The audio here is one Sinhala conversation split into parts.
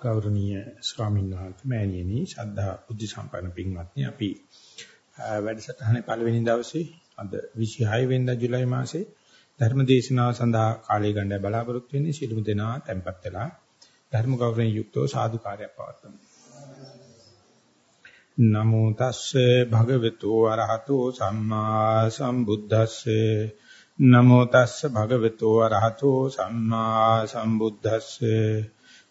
ගෞරවනීය ස්වාමීන් වහන්සේ මෑණියනි ශ්‍රද්ධා බුද්ධ සම්පන්න පින්වත්නි අපි වැඩසටහනේ පළවෙනි දවසේ අද 26 වෙනිදා ජූලයි මාසේ ධර්ම දේශනාව සඳහා කාලය ගන්න බලාපොරොත්තු වෙන්නේ සිළුමු දෙනා tempත් වෙලා ධර්ම ගෞරවයෙන් යුක්තව සාදුකාරයක් පවත්වමු. නමෝ තස්සේ භගවතු අරහතෝ සම්මා සම්බුද්දස්සේ. නමෝ තස්සේ භගවතු අරහතෝ සම්මා සම්බුද්දස්සේ.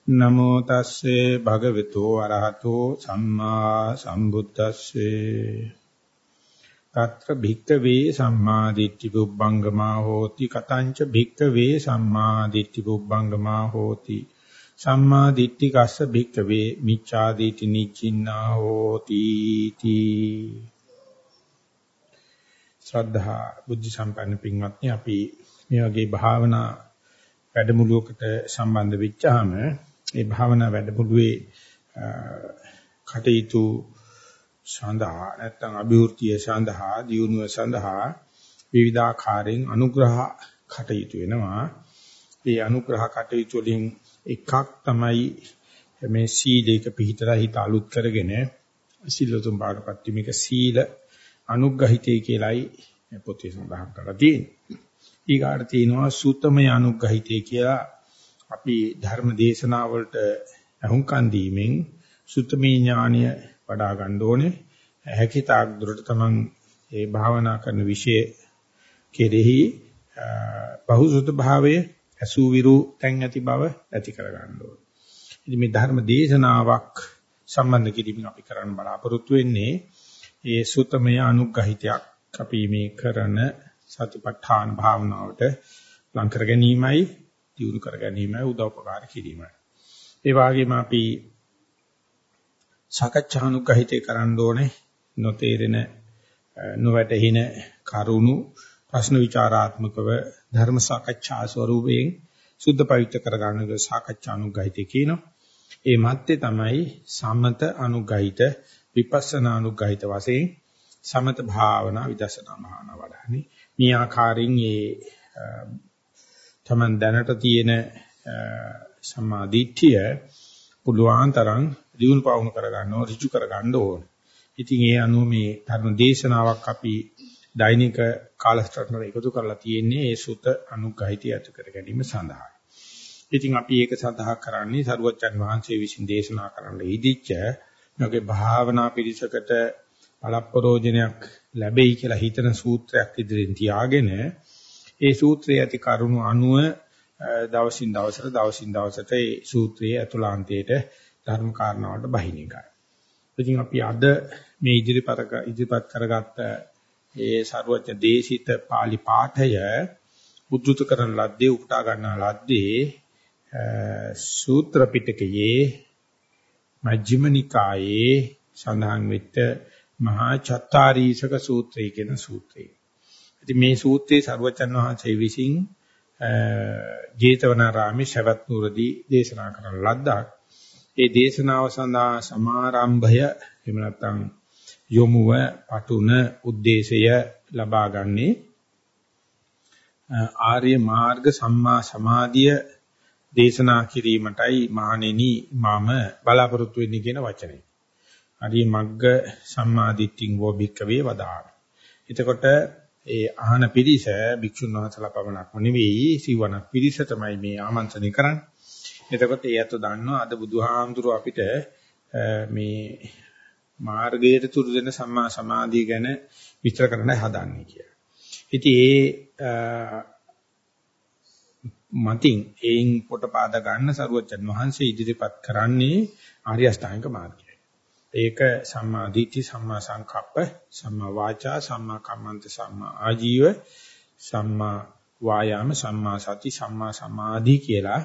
නමෝ තස්සේ භගවතු අරහතෝ සම්මා සම්බුද්දස්සේ. తත්‍ර භික්ඛවේ සම්මා දිට්ඨි පුබ්බංගමා හෝති කතංච භික්ඛවේ සම්මා දිට්ඨි පුබ්බංගමා හෝති. සම්මා දිට්ඨි කස්ස භික්ඛවේ මිච්ඡා දිට්ඨි නිච්චින්නා හෝති තී. ශ්‍රද්ධා බුද්ධ සම්පන්න පින්වත්නි අපි මේ වගේ භාවනා වැඩමුළුවකට සම්බන්ධ වෙච්චාම මේ භාවනා වැඩමුළුවේ කටයුතු සඳහා නැත්නම් අභිවෘද්ධිය සඳහා දියුණුව සඳහා විවිධාකාරයෙන් අනුග්‍රහ කටයුතු වෙනවා. මේ අනුග්‍රහ කටයුතු වලින් එකක් තමයි මේ සීලයක පිළිතර හිත අලුත් කරගෙන සීලතුන් බාරපත් මේක සීල අනුග්‍රහිතය කියලයි පොතේ සඳහන් කරලා තියෙන්නේ. ඊගාට තියෙනවා සූතමය අනුග්‍රහිතය කියලා අපි ධර්ම දේශනා වලට අහුම්කන් දීමෙන් සුත්තමී ඥානය වඩා ගන්න ඕනේ. හැකිතාක් දුරට තමන් ඒ භාවනා කරන વિશે කෙරෙහි බහුසුත භාවයේ අසු විරු තැන් ඇති බව ඇති කර ගන්න ඕනේ. ඉතින් මේ ධර්ම දේශනාවක් සම්බන්ධ කිරීමෙන් අපි කරන්න බලාපොරොත්තු වෙන්නේ ඒ සුත්තමය අනුග්‍රහිතයක් අපි මේ කරන සතිපට්ඨාන භාවනාවට ලං කර ගැනීමයි දියුණු කර ගැනීමයි උදව්පකාර කිරීමයි. ඒ වගේම අපි සාකච්ඡානුගහිතේ කරන්න ඕනේ නොතේරෙන නොවැටහින කරුණු ප්‍රශ්න විචාරාත්මකව ධර්ම සාකච්ඡා ස්වරූපයෙන් සුද්ධ පවිත්‍ර කරගන්න සාකච්ඡානුගහිතේ කියනවා. ඒ මැත්තේ තමයි සමත අනුගහිත විපස්සනා අනුගහිත වශයෙන් සමත භාවනා විදර්ශනා භාවනා වඩන්නේ. මේ ආකාරයෙන් මේ තමන් දැනට තියෙන සම්මාදිට්ඨිය පුළුවන් තරම් දියුණු පවුණු කරගන්නව ඍජු කරගන්න ඕන. ඉතින් ඒ අනුව මේ ධර්ම දේශනාවක් අපි දෛනික කාලසටහනට එකතු කරලා තියෙන්නේ ඒ සුත අනුග්‍රහිතය ඇති කර ගැනීම සඳහා. ඉතින් අපි ඒක සඳහා කරන්නේ සරුවච්චන් වහන්සේ විසින් දේශනා කරන්න ඉදිච්ච මේකේ භාවනා පිළිසකට පළප්‍රෝජනයක් ලැබෙයි කියලා හිතන සූත්‍රයක් ඉදිරියෙන් තියාගෙන ඒ සූත්‍රයේ ඇති කරුණු අනුව දවසින් දවසට දවසින් දවසට ඒ සූත්‍රයේ අතුලාන්තයේට ධර්ම කාරණාවට බහින එකයි. ඉතින් අපි අද මේ ඉදිරිපත ඉදිරිපත් කරගත්ත ඒ ਸਰවඥ දේශිත pāli පාඨය උද්දුත කරන ලද්දේ උපුටා ගන්නා ලද්දේ සූත්‍ර පිටකයේ මජ්ක්‍ධිම නිකායේ සඳහන් වෙච්ච මහා චත්තාරීසක සූත්‍රය කියන සූත්‍රය. ඉතින් මේ සූත්‍රයේ සරුවචන් වහන්සේ විසින් ජේතවනාරාමේ ශවත් නුරදී දේශනා කරන ලද්දක්. ඒ දේශනාව සඳහා සමාරම්භය එහෙම නැත්නම් යොමුව පටුන ಉದ್ದೇಶය ලබාගන්නේ ආර්ය මාර්ග සම්මා සමාධිය දේශනා කිරීමටයි මහණෙනි මම බලාපොරොත්තු වෙන්නේ කියන වචනේ. හරි මග්ග සම්මාදිට්ඨින් වෝ භික්කවේ වදාන. එතකොට ඒ අහන පිරිස භික්ෂුන් වහන්සේලා පමණක්ම නෙවෙයි සිවණක් පිරිස තමයි මේ ආමන්ත්‍රණය කරන්නේ. එතකොට ඒ අත දන්නවා අද බුදුහාමුදුරුව අපිට මේ මාර්ගයට තුරු දෙන සම්මා සමාධිය ගැන විස්තර කරන්න හදන්නේ කියලා. ඉතින් ඒ මතින් එයින් පොටපාද ගන්න සරුවචන් වහන්සේ ඉදිරිපත් කරන්නේ ආර්ය අෂ්ටාංග මාර්ගය. ඒක සම්මා දිට්ඨි සම්මා සංකප්ප සම්මා වාචා සම්මා කම්මන්ත සම්මා ආජීව සම්මා වායාම සම්මා සති සම්මා සමාධි කියලා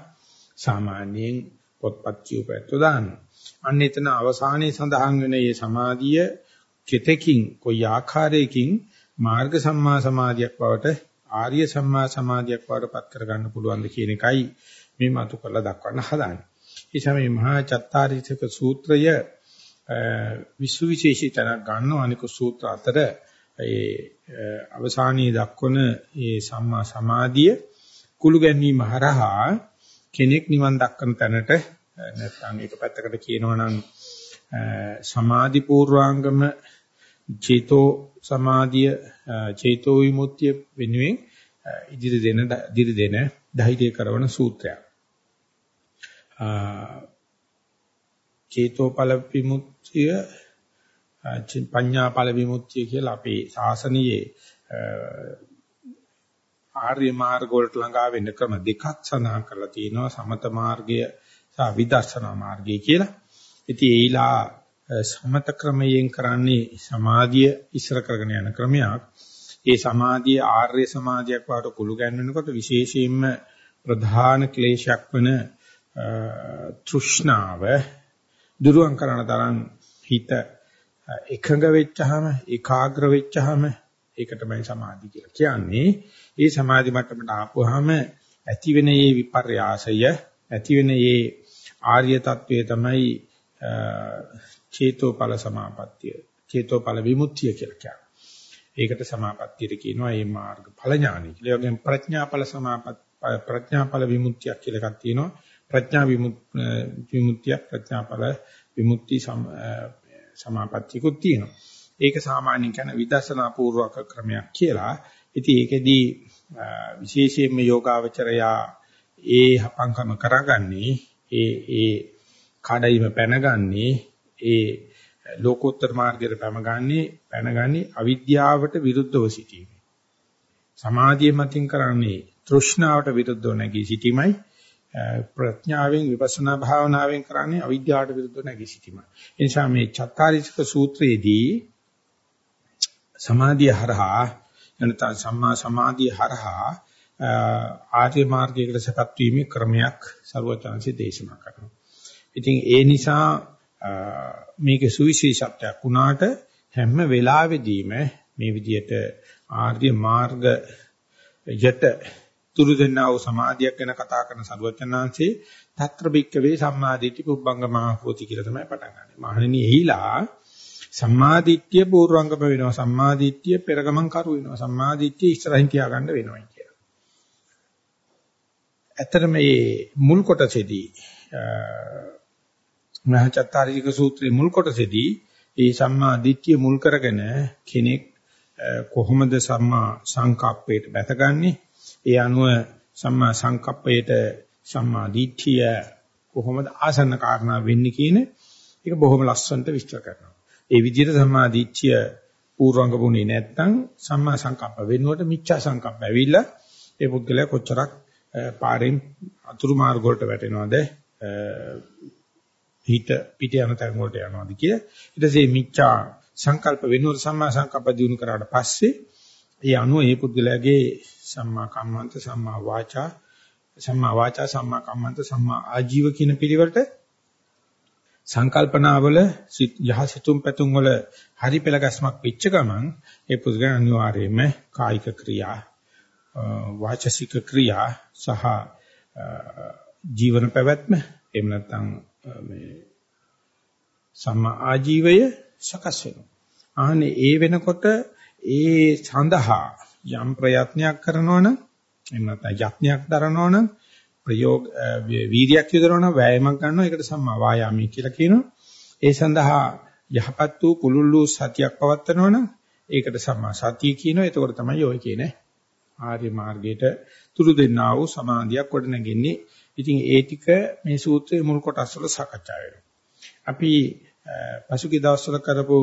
සාමාන්‍යයෙන් පොත්පත් කියූපැත්ත දාන්න. අන්න එතන අවසානයේ සඳහන් වෙන මේ සමාධිය කෙතකින් කොයි ආකාරයකින් මාර්ග සම්මා සමාධියක් බවට ආර්ය සම්මා සමාධියක් බවට පත් කරගන්න පුළුවන්ද කියන එකයි මේ මතු කරලා දක්වන්න හදාන්නේ. ඒ සමේ මහා චත්තාරීසක සූත්‍රය විශ්වවිශේෂී තැනක් ගන්නව අනික සූත්‍ර අතර ඒ අවසානයේ දක්වන මේ සම්මා සමාධිය කුළු ගැනීම හරහා කෙනෙක් නිවන් දක්වන තැනට නැත්නම් එක පැත්තකට කියනවා නම් සමාධි පූර්වාංගම චේතෝ සමාධිය චේතෝ විමුක්තිය වෙනුවෙන් ඉදිරි දෙන ඉදිරි දෙන ධෛර්ය කරන සූත්‍රයක්. චේතෝපල විමුක්තිය පඤ්ඤාපල විමුක්තිය කියලා අපේ ශාසනයේ ආර්ය මාර්ග වලට ළඟා වෙන්න ක්‍රම දෙකක් සඳහන් කරලා තියෙනවා සමත මාර්ගය සහ විදර්ශනා මාර්ගය කියලා. ඉතින් ඒලා සමත ක්‍රමයෙන් කරන්නේ සමාධිය ඉස්සර කරගෙන යන ක්‍රමයක්. ඒ සමාධිය ආර්ය සමාධියක් වාට කුළු ගැන්වෙනකොට විශේෂයෙන්ම ප්‍රධාන ක්ලේශයක් වන තෘෂ්ණාව දුරුවන් කරන තරම් හිත එකඟ වෙච්චාම ඒකාග්‍ර වෙච්චාම ඒක තමයි සමාධි කියලා කියන්නේ. ඒ සමාධි මට්ටමට ආපුවාම ඇති වෙන මේ විපර්යාසය ඇති වෙන මේ ආර්ය తත්වයේ තමයි චේතෝපල සමාපත්තිය චේතෝපල විමුක්තිය කියලා කියන්නේ. ඒකට සමාපත්තියට කියනවා මේ මාර්ග ඵල ඥානයි කියලා. ඒ වගේම ප්‍රඥාපල සමාපත් ප්‍රඥාපල විමුක්තියක් කියලා එකක් තියෙනවා. ප්‍රඥා විමුක්තිය ප්‍රඥාපල විමුක්ති සමාපත්තියකුත් තියෙනවා. ඒක සාමාන්‍යයෙන් කියන විදර්ශනා පූර්වක ක්‍රමයක් කියලා. ඉතින් ඒකෙදී විශේෂයෙන්ම යෝගාවචරයා ඒ හපංකම කරගන්නේ ඒ ඒ කඩයිම පැනගන්නේ ඒ ලෝකෝත්තර මාර්ගයට පැමගන්නේ පැනගන්නේ අවිද්‍යාවට විරුද්ධව සිටීම. සමාධිය මතින් කරන්නේ තෘෂ්ණාවට විරුද්ධව නැගී සිටීමයි ප්‍රඥාවෙන් විපස්සනා භාවනාවෙන් කරන්නේ අවිද්‍යාවට විරුද්ධව නැගී සිටීමයි. ඒ නිසා මේ චත්තාරිස්ක සූත්‍රයේදී සමාධිය හරහා එනත සම්මා සමාධිය හරහා ආර්ය මාර්ගයකට සපත් වීමේ ක්‍රමයක් ਸਰවචාන්සේ දේශනා කරනවා. ඉතින් ඒ නිසා මේකේ සුවිශේෂත්වයක් වුණාට හැම වෙලාවෙදීම මේ විදිහට ආර්ය මාර්ග යට තුරු දෙන්නා වූ සමාධියක් ගැන කතා කරන සරුවචනාංශේ తත්‍ර බික්කවේ සම්මාදිට්ඨි පුබ්බංගමා හෝති කියලා තමයි පටන් ගන්නෙ. මහණෙනි එහිලා සම්මාදිට්ඨිය පූර්වංගම වෙනවා. සම්මාදිට්ඨිය පෙරගමන් කරු වෙනවා. සම්මාදිට්ඨිය ඉස්සරහින් තියාගන්න වෙනවා කියලා. ඇත්තට මේ මුල් කොටසේදී මහචත්තාරික සූත්‍රයේ මුල් කොටසේදී ඒ සම්මා දිට්ඨිය මුල් කරගෙන කෙනෙක් කොහොමද සම්මා සංකප්පයට බැසගන්නේ ඒ අනුව සම්මා සංකප්පයට සම්මා දිට්ඨිය කොහොමද ආසන්න කාරණා වෙන්නේ කියන එක බොහොම ලස්සනට විස්තර කරනවා. ඒ විදිහට සම්මා දිට්ඨිය පූර්වංග වුණේ නැත්නම් සම්මා සංකප්ප වෙනුවට මිච්ඡා සංකප්ප ඇවිල්ලා ඒ පුද්ගලයා කොච්චරක් පාරෙන් අතුරු මාර්ග වලට වැටෙනවද හිත පිට යන තැන් වලට යනවාද කියලා. ඊට පස්සේ මිච්ඡා සංකල්ප වෙනුවට සම්මා සංකප්ප දිනු කරාට පස්සේ ඒ අනුව ඒ පුද්ගලයාගේ සම්මා කම්මන්ත සම්මා වාචා සම්මා වාචා සම්මා කම්මන්ත සම්මා ආජීව කියන පිළිවෙලට සංකල්පනාවල යහ සිතුම් පැතුම් වල හරි පෙළ ගැස්මක් වෙච්ච ගමන් ඒ පුද්ගලයා අනිවාර්යයෙන්ම කායික ක්‍රියා වාචසික ක්‍රියා සහ ජීවන පැවැත්ම එහෙම නැත්නම් මේ සම්මා ආජීවය සකස් වෙනවා. ආනේ ඒ වෙනකොට ඒ සඳහා යම් ප්‍රයත්නයක් කරනවා නම් එහෙම නැත්නම් යත්නයක් දරනවා නම් ප්‍රයෝග වීර්යයක් යොදනවා නම් වෑයමක් ගන්නවා ඒකට සම්මා වායාමී කියලා කියනවා. ඒ සඳහා යහපත් වූ පුළුල් වූ සතියක් පවත්නවා නම් ඒකට සම්මා සතිය කියනවා. ඒතකොට තමයි ඔය කියන්නේ ආර්ය මාර්ගයට තුරු දෙන්නා වූ සමාධියක් කොට නැගෙන්නේ ඉතින් ඒ ටික මේ සූත්‍රයේ මුල් කොටස් වල සාකච්ඡා වෙනවා. අපි පසුගිය දවස්වල කරපු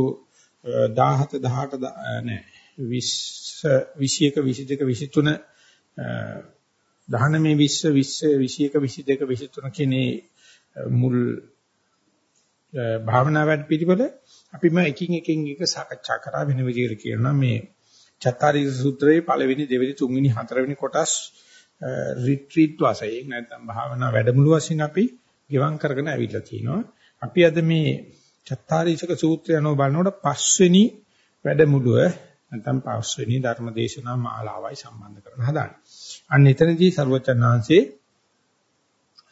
17 18 නෑ 20 21 22 23 19 20 20 21 22 23 කියන මුල් භාවනා වැඩ පිළිවෙල අපි මේ එකින් එකින් එක සාකච්ඡා කරා වෙන විදිහට කියනවා මේ චත්තාරි සූත්‍රයේ පළවෙනි දෙවෙනි තුන්වෙනි හතරවෙනි කොටස් රිට්‍රීට් වාසයෙන් නැත්නම් භාවනා වැඩමුළු වශයෙන් අපි ගෙවම් කරගෙන ඇවිල්ලා තිනවා. අපි අද මේ චත්තාරීසක සූත්‍රය අනුව බලනකොට පස්වෙනි වැඩමුළුව නැත්නම් පස්වෙනි ධර්මදේශනා මාලාවයි සම්බන්ධ කරගෙන හදාන්නේ. අන්න එතනදී ਸਰවචනාංශේ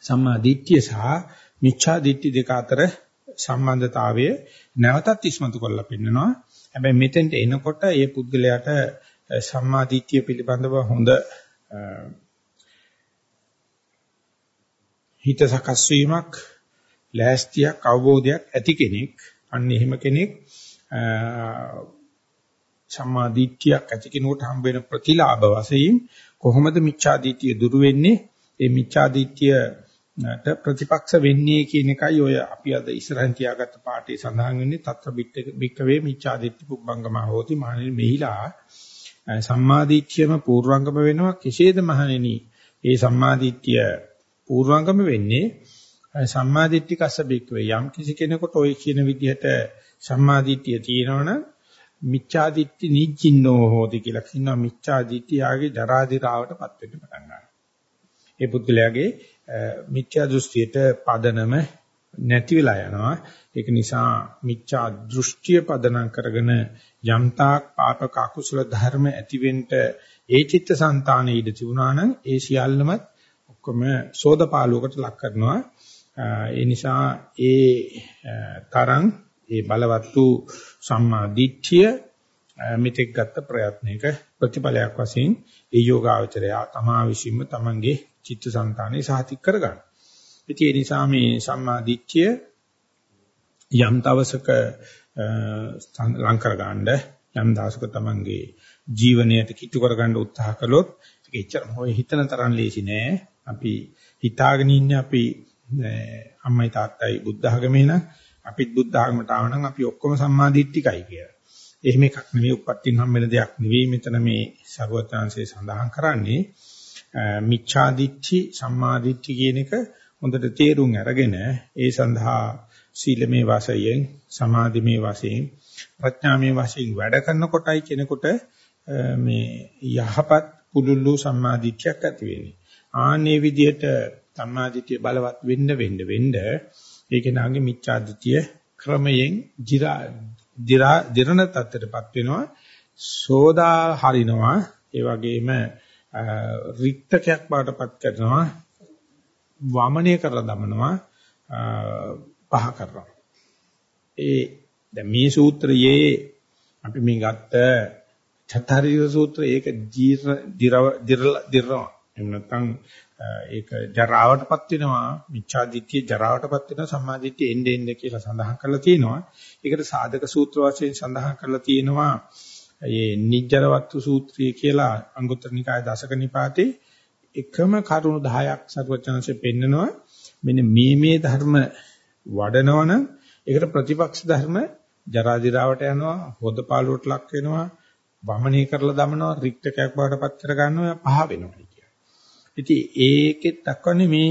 සම්මා දිට්ඨිය සහ මිච්ඡා දිට්ඨි දෙක අතර සම්බන්ධතාවය නැවතත් ඉස්මතු කරලා පෙන්නනවා. හැබැයි මෙතෙන්ට එනකොට මේ පුද්ගලයාට සම්මා දිට්ඨිය පිළිබඳව හොඳ හිත සකස් වීමක් ලෑස්තියක් අවබෝධයක් ඇති කෙනෙක් අන්න එහෙම කෙනෙක් සම්මා දිට්ඨියක් ඇති කෙනෙකුට හම්බ වෙන ප්‍රතිලාභ වශයෙන් කොහොමද මිච්ඡා දිට්ඨිය දුරු වෙන්නේ? ඒ මිච්ඡා දිට්ඨියට ප්‍රතිපක්ෂ වෙන්නේ කියන එකයි ඔය අපි අද ඉස්සරහින් තියාගත්ත පාඩේ සඳහන් වෙන්නේ තත්ත්ව බික්ක බික්කවේ මිච්ඡා දිට්ඨි පුබ්බංගම හෝති මහණෙනි මෙහිලා සම්මා දිට්ඨියම පූර්වංගම වෙනවා කෙසේද මහණෙනි? ඒ සම්මා දිට්ඨිය පූර්වංගම වෙන්නේ සම්මාදිට්ඨිකස්ස බික්කවේ යම් කිසි කෙනෙකුට ওই කියන විදිහට සම්මාදිට්ඨිය තියෙනවනම් මිච්ඡාදිට්ඨි නිජ්ජින්නෝ හෝති කියලා කියනවා මිච්ඡාදිට්ඨියගේ ජරා දිරාවටපත් වෙන්න පටන් ගන්නවා. ඒ පුද්ගලයාගේ මිච්ඡා දෘෂ්ටියට පදනම නැති වෙලා යනවා. ඒක නිසා මිච්ඡා දෘෂ්ටිය පදනම් කරගෙන යම්තාක් පාපක අකුසල ධර්ම ඇතිවෙන්න ඒ චිත්තසංතානෙ ඉඳ තිබුණා නම් ඒ සියල්ලම ඔක්කොම සෝදපාලුවකට ලක් කරනවා. ඒ නිසා ඒ තරම් ඒ බලවත් වූ සම්මා දිට්ඨිය මෙතෙක් ගත්ත ප්‍රයත්නයක ප්‍රතිඵලයක් වශයෙන් ඒ යෝගාවචරය තමා විසින්ම තමන්ගේ චිත්තසංතානෙ සාතික් කරගන්න. ඉතින් ඒ නිසා මේ සම්මා දිට්ඨිය යම් දවසක ලං කරගන්න යම් දවසක තමන්ගේ ජීවනයට කිට්ටු කරගන්න උත්සාහ කළොත් ඒක එච්චරම හොය හිතන තරම් ලේසි නෑ. අපි හිතාගෙන ඉන්නේ අපි අම්මයි තාත්තයි බුද්ධ ආගමේ නම් අපිත් බුද්ධ ආගමට ආව නම් අපි ඔක්කොම සම්මාදිට්ඨිකයි කියලා. එහෙම එකක් නෙවෙයි උපත්ින් හම්බෙන දෙයක් නෙවෙයි මෙතන මේ ਸਰවඥාන්සේ සඳහන් කරන්නේ මිච්ඡාදිට්ඨි සම්මාදිට්ඨි කියන එක හොඳට තේරුම් අරගෙන ඒ සඳහා සීලමේ වාසයෙන් සමාධිමේ වාසයෙන් ප්‍රඥාමේ වාසයෙන් වැඩ කරනකොටයි කෙනෙකුට මේ යහපත් කුළුල්ලු සම්මාදිට්ඨියක් ඇති වෙන්නේ. ආන්නේ විදිහට සම්මාදිට්ඨිය බලවත් වෙන්න වෙන්න වෙන්න ඒක නාගේ මිච්ඡාදිට්ඨිය ක්‍රමයෙන් දිරා දිරණ තත්ත්වයටපත් වෙනවා. සෝදා හරිනවා. ඒ වගේම රික්තකයක් බාටපත් කරනවා. වමනය කරලා දමනවා. පහ කරනවා. ඒ දැන් මේ සූත්‍රයේ අපි මේ ගත්ත චතරිය සූත්‍රය ඒක ජීර දිරව එහෙම නැත්නම් ඒක ජරාවටපත් වෙනවා මිච්ඡා දිට්ඨිය ජරාවටපත් වෙනවා සම්මා දිට්ඨිය එන්නේ එන්නේ කියලා සඳහන් කරලා තියෙනවා. ඒකට සාධක සූත්‍ර වශයෙන් සඳහන් කරලා තියෙනවා මේ නිජ්ජරවත්තු සූත්‍රය කියලා අංගුත්තර නිකාය දසක නිපාතේ එකම කරුණු 10ක් සරුවචනanse පෙන්නනවා. මෙන්න මේ මේ ධර්ම වඩනවනම් ඒකට ප්‍රතිපක්ෂ ධර්ම ජරා දිරාවට යනවා, හොදපාලුවට ලක් වෙනවා, වමනී කරලා දමනවා, රික්තකයක් බවට පත් කර ගන්නවා, පහ වෙනවා. ඉතින් ඒකෙත් දක්වන්නේ මේ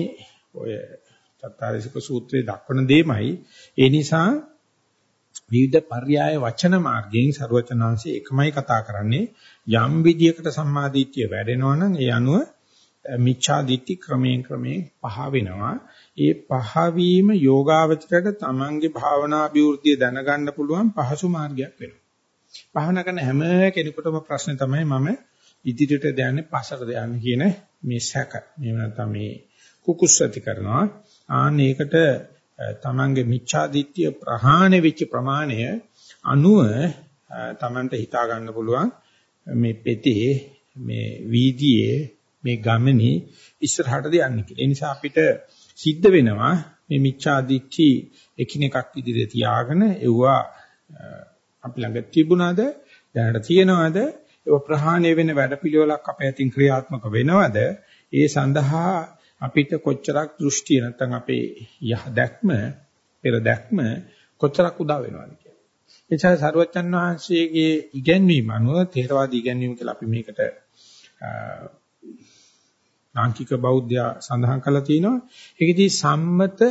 ඔය චත්තාරිසික සූත්‍රයේ දක්වන දෙයමයි. ඒ නිසා විවිධ පర్యాయ වචන මාර්ගයෙන් ਸਰවචනාංශයේ එකමයි කතා කරන්නේ යම් විදියකට සම්මාදිට්ඨිය වැඩෙනවා නම් ඒ අනුව මිච්ඡාදිට්ඨි ක්‍රමයෙන් ක්‍රමයෙන් පහ වෙනවා. ඒ පහ වීම යෝගාවචරයට තමන්ගේ භාවනා අභිවෘද්ධිය දැනගන්න පුළුවන් පහසු මාර්ගයක් වෙනවා. භාවනා කරන හැම කෙනෙකුටම ප්‍රශ්නේ තමයි මම ඉදිරියට දයන්නේ පස්සට දයන්නේ කියන මේ සැක. එහෙම නැත්නම් මේ කුකුස් ඇති කරනවා. ආන්න ඒකට තමන්ගේ මිච්ඡා දිට්ඨිය ප්‍රහාණය වෙච්ච ප්‍රමාණය අනුව තමන්ට හිතා ගන්න පුළුවන් මේ පෙතේ මේ වීදියේ මේ ගමනේ ඉස්සරහටද යන්නේ කියලා. ඒ නිසා අපිට සිද්ධ වෙනවා මේ මිච්ඡා දිට්ඨි එකිනෙකක් ඉදිරියේ තියාගෙන එවුවා අපි ළඟ තිබුණාද දැනට තියෙනවද ඒ ප්‍රහාණය වෙන වැඩපිළිවෙලක් අපේ අතින් ක්‍රියාත්මක වෙනවද? ඒ සඳහා අපිට කොච්චරක් දෘෂ්ටිය නැත්නම් අපේ යහ දැක්ම පෙර දැක්ම කොච්චරක් උදා වෙනවද කියලා. එචා සරුවච්චන් වහන්සේගේ ඉගැන්වීම අනුව තේරවාදී ඉගැන්වීම කියලා අපි මේකට ලාංකික බෞද්ධය සඳහන් කරලා තිනවා. ඒකෙදී සම්මත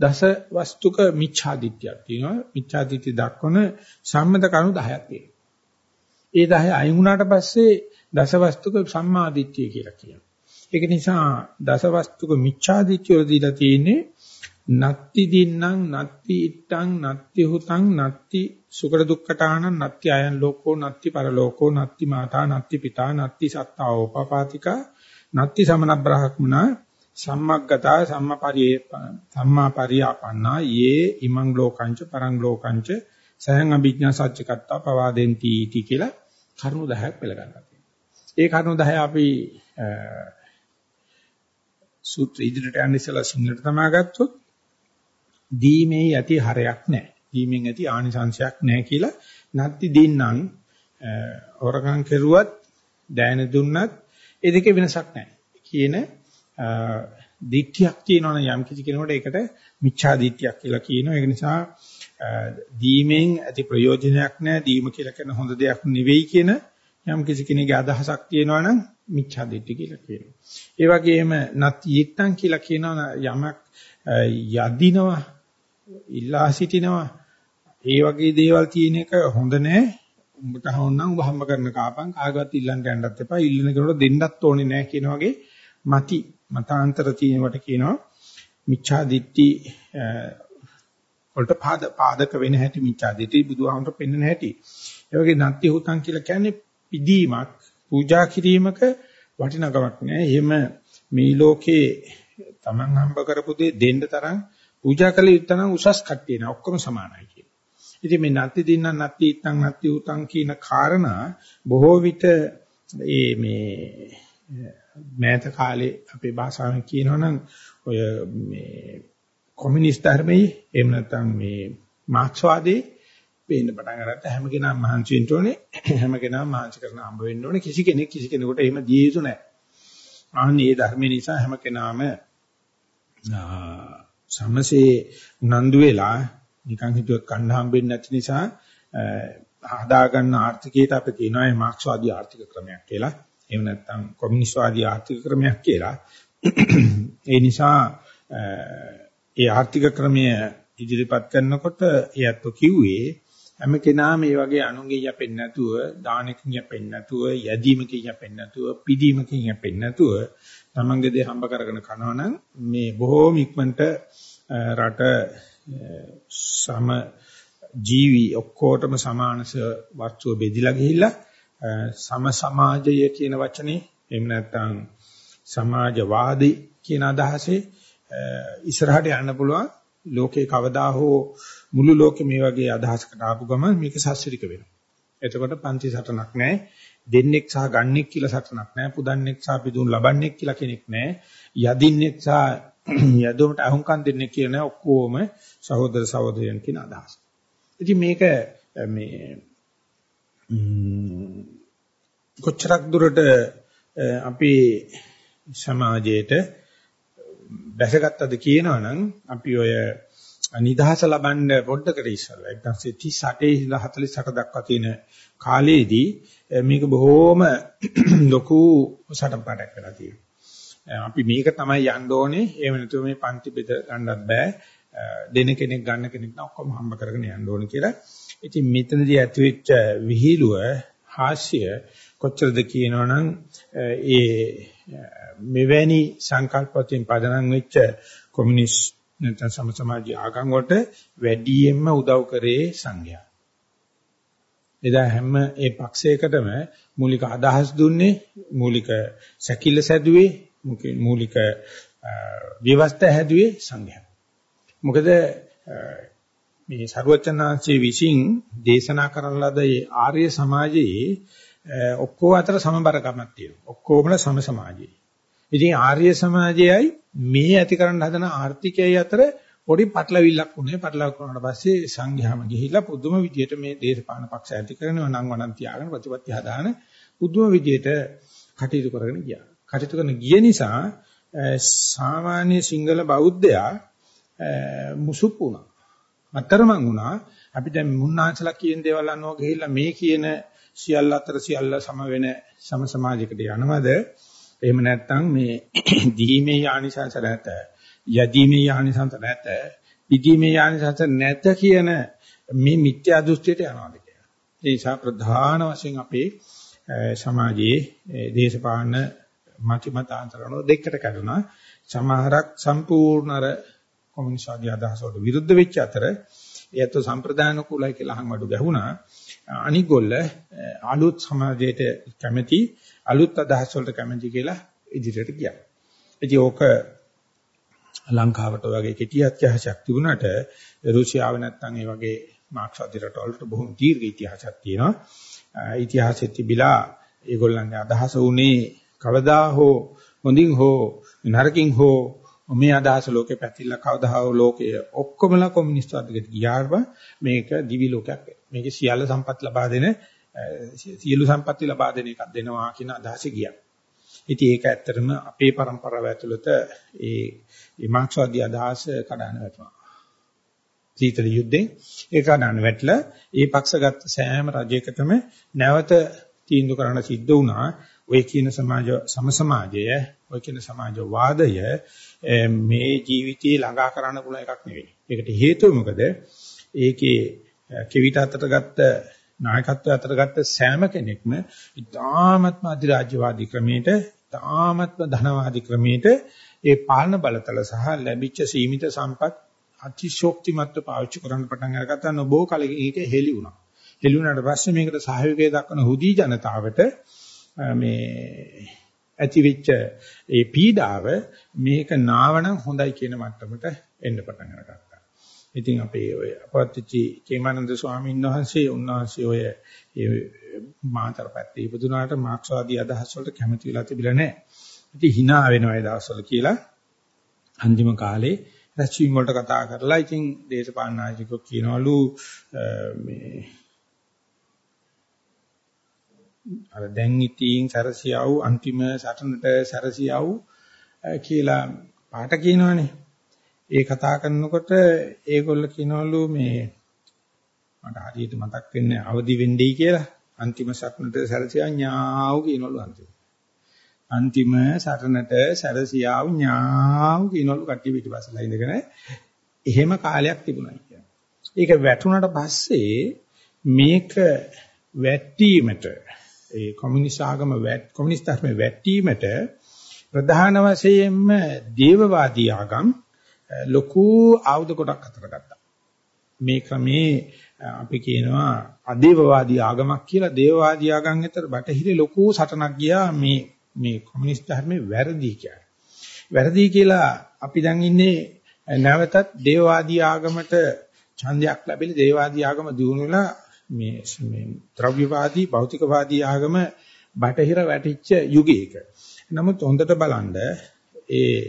දස වස්තුක මිච්ඡාදිත්‍යයක් තියෙනවා. මිච්ඡාදිත්‍ය දක්වන සම්මත කරුණු 10ක් තියෙනවා. ඒ 10 අයින් වුණාට පස්සේ දසවස්තුක සම්මාදිට්ඨිය කියලා කියනවා. ඒක නිසා දසවස්තුක මිච්ඡාදිට්ඨිය වල දීලා තියෙන්නේ නත්ති දින්නම් නත්ති ඉත්තං නත්ති හුතං නත්ති සුකර දුක්ඛටානං නත්ති අයං ලෝකෝ නත්ති පරලෝකෝ නත්ති මාතා නත්ති පිතා නත්ති සත්තාවෝ පපාතිකා නත්ති සමන බ්‍රහ්මනා සම්මග්ගතා සම්මපරියේ සම්මාපරියාපන්නා යේ ඉමං ලෝකංච පරං ලෝකංච සයන් අභිඥා සත්‍යකත්තා පවාදෙන්ති इति කියලා කරුණු 10ක් පෙළ ගන්නවා. ඒ කරුණු 10 අපි සූත්‍ර ඉදිරියට යන්න ඉස්සලා සිංහලට තමා ගත්තොත් දීමේ යටි හරයක් නැහැ. දීමෙන් ඇති ආනිසංශයක් නැහැ කියලා නැත්ති දින්නම් හොරකම් කෙරුවත් දෑන දුන්නත් ඒ දෙකේ වෙනසක් නැහැ. කියන දිට්ඨියක් තියෙනවනේ යම් කිසි කෙනෙකුට ඒකට මිච්ඡා දිට්ඨියක් කියලා කියනවා. ඒක නිසා දීමෙන් ඇති ප්‍රයෝජනයක් නැහැ. දීම කියලා කියන හොඳ දෙයක් නෙවෙයි කියන යම් කිසි කෙනෙකුගේ අදහසක් තියෙනවා නම් මිච්ඡා දිට්ඨිය කියලා කියනවා. ඒ වගේම නත් ඊත්තං කියලා කියනවා යමක් යදිනවා ඉල්ලා සිටිනවා ඒ වගේ දේවල් තියෙන එක හොඳ නෑ උඹට හවුන්නම් උඹ හම්බ කරන කාපන් කාගවත් ඉල්ලන්න යන්නත් එපා ඉල්ලන කෙනාට දෙන්නත් ඕනේ නෑ කියන වගේ mati මතාන්තර තියෙනවට කියනවා මිච්ඡා දිට්ඨි වලට පාද පාදක වෙන හැටි මිච්ඡා දිට්ඨි බුදුහාමර පෙන්වන හැටි. ඒ වගේ නත්ති හුතං කියලා කියන්නේ පිදීමක් පූජා කිරීමක වටිනකමක් නෑ. එහෙම මේ ලෝකේ Taman හම්බ කරපු දේ දෙන්න තරම් පූජා කළ යුත්තේ නම් උසස් කට්ටිය නෑ. ඔක්කොම සමානයි කියන. ඉතින් මේ නැති දින්න නැති ඉත්තන් නැති උතන් කියන කාරණා බොහෝ විට ඒ මේ මෑත කාලේ අපේ භාෂාවෙන් කියනවනම් ඔය මේ කොමියුනිස්ට් ධර්මයේ එහෙම නැත්නම් මේ මාක්ස්වාදී පේන්න පටන් ගන්නත් හැම කෙනාම මහන්සි වෙන්න ඕනේ හැම කෙනාම මහන්සි කරන හම්බ වෙන්න ඕනේ කිසි කෙනෙක් කිසි කෙනෙකුට එහෙම දිය යුතු නැහැ. අනේ මේ ධර්ම නිසා හැම කෙනාම සමසේ උනන්දු වෙලා නිකන් හිතුවත් කන්න හම්බෙන්නේ නැති නිසා හදා ගන්න ආර්ථිකයට අපි කියනවා මේ මාක්ස්වාදී ආර්ථික ක්‍රමයක් කියලා. එහෙම නැත්නම් කොමියුනිස්ට්වාදී ආර්ථික ක්‍රමයක් කියලා. ඒ නිසා ඒ ආර්ථික ක්‍රමය ඉදිරිපත් කරනකොට එයත් කිව්වේ හැම කෙනාම මේ වගේ අනුන්ගේ යපෙන්නේ නැතුව, දානකින් යපෙන්නේ නැතුව, යදීමකින් යපෙන්නේ නැතුව, පිදීමකින් යපෙන්නේ නැතුව තමන්ගේ දේ හම්බ කරගෙන කනවා නම් මේ බොහෝම ඉක්මනට රට සම ජීවි ඔක්කොටම සමානස වස්තුව බෙදිලා ගිහිල්ලා සම සමාජය කියන වචනේ එහෙම නැත්නම් සමාජවාදී කියන අදහසේ ඉස්සරහට යන්න පුළුවන් ලෝකේ කවදා හෝ මුළු ලෝකෙ මේ වගේ අදහසකට ආපු ගමන් මේක සස්ත්‍රික වෙනවා. එතකොට පන්ති සටනක් නැහැ. දෙන්නෙක් සහ ගන්නෙක් කියලා සටනක් නැහැ. පුදන්නෙක් සහ පිදුන් ලබන්නෙක් කියලා කෙනෙක් නැහැ. යදින්නෙක් සහ යදුමට අහුම්කම් දෙන්නේ කියන ඔක්කොම සහෝදර සහෝදරයන් කියන අදහස. ඉතින් මේක මේ කොච්චරක් දුරට අපේ සමාජයේට බැසගත්තද කියනවනම් අපි ඔය නිදහස ලබන්න පොඩ්ඩකට ඉස්සරලා 1938 ඉඳලා 48 දක්වා තියෙන කාලයේදී මේක බොහොම ලොකු සටන්පාඩයක් වෙලා තියෙනවා. අපි මේක තමයි යන්න ඕනේ. එහෙම නැතුව මේ පන්ති බෙද ගන්නත් බෑ. දෙන කෙනෙක් ගන්න කෙනෙක් නම් ඔක්කොම හම්බ කරගෙන යන්න ඕනේ කියලා. ඉතින් මෙතනදී ඇතිවෙච්ච විහිළුව හාස්‍ය කොච්චරද කියනවනම් ඒ මෙවැනි සංකල්පයෙන් පදනම් වෙච්ච කොමියුනිස්ට් නැත්නම් සම සමාජීය ආගම් වලට වැඩියෙන්ම උදව් කරේ සංඝයා. එදා හැම ඒ පක්ෂයකටම මූලික අදහස් දුන්නේ මූලික සැකිල්ල සැදුවේ මූලික ව්‍යවස්ථා හැදුවේ සංඝයා. මොකද මේ ਸਰවචනාංශයේ විසින් දේශනා කරන ලද මේ ආර්ය සමාජයේ ඔක්කොම අතර සමබරකමක් තියෙනවා. ඔක්කොමල සම සමාජයයි. ඉතින් ආර්ය සමාජයයි මේ ඇති කරන්න හදන ආර්ථිකයයි අතර පොඩි පටලවිල්ලක් වුණේ. පටලවක් වුණාට පස්සේ සංඝයාම ගිහිල්ලා පුදුම විදියට මේ දේශපාලන පක්ෂ ඇති කරනවා නම් වණන් තියාගෙන ප්‍රතිපත්ති හදාන පුදුම විදියට කටයුතු කරගෙන ගියා. කටයුතු කරන ගිය නිසා සාමාන්‍ය සිංහල බෞද්ධයා මුසුප් වුණා. අතරමං වුණා. අපි දැන් මුන්නාන්සලා කියන දේවල් අනුව ගිහිල්ලා මේ කියන සියල්ල අතර සියල්ල සම වෙන සම සමාජයකට යනවද? එහෙම නැත්නම් මේ දීමේ යානිසංස නැත. යදීමේ යානිසංස නැත. පිදීමේ යානිසංස නැත කියන මේ මිත්‍යා දෘෂ්ටියට යනවාද කියලා. ඒ නිසා ප්‍රධාන වශයෙන් අපේ සමාජයේ දේශපාලන මතිමතාන්තරණ දෙකට කැඩුනා. සමහරක් සම්පූර්ණ අර කොමියුනිස්ට් ආදී අදහස් වලට විරුද්ධ වෙච්ච අතර ඒත් සම්ප්‍රදාන කුලයි කියලා අහංවඩු ගැහුණා. අනිගොල්ල අලුත් සමාජයට කැමැති අලුත් අදහස් වලට කැමැති කියලා ඉදිරියට ගියා. ඉතින් ඕක ලංකාවට වගේ කෙටි ඉතිහාසයක් තිබුණාට රුසියාව නැත්තම් ඒ වගේ මාක්ස්වාදී රටවලට බොහොම දීර්ඝ ඉතිහාසයක් තියෙනවා. ඉතිහාසෙත් තිබිලා ඒගොල්ලන්ගේ අදහස උනේ කවදා හෝ හොඳින් හෝ නරකින් හෝ මේ අදහස ලෝකේ පැතිරලා කවදා හෝ ලෝකයේ ඔක්කොමලා කොමියුනිස්ට් වර්ගයට ගියාම මේක දිවි ලෝකයක් වෙනවා. මේක සියල්ල සම්පත් ලබා දෙන සියලු සම්පත්ති ලබා දෙන එකක් දෙනවා කියන අදහසේ ගියා. ඉතින් ඒක ඇත්තටම අපේ પરම්පරාව ඇතුළත ඒ ඒ මාක්ස්වාදී අදහස කඩන වැටුණා. සීතල යුද්ධයෙන් ඒක කඩන වැටලා ඒ පක්ෂගත සෑම රජයකටම නැවත තීන්දුව කරන්න සිද්ධ වුණා. ඔය කියන සමාජ සම සමාජය, ඔය කියන සමාජ වාදය මේ ජීවිතේ ළඟා කරන්න පුළුවන් එකක් නෙවෙයි. ඒකට හේතුව මොකද? ඒකේ කෙවිත අතට ගත්ත නායකත්වය අතට ගත්ත සෑම කෙනෙක්ම ඉතාමත්ම අධිරාජ්‍යවාදී ක්‍රමයට, ඉතාමත්ම ධනවාදී ක්‍රමයට ඒ පාලන බලතල සහ ලැබිච්ච සීමිත සම්පත් අතිශෝක්තිමත්ව පාවිච්චි කරන්න පටන් අරගත්තා නොබෝ කලකින් ඒක හෙලි වුණා. හෙලි වුණාට පස්සේ මේකට සහයෝගය දක්වන හුදී ජනතාවට මේ ඇතිවෙච්ච ඒ පීඩාව මේක නාවනම් හොඳයි කියන මට්ටමට එන්න පටන් අරගත්තා. ඉතින් අපේ ඔය අපවත්චි කේමානන්ද ස්වාමීන් වහන්සේ උන්වහන්සේ ඔය ඒ මාතර පැත්තේ ඉපදුනාට මාක්ස්වාදී අදහස් වලට කැමති වෙලා තිබිලා නැහැ. ඉතින් hina වෙනවා ඒ දවස්වල කියලා අන්තිම කාලේ රැස්වීම වලට කතා කරලා ඉතින් දේශපාලන නායකයෝ කියනවලු මේ අර දැන් ඉතින් සරසියව අන්තිම සටනට සරසියව කියලා පාට කියනවනේ. ඒ කතා කරනකොට ඒගොල්ල කියනවලු මේ මට හරියට මතක් වෙන්නේ අවදි වෙන්නයි කියලා. අන්තිම සටනට සරසියා ඥාව් කියනවලු අන්තිම. අන්තිම සටනට සරසියාව ඥාව් කියනවලු කට්ටිය පිටිපස්සලා ඉඳගෙන. එහෙම කාලයක් තිබුණා කියන්නේ. ඒක වැටුණට පස්සේ මේක වැටීමට ඒ කොමියුනිස්ට් ආගම කොමියුනිස්ට් ධර්මයේ වැටීමට ප්‍රධාන වශයෙන්ම දේවවාදී ආගම් ලොකු ආයුධ කොටක් අතර ගත්තා. මේ ක්‍රමේ අපි කියනවා අදේවවාදී ආගමක් කියලා දේවවාදී ආගම් අතර බටහිරේ ලොකු සටනක් ගියා මේ මේ කොමියුනිස්ට් ධර්මයේ වැරදි කියන්නේ. වැරදි කියලා අපි දැන් ඉන්නේ නැවතත් දේවවාදී ආගමට ඡන්දයක් ලැබෙන දේවවාදී ආගම දිනු වෙලා මේ මේ ද්‍රව්‍යවාදී භෞතිකවාදී ආගම බටහිර වැටිච්ච යුගයක. නමුත් හොඳට බලන්න ඒ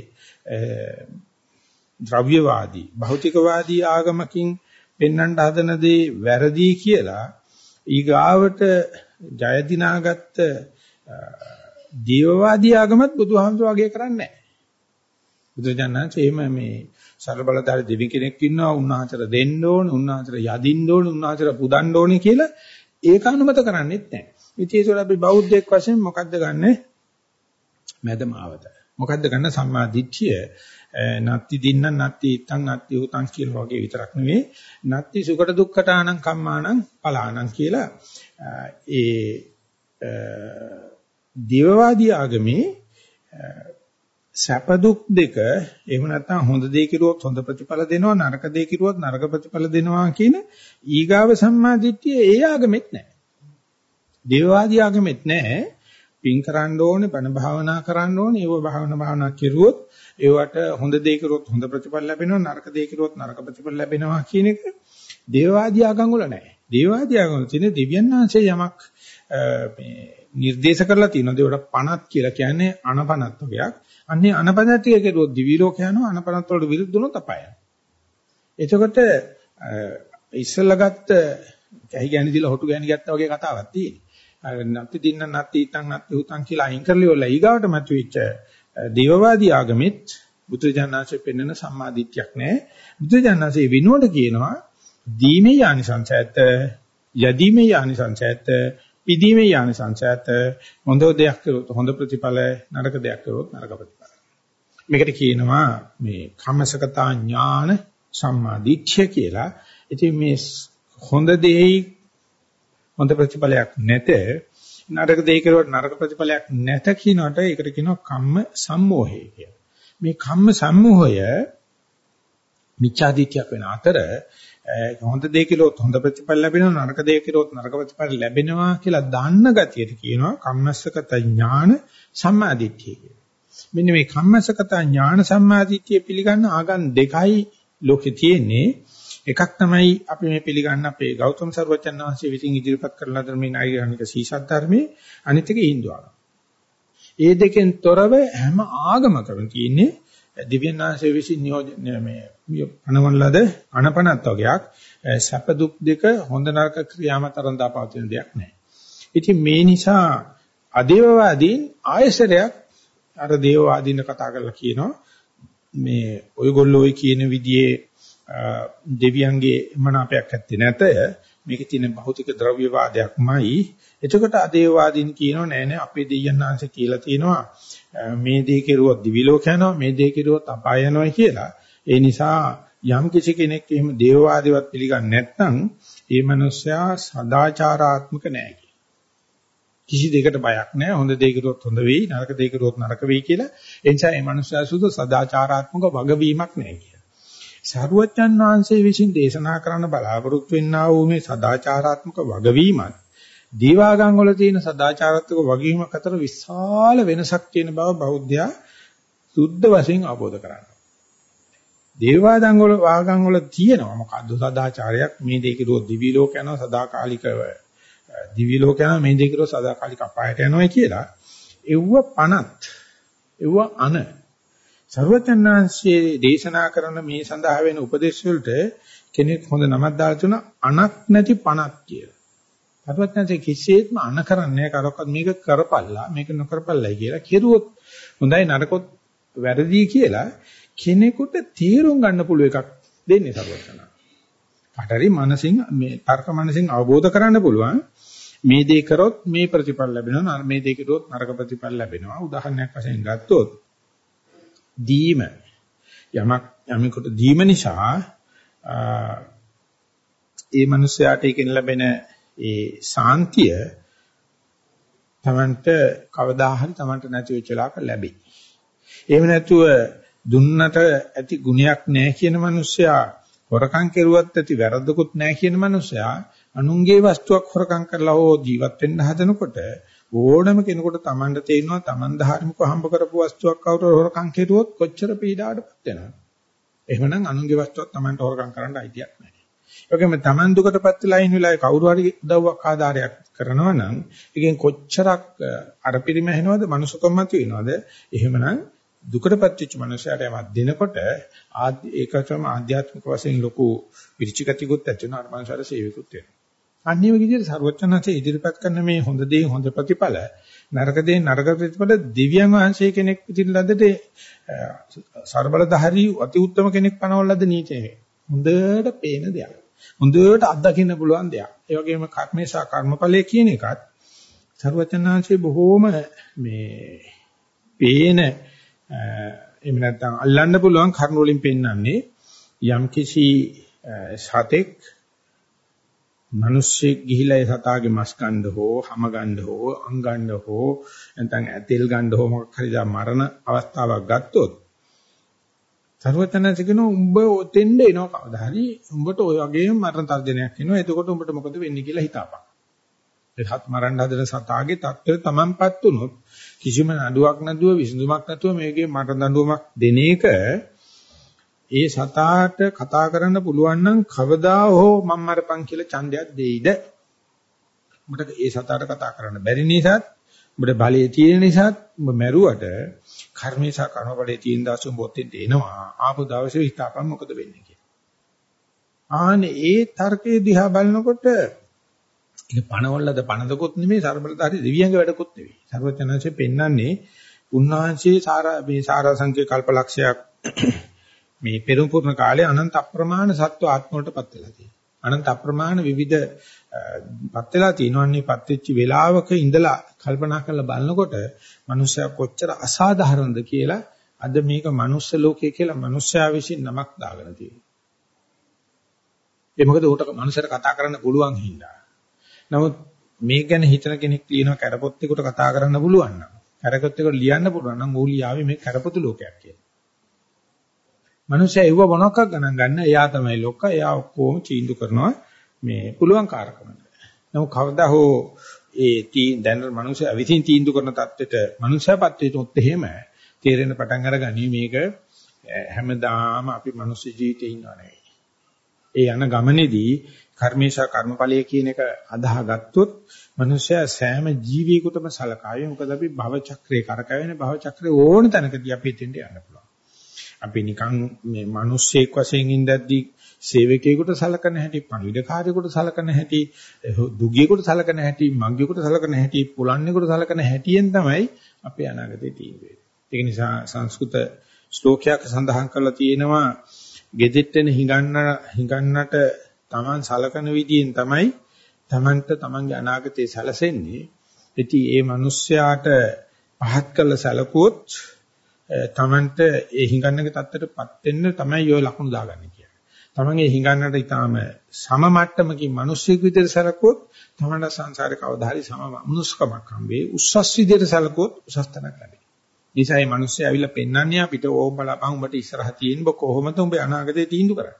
ද්‍රව්‍යවාදී භෞතිකවාදී ආගමකින් පෙන්වන්න හදන දේ වැරදි කියලා ඊගාවට ජය දිනාගත්ත දේවවාදී ආගමත් බුදුහාමුදුරුවෝ වගේ කරන්නේ නැහැ. බුදුජානනාංශ එහෙම මේ ਸਰබලදාරි දෙවි කෙනෙක් ඉන්නවා උන්වහන්සේට දෙන්න ඕන උන්වහන්සේට යදින්න ඕන උන්වහන්සේට පුදන්න ඕනේ කියලා ඒක අනුමත කරන්නේත් නැහැ. ඉතින් ඒක අපි බෞද්ධයෙක් වශයෙන් මොකද්ද ගන්නෙ? මැදමාවත. මොකද්ද ගන්න සම්මා දිට්ඨිය? නත්ති දින්න නත්ති ඉත්තං නත්ති උතං කියලා වගේ විතරක් නෙවෙයි. නත්ති සුකට දුක්කට ආනං කම්මානං පලානං කියලා ඒ දේවවාදී ආගමේ සැප දුක් දෙක එහෙම නැත්නම් හොඳ දේ කිරුවොත් හොඳ ප්‍රතිඵල දෙනවා නරක දේ කිරුවොත් නරක ප්‍රතිඵල දෙනවා කියන ඊගාව සම්මාදිට්ඨිය ඒ ආගමෙත් නැහැ. දේවවාදී ආගමෙත් නැහැ. පින් කරන්න ඕනේ, බණ භාවනා කරන්න ඕනේ, ඒව භාවනා භාවනා කිරුවොත් ඒවට හොඳ දේ කිරුවොත් හොඳ ප්‍රතිඵල ලැබෙනවා, නරක දේ කිරුවොත් නරක ප්‍රතිඵල ලැබෙනවා කියන එක දේවවාදී ආගම් වල නැහැ. දේවවාදී ආගම් වල තියෙන දෙවියන් වහන්සේ යමක් මේ නිර්දේශ කරලා තියෙනවා. ඒකට පණත් කියලා කියන්නේ අනපනත් වගේක්. අන්නේ අනපනත් ටික කෙරුවොත් දිවි ලෝක යනවා අනපනත් වලට විරුද්ධ වුණොත් අපාය. එතකොට ඉස්සෙල්ලා ගත්ත කැහි ගෑණි දීලා හොටු ගෑණි ගත්තා වගේ කතාවක් තියෙනවා. නැත්ති දින්න නැත්ති ඉතන් නැත්ති උතන් කියලා අයින් කරලිය වල ඊගාවට මතුවෙච්ච දේවවාදී ආගමෙත් බුදුජානනාංශයෙන් පෙන්වන සම්මාදිට්ඨියක් නැහැ. බුදුජානනාංශයේ විනෝඩ කියනවා දීමේ යානිසංස ඇත යදීමේ යානිසංස ඇත පිදීමේ යානිසංස ඇත හොඳ දෙයක් කරොත් හොඳ ප්‍රතිඵල නරක දෙයක් කරොත් නරක ප්‍රතිඵල. මේකට කියනවා මේ කම්මසකතා ඥාන සම්මාදිට්ඨිය කියලා. ඉතින් මේ හොඳ දෙයි හොඳ ප්‍රතිඵලයක් නැත නරක දෙයි කරුවට නරක ප්‍රතිඵලයක් නැත කියනකට ඒකට කියනවා කම්ම සම්මෝහය කියලා. මේ කම්ම සම්මෝහය මිච්ඡාදිත්‍යයක් වෙන අතර හොඳ දේ කිලොත් හොඳ ප්‍රතිඵල ලැබෙනවා නරක දේ කිලොත් නරක ප්‍රතිඵල ලැබෙනවා කියලා දන්න ගතියට කියනවා කම්මස්සකත ඥාන සම්මාදිට්ඨිය කියලා. මෙන්න මේ කම්මස්සකත ඥාන සම්මාදිට්ඨිය පිළිගන්න ආගම් දෙකයි ලෝකේ තියෙන්නේ. එකක් තමයි අපි මේ පිළිගන්න අපේ ගෞතම සර්වචන් වහන්සේ විසින් ඉදිරිපත් කරලා දෙන මේ නෛර්යානික සීසත් ධර්මයේ අනිත් එක හින්දු ආගම. ඒ දෙකෙන් තොරව හැම ආගමකම තියෙන්නේ දිව්‍යඥාන්සේ විසින් නියෝජනය මේ පණවන ලද අනපනත් වගේක් සැප දුක් දෙක හොඳ නරක ක්‍රියාමතරන් දාපවතින දෙයක් නැහැ. ඉතින් මේ නිසා අදේවවාදීන් ආයසරයක් අර දේවවාදීන් කතා කරලා කියනවා. මේ ඔයගොල්ලෝ ඔය කියන විදිහේ දෙවියන්ගේ මනාපයක් ඇත්තේ නැතය මේකේ තියෙන භෞතික ද්‍රව්‍යවාදයක්මයි. එතකොට අදේවවාදීන් කියනවා නෑ නෑ අපේ දෙයයන්ාංශ කියලා තියෙනවා. මේ දේ කෙරුවොත් දිවි ලෝක යනවා මේ දේ කෙරුවොත් අපාය යනවා කියලා ඒ නිසා යම් කිසි කෙනෙක් එහෙම දේවවාදීවත් පිළිගන්නේ නැත්නම් ඒ මනුස්සයා සදාචාරාත්මක නෑ කිසි දෙයකට බයක් නැහැ. හොඳ දෙයක් කරුවොත් හොඳ වෙයි, නරක දෙයක් කරුවොත් නරක වෙයි කියලා. ඒ නිසා මේ මනුස්සයා සුදු සදාචාරාත්මක වගවීමක් නැහැ කියලා. සරුවච්චන් වහන්සේ විසින් දේශනා කරන්න බලාපොරොත්තු වෙන්නා වූ මේ සදාචාරාත්මක වගවීමත් දීවාගම් වල තියෙන සදාචාරාත්මක වගවීමක් අතර විශාල වෙනසක් තියෙන බව බෞද්ධයා සුද්ධ වශයෙන් අවබෝධ කරගන්නවා. දේවාදම් වල වාගම් වල තියෙනවා මොකද්ද සදාචාරයක් මේ දෙක කිරුවොත් දිවි ලෝක යනවා සදාකාලිකව දිව්‍ය ලෝක යනවා මේ දෙකේ සදාකාලික අපායට යනවා කියලා එව්ව පණත් එව්ව අන සර්වචන්නාංශයේ දේශනා කරන මේ සඳහා වෙන උපදේශ වලට කෙනෙක් හොඳ නමක් දාලා තුන අනක් නැති පණක් කියලා. සර්වචන්නාංශයේ කිසිසේත්ම අන කරන්නේ කරකත් මේක කරපල්ලා මේක නොකරපල්ලා කියලා කෙරුවොත් හොඳයි නරකොත් වැරදි කියලා කෙනෙකුට තීරුම් ගන්න පුළුවන් එකක් දෙන්නේ සර්වචන්නාංශ. කාටරි මනසින් මේ තර්ක මනසින් අවබෝධ කරන්න පුළුවන් මේ දේ කරොත් මේ ප්‍රතිඵල ලැබෙනවා මේ දේ කරොත් නරක ප්‍රතිඵල ලැබෙනවා උදාහරණයක් වශයෙන් ගත්තොත් දීම යමක් යමෙකුට දීම නිසා ඒ මනුස්සයාට ඒකෙන් ලැබෙන ඒ සාන්තිය Tamanට කවදා හරි Tamanට නැති වෙච්ච ලාක ලැබෙයි. එහෙම නැතුව දුන්නට ඇති ගුණයක් නැහැ කියන මනුස්සයා හොරකම් කෙරුවත් ඇති වැරද්දකුත් නැහැ කියන මනුස්සයා අනුන්ගේ වස්තුවක් හොරකම් කරලා හෝ ජීවත් වෙන්න හදනකොට ඕනම කෙනෙකුට Tamanට තේරෙනවා Taman ධාර්මිකව හම්බ කරපු වස්තුවක් කවුරු හොරකම් කෙරුවොත් කොච්චර පීඩාවටපත් වෙනවද එහෙමනම් අනුන්ගේ වස්තුවක් Tamanට හොරකම් කරන්න අයිතියක් නැහැ ඒ වගේම Taman දුකටපත් වෙලා ඉන්න වෙලාවේ කවුරු හරි උදව්වක් ආධාරයක් කරනවා නම් ඒකෙන් කොච්චරක් අර පිරිමැහෙනවද මනුස්සකම මත වෙනවද එහෙමනම් දුකටපත් වෙච්ච මනුස්සයාට යමක් දෙනකොට ඒකටම ආධ්‍යාත්මික වශයෙන් ලොකු විචිකතිකුත් ඇති වෙනවා අර මනුස්සයාට සේවිකුත් වෙනවා. අනිත් විදිහට සර්වචනanse ඉදිරිපත් කරන මේ හොඳ දේ හොඳ ප්‍රතිඵල නරක දේ නරක ප්‍රතිඵල දිව්‍යන් වහන්සේ කෙනෙක් විදිහට ලද්දට ਸਰබලධාරී අති උත්තම කෙනෙක් පනවලද නීතිය. හොඳට පේන දෙයක්. හොඳට අත්දකින්න පුළුවන් දෙයක්. ඒ වගේම කර්මේශා කර්මඵලයේ කියන එකත් ਸਰවචනanse බොහෝම මේ පේන එහෙම නැත්නම් අල්ලන්න පුළුවන් කරුණු වලින් පෙන්වන්නේ යම්කිසි සතෙක් මිනිස්සෙක් ගිහිලා ඒ සතාගේ මස් ගන්න හෝ හැම ගන්න හෝ අං ගන්න හෝ නැත්නම් ඇතෙල් ගන්න හෝ මොකක් හරි දා මරණ අවස්ථාවක් ගත්තොත් සර්වතනසිකන උඹ ඔතෙන්ද එනවා කවදා හරි. උඹට ඔය වගේම මරණ තර්ජනයක් එනවා. එතකොට උඹට මොකද වෙන්නේ කියලා හිතාපන්. ඒ හත් මරන්න හදන සතාගේ තත්ත්වය තමන්පත් උනොත් කිසිම නඩුවක් නැතුව විසඳුමක් නැතුව මේකේ මට දඬුවමක් දෙන එක ඒ සතාට කතා කරන්න පුළුවන් නම් කවදා හෝ මම මරපන් කියලා ඡන්දයක් දෙයිද? උඹට ඒ සතාට කතා කරන්න බැරි නිසාත් උඹට බලයේ තියෙන නිසාත් උඹ මැරුවට කර්මේශා කර්මවලේ තියෙන දාසු බොත්තෙන් එනවා. ආපු දවසේ හිතාපන් මොකද වෙන්නේ කියලා. ආනේ ඒ තර්කයේ දිහා බලනකොට ඒක පණවලද පණදකොත් නෙමෙයි සර්බලදාරි දෙවියන්ගේ වැඩකුත් නෙවෙයි. සර්වඥාන්සේ පෙන්වන්නේ උන්වහන්සේ සාරා මේ සාරා සංකේ කල්පලක්ෂයක් මේ පෙරම්පූර්ණ කාලේ අනන්ත අප්‍රමාණ සත්ව ආත්ම වලටපත් වෙලා තියෙනවා. අනන්ත අප්‍රමාණ විවිධ පත් වෙලා තියෙනවන්නේ පත් වෙච්ච වෙලාවක ඉඳලා කල්පනා කරලා බලනකොට මනුස්සයා කොච්චර අසාධාරණද කියලා අද මේක මනුස්ස ලෝකය කියලා මනුස්සයා විසින් නමක් දාගෙන තියෙනවා. ඒ මොකද උට මනුස්සයට කතා කරන්න පුළුවන් හින්දා. නමුත් මේ ගැන හිතන කෙනෙක් ලියනවා කරපොත්තේකට කතා කරන්න පුළුවන් නම් කරපොත්තේකට ලියන්න පුළුවන් නම් ඌලියාවේ මේ කරපොතු ලෝකයක් කියලා. මිනිස්සයා එව්ව මොනක්ක ගණන් ගන්න එයා තමයි ලොක්ක එයා ඔක්කොම චීඳු කරනවා මේ පුළුවන් කාර්කමකට. නමුත් කවදා හෝ ඒ තී දැන් මිනිස්සයා විසින් තීන්දුව කරන தත්වෙට මිනිස්සයාපත් වෙතොත් එහෙම තේරෙන පටන් අරගනි මේක හැමදාම අපි මිනිස් ජීවිතේ ඉන්නව නෙවෙයි. ඒ යන ගමනේදී කර්මේශා කර්මඵලයේ කියන එක අදාහගත්තොත් මනුෂයා සෑම ජීවියෙකුටම සලකාවේ මොකද අපි භව චක්‍රේ කරකැවෙන භව චක්‍රේ ඕන තැනකදී අපි හිතෙන්ට යන්න පුළුවන්. අපි නිකන් මේ මිනිස්සෙක් වශයෙන් ඉඳද්දී සේවකයෙකුට සලකන හැටි, පණිවිඩකාරයෙකුට සලකන හැටි, දුගියෙකුට සලකන හැටි, මග්ගියෙකුට සලකන හැටි, පුලන්නේකට සලකන හැටියෙන් තමයි අපේ අනාගතේ තියෙන්නේ. ඒක නිසා සංස්කෘත ශ්ලෝකයක් සඳහන් කරලා තියෙනවා gedetten හිඟන්න හිඟන්නට Taman සලකන විදියෙන් තමයි Tamanට Tamanගේ අනාගතේ සැලසෙන්නේ. ඉතින් ඒ මිනිස්යාට පහත් කළ සැලකුවොත් තමන්ට ඒ හිඟන්නක தත්තරපත් වෙන්න තමයි ඔය ලකුණු දාගන්නේ කියන්නේ. තමන්ගේ හිඟන්නට ඊටාම සම මට්ටමකින් මිනිස්සෙක් විදිහට සැලකුවොත් තමන්ට සංසාරේ කවදා හරි සම මනුස්සකමක් හම්බේ. උස්සස් විදිහට සැලකුවොත් උසස් තැනක් ලැබේ. නිසා මේ මිනිස්සු ඇවිල්ලා පෙන්වන්නේ අපිට ඕම් බලපන් උඹට ඉස්සරහ තියෙන බ කොහොමද උඹ අනාගතේ තීන්දුව කරන්නේ.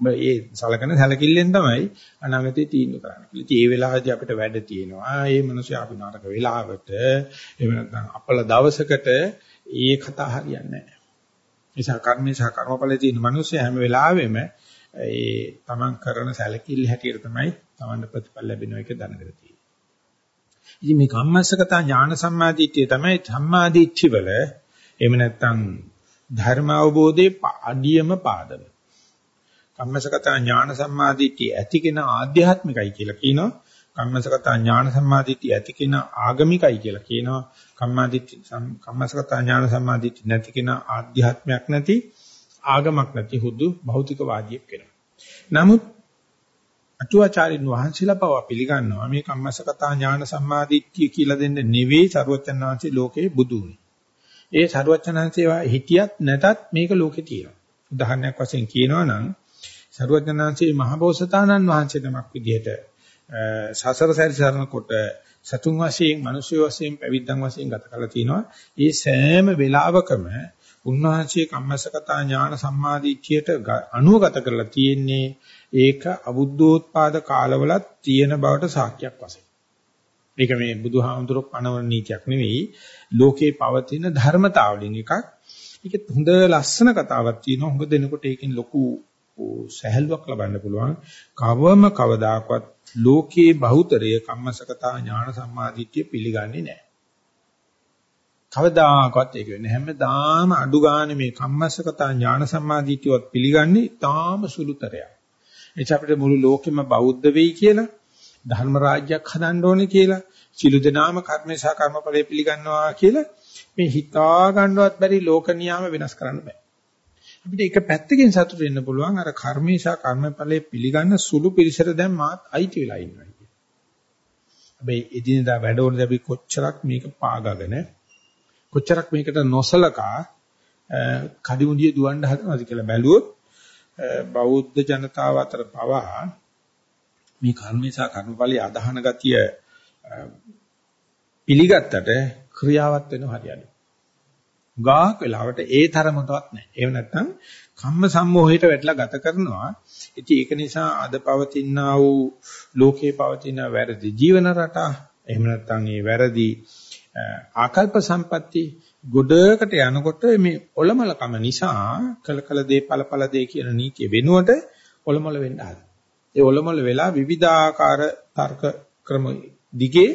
උඹ ඒ සලකන සැලකිල්ලෙන් තමයි අනාගතේ තීන්දුව කරන්නේ. ඉතින් ඒ වෙලාවේදී අපිට වැඩ තියෙනවා. මේ මිනිස්සු අපි නරක වෙලාවට එහෙම නැත්නම් අපල දවසකට ඒ කතා හරියන්නේ නැහැ. නිසා කර්මේ සහ කර්මඵලයේ තියෙන මිනිස්සු හැම වෙලාවෙම ඒ තමන් කරන සැලකිල්ල හැටියට තමයි තමන්ට ප්‍රතිඵල ලැබෙන එක දැනගෙන තියෙන්නේ. ඉතින් මේ කම්මස්සකතා ඥාන සම්මාදිට්ඨිය තමයි සම්මාදිට්ඨි වල එහෙම නැත්නම් ධර්ම අවබෝධයේ අඩියම පාදම. කම්මස්සකතා ඥාන සම්මාදිට්ඨිය ඇති කෙන ආධ්‍යාත්මිකයි කියලා කියනවා. කම්මසගත ඥාන සම්මාදිට්ඨිය ඇති කෙන ආගමිකයි කියලා කියනවා කම්මාදිට්ඨි කම්මසගත ඥාන සම්මාදිට්ඨිය නැති කෙන ආධ්‍යාත්මයක් නැති ආගමක් නැති හුදු භෞතිකවාදියෙක් වෙනවා. නමුත් අටුවාචාරින් වහන්සේලා පව පිළිගන්නවා මේ කම්මසගත ඥාන සම්මාදිට්ඨිය කියලා දෙන්න නෙවෙයි සරුවචන් වහන්සේ ලෝකේ බුදුනේ ඒ සරුවචන් වහන්සේ හිටියත් නැතත් මේක ලෝකේ තියෙනවා. උදාහරණයක් වශයෙන් කියනවා නම් සරුවචන් වහන්සේ මහබෝසතාණන් වහන්සේ නමක් විදිහට සසර සැරිසරන කොට සතුන් වශයෙන්, මිනිස්සු වශයෙන්, පැවිද්දන් වශයෙන් ගත කරලා තිනවා. ඒ සෑම වෙලාවකම උන්වහන්සේ කම්මසකතා ඥාන සම්මාදිට්ඨියට අනුගත කරලා තියෙන්නේ ඒක අබුද්ධෝත්පාද කාලවලත් තියෙන බවට සාක්ෂියක් වශයෙන්. මේක මේ බුදුහාමුදුරුවෝ පනවන නීතියක් නෙවෙයි ලෝකේ පවතින ධර්මතාවලින් එකක්. ඒකෙත් හොඳ ලස්සන කතාවක් තියෙනවා. හොඟ දෙනකොට ඒකෙන් ලොකු සැහැල්ලුවක් ලබන්න පුළුවන්. කවම කවදාකවත් ලෝකයේ බහුතරය කම්මසකතා ඥාන සම්මාදිට්ඨිය පිළිගන්නේ නැහැ. කවදාකවත් ඒක වෙන්නේ හැමදාම අඩු ගන්න මේ කම්මසකතා ඥාන සම්මාදිට්ඨියවත් පිළිගන්නේ තාම සුළුතරයක්. එච අපිට මුළු ලෝකෙම බෞද්ධ වෙයි කියලා ධර්ම රාජ්‍යයක් හදන්න ඕනේ කියලා සිළු දෙනාම කර්මේ සහ කර්මඵලයේ පිළිගන්නවා කියලා මේ හිතා ගන්නවත් බැරි ලෝක නියාම වෙනස් කරන්න බෑ. අපිට එක පැත්තකින් සතුට වෙන්න පුළුවන් අර කර්මේ සහ කර්මඵලයේ පිළිගන්න සුළු පිළිසර දැන් මාත් අයිති වෙලා ඉන්නවා කියන. හැබැයි එදිනදා වැඩවලදී අපි කොච්චරක් මේක පාගගෙන කොච්චරක් මේකට නොසලකා කඩිමුඩිය දුවන්න හදනවද කියලා බැලුවොත් බෞද්ධ ජනතාව අතර පවා මේ කර්මේ සහ කර්මඵලයේ අදහන ගතිය පිළිගත්තට ක්‍රියාවත් වෙනව හරියන්නේ. ගාක් වෙලාවට ඒ තරමටවත් නැහැ. එහෙම නැත්නම් කම්ම සම්මෝහයට වැටලා ගත කරනවා. ඉතින් ඒක නිසා අද පවතිනා වූ ලෝකේ පවතින වැරදි ජීවන රටා එහෙම නැත්නම් ඒ වැරදි ආකල්ප සම්පatti ගොඩකට යනකොට මේ ඔලමලකම නිසා කල කල දේ පළ පළ දේ කියන නීතිය වෙනුවට ඔලමල වෙන්න හදනවා. ඒ ඔලමල වෙලා විවිධාකාර තර්ක ක්‍රම දිගේ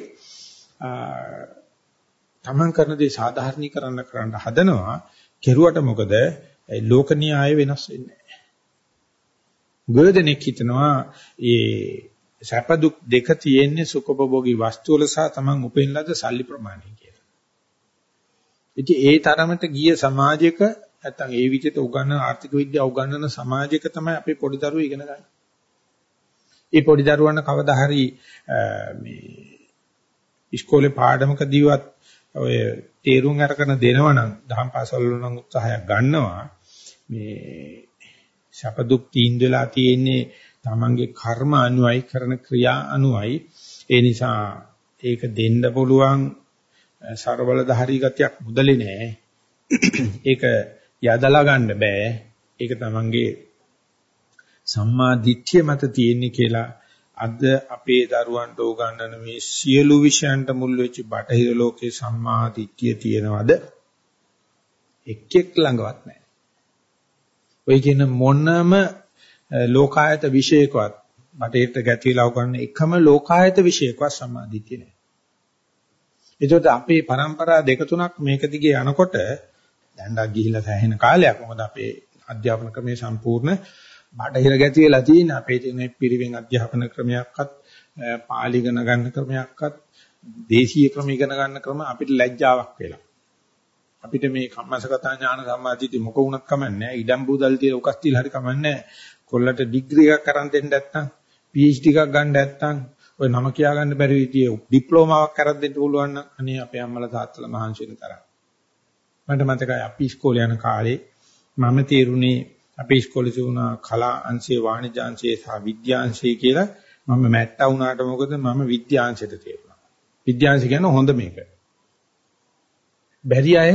තමන් කරන දේ සාධාරණීකරණ කරන්න හදනවා කෙරුවට මොකද ලෝක න්‍යාය වෙනස් වෙන්නේ නැහැ. ගොඩනෙක් හිතනවා ඒ සැප දුක් දෙක තියෙන්නේ සුඛභෝගී වස්තු වල සහ තමන් උපෙන් ලද සල්ලි ප්‍රමාණය කියලා. ඉතින් ඒ තරමට ගිය සමාජයක නැත්තම් ඒ විදිහට උගන්වන ආර්ථික විද්‍යාව උගන්වන සමාජයක තමයි අපේ පොඩි දරුවෝ ඉගෙන ගන්න. ඒ පොඩි දරුවන්ට කවදා හරි මේ ඉස්කෝලේ පාඩමකදීවත් ඔය තේරුම් අරගෙන දෙනවනම් දහම් පාසල් වල නම් උත්සාහයක් ගන්නවා. මේ සැප දුක් තීන්දුවලා තියෙන්නේ තමන්ගේ කර්ම අනුවයි කරන ක්‍රියා අනුවයි. ඒ නිසා ඒක දෙන්න පුළුවන් ਸਰබලධාරී ගතියක් මුදලේ නෑ. ඒක යදලා ගන්න බෑ. ඒක තමන්ගේ සම්මා දිට්ඨිය මත තියෙන්නේ කියලා අද අපේ දරුවන්ට උගන්වන මේ සියලු විෂයන්ට මුල් වෙච්ච බටහිර ලෝකේ සම්මා දිට්ඨිය තියෙනවද? එක් එක් ළඟවත් නැහැ. ඔය කියන මොනම ලෝකායත විශේෂකවත් බටහිරට ගැතිලා උගන්වන එකම ලෝකායත විශේෂකවත් සම්මා දිට්ඨිය නැහැ. ඒකට අපේ પરම්පරා දෙක තුනක් මේක දිගේ යනකොට දැන්ඩක් ගිහිලා සෑහෙන කාලයක්. මොකද අපේ අධ්‍යාපන ක්‍රමයේ සම්පූර්ණ බාහිර ගැති වෙලා තියෙන අපේ තියෙන පිරිවෙන් අධ්‍යාපන ක්‍රමයක්වත් පාලි ඉගෙන ගන්න ක්‍රමයක්වත් දේශීය ක්‍රම ඉගෙන ගන්න ක්‍රම අපිට ලැජ්ජාවක් වෙලා. අපිට මේ කම්මසගතා ඥාන සම්මාදිටි මොක වුණත් කමන්නේ ඉඩම් බුදල් තියලා උකස් තියලා හරි කමන්නේ කොල්ලට ඩිග්‍රී එකක් අරන් දෙන්න නැත්නම් PhD එකක් ගන්න නැත්නම් ඔය නම කියා ගන්න බැරි විදිය ඩිප්ලෝමාවක් කරන් දෙන්න පුළුවන් නම් අනේ අපේ අම්මලා තාත්තලා මහන්සි වෙන තරම්. මට මතකයි අපි ඉස්කෝලේ යන කාලේ මම තීරුණේ අපේ ඉස්කෝලේ තිබුණා කලා අංශයේ වාණිජ්‍ය අංශයේ සහ විද්‍යාංශයේ කියලා මම මැට්ටා වුණාට මොකද මම විද්‍යාංශයට තේරුණා විද්‍යාංශ කියන්නේ හොඳ මේක බැරි අය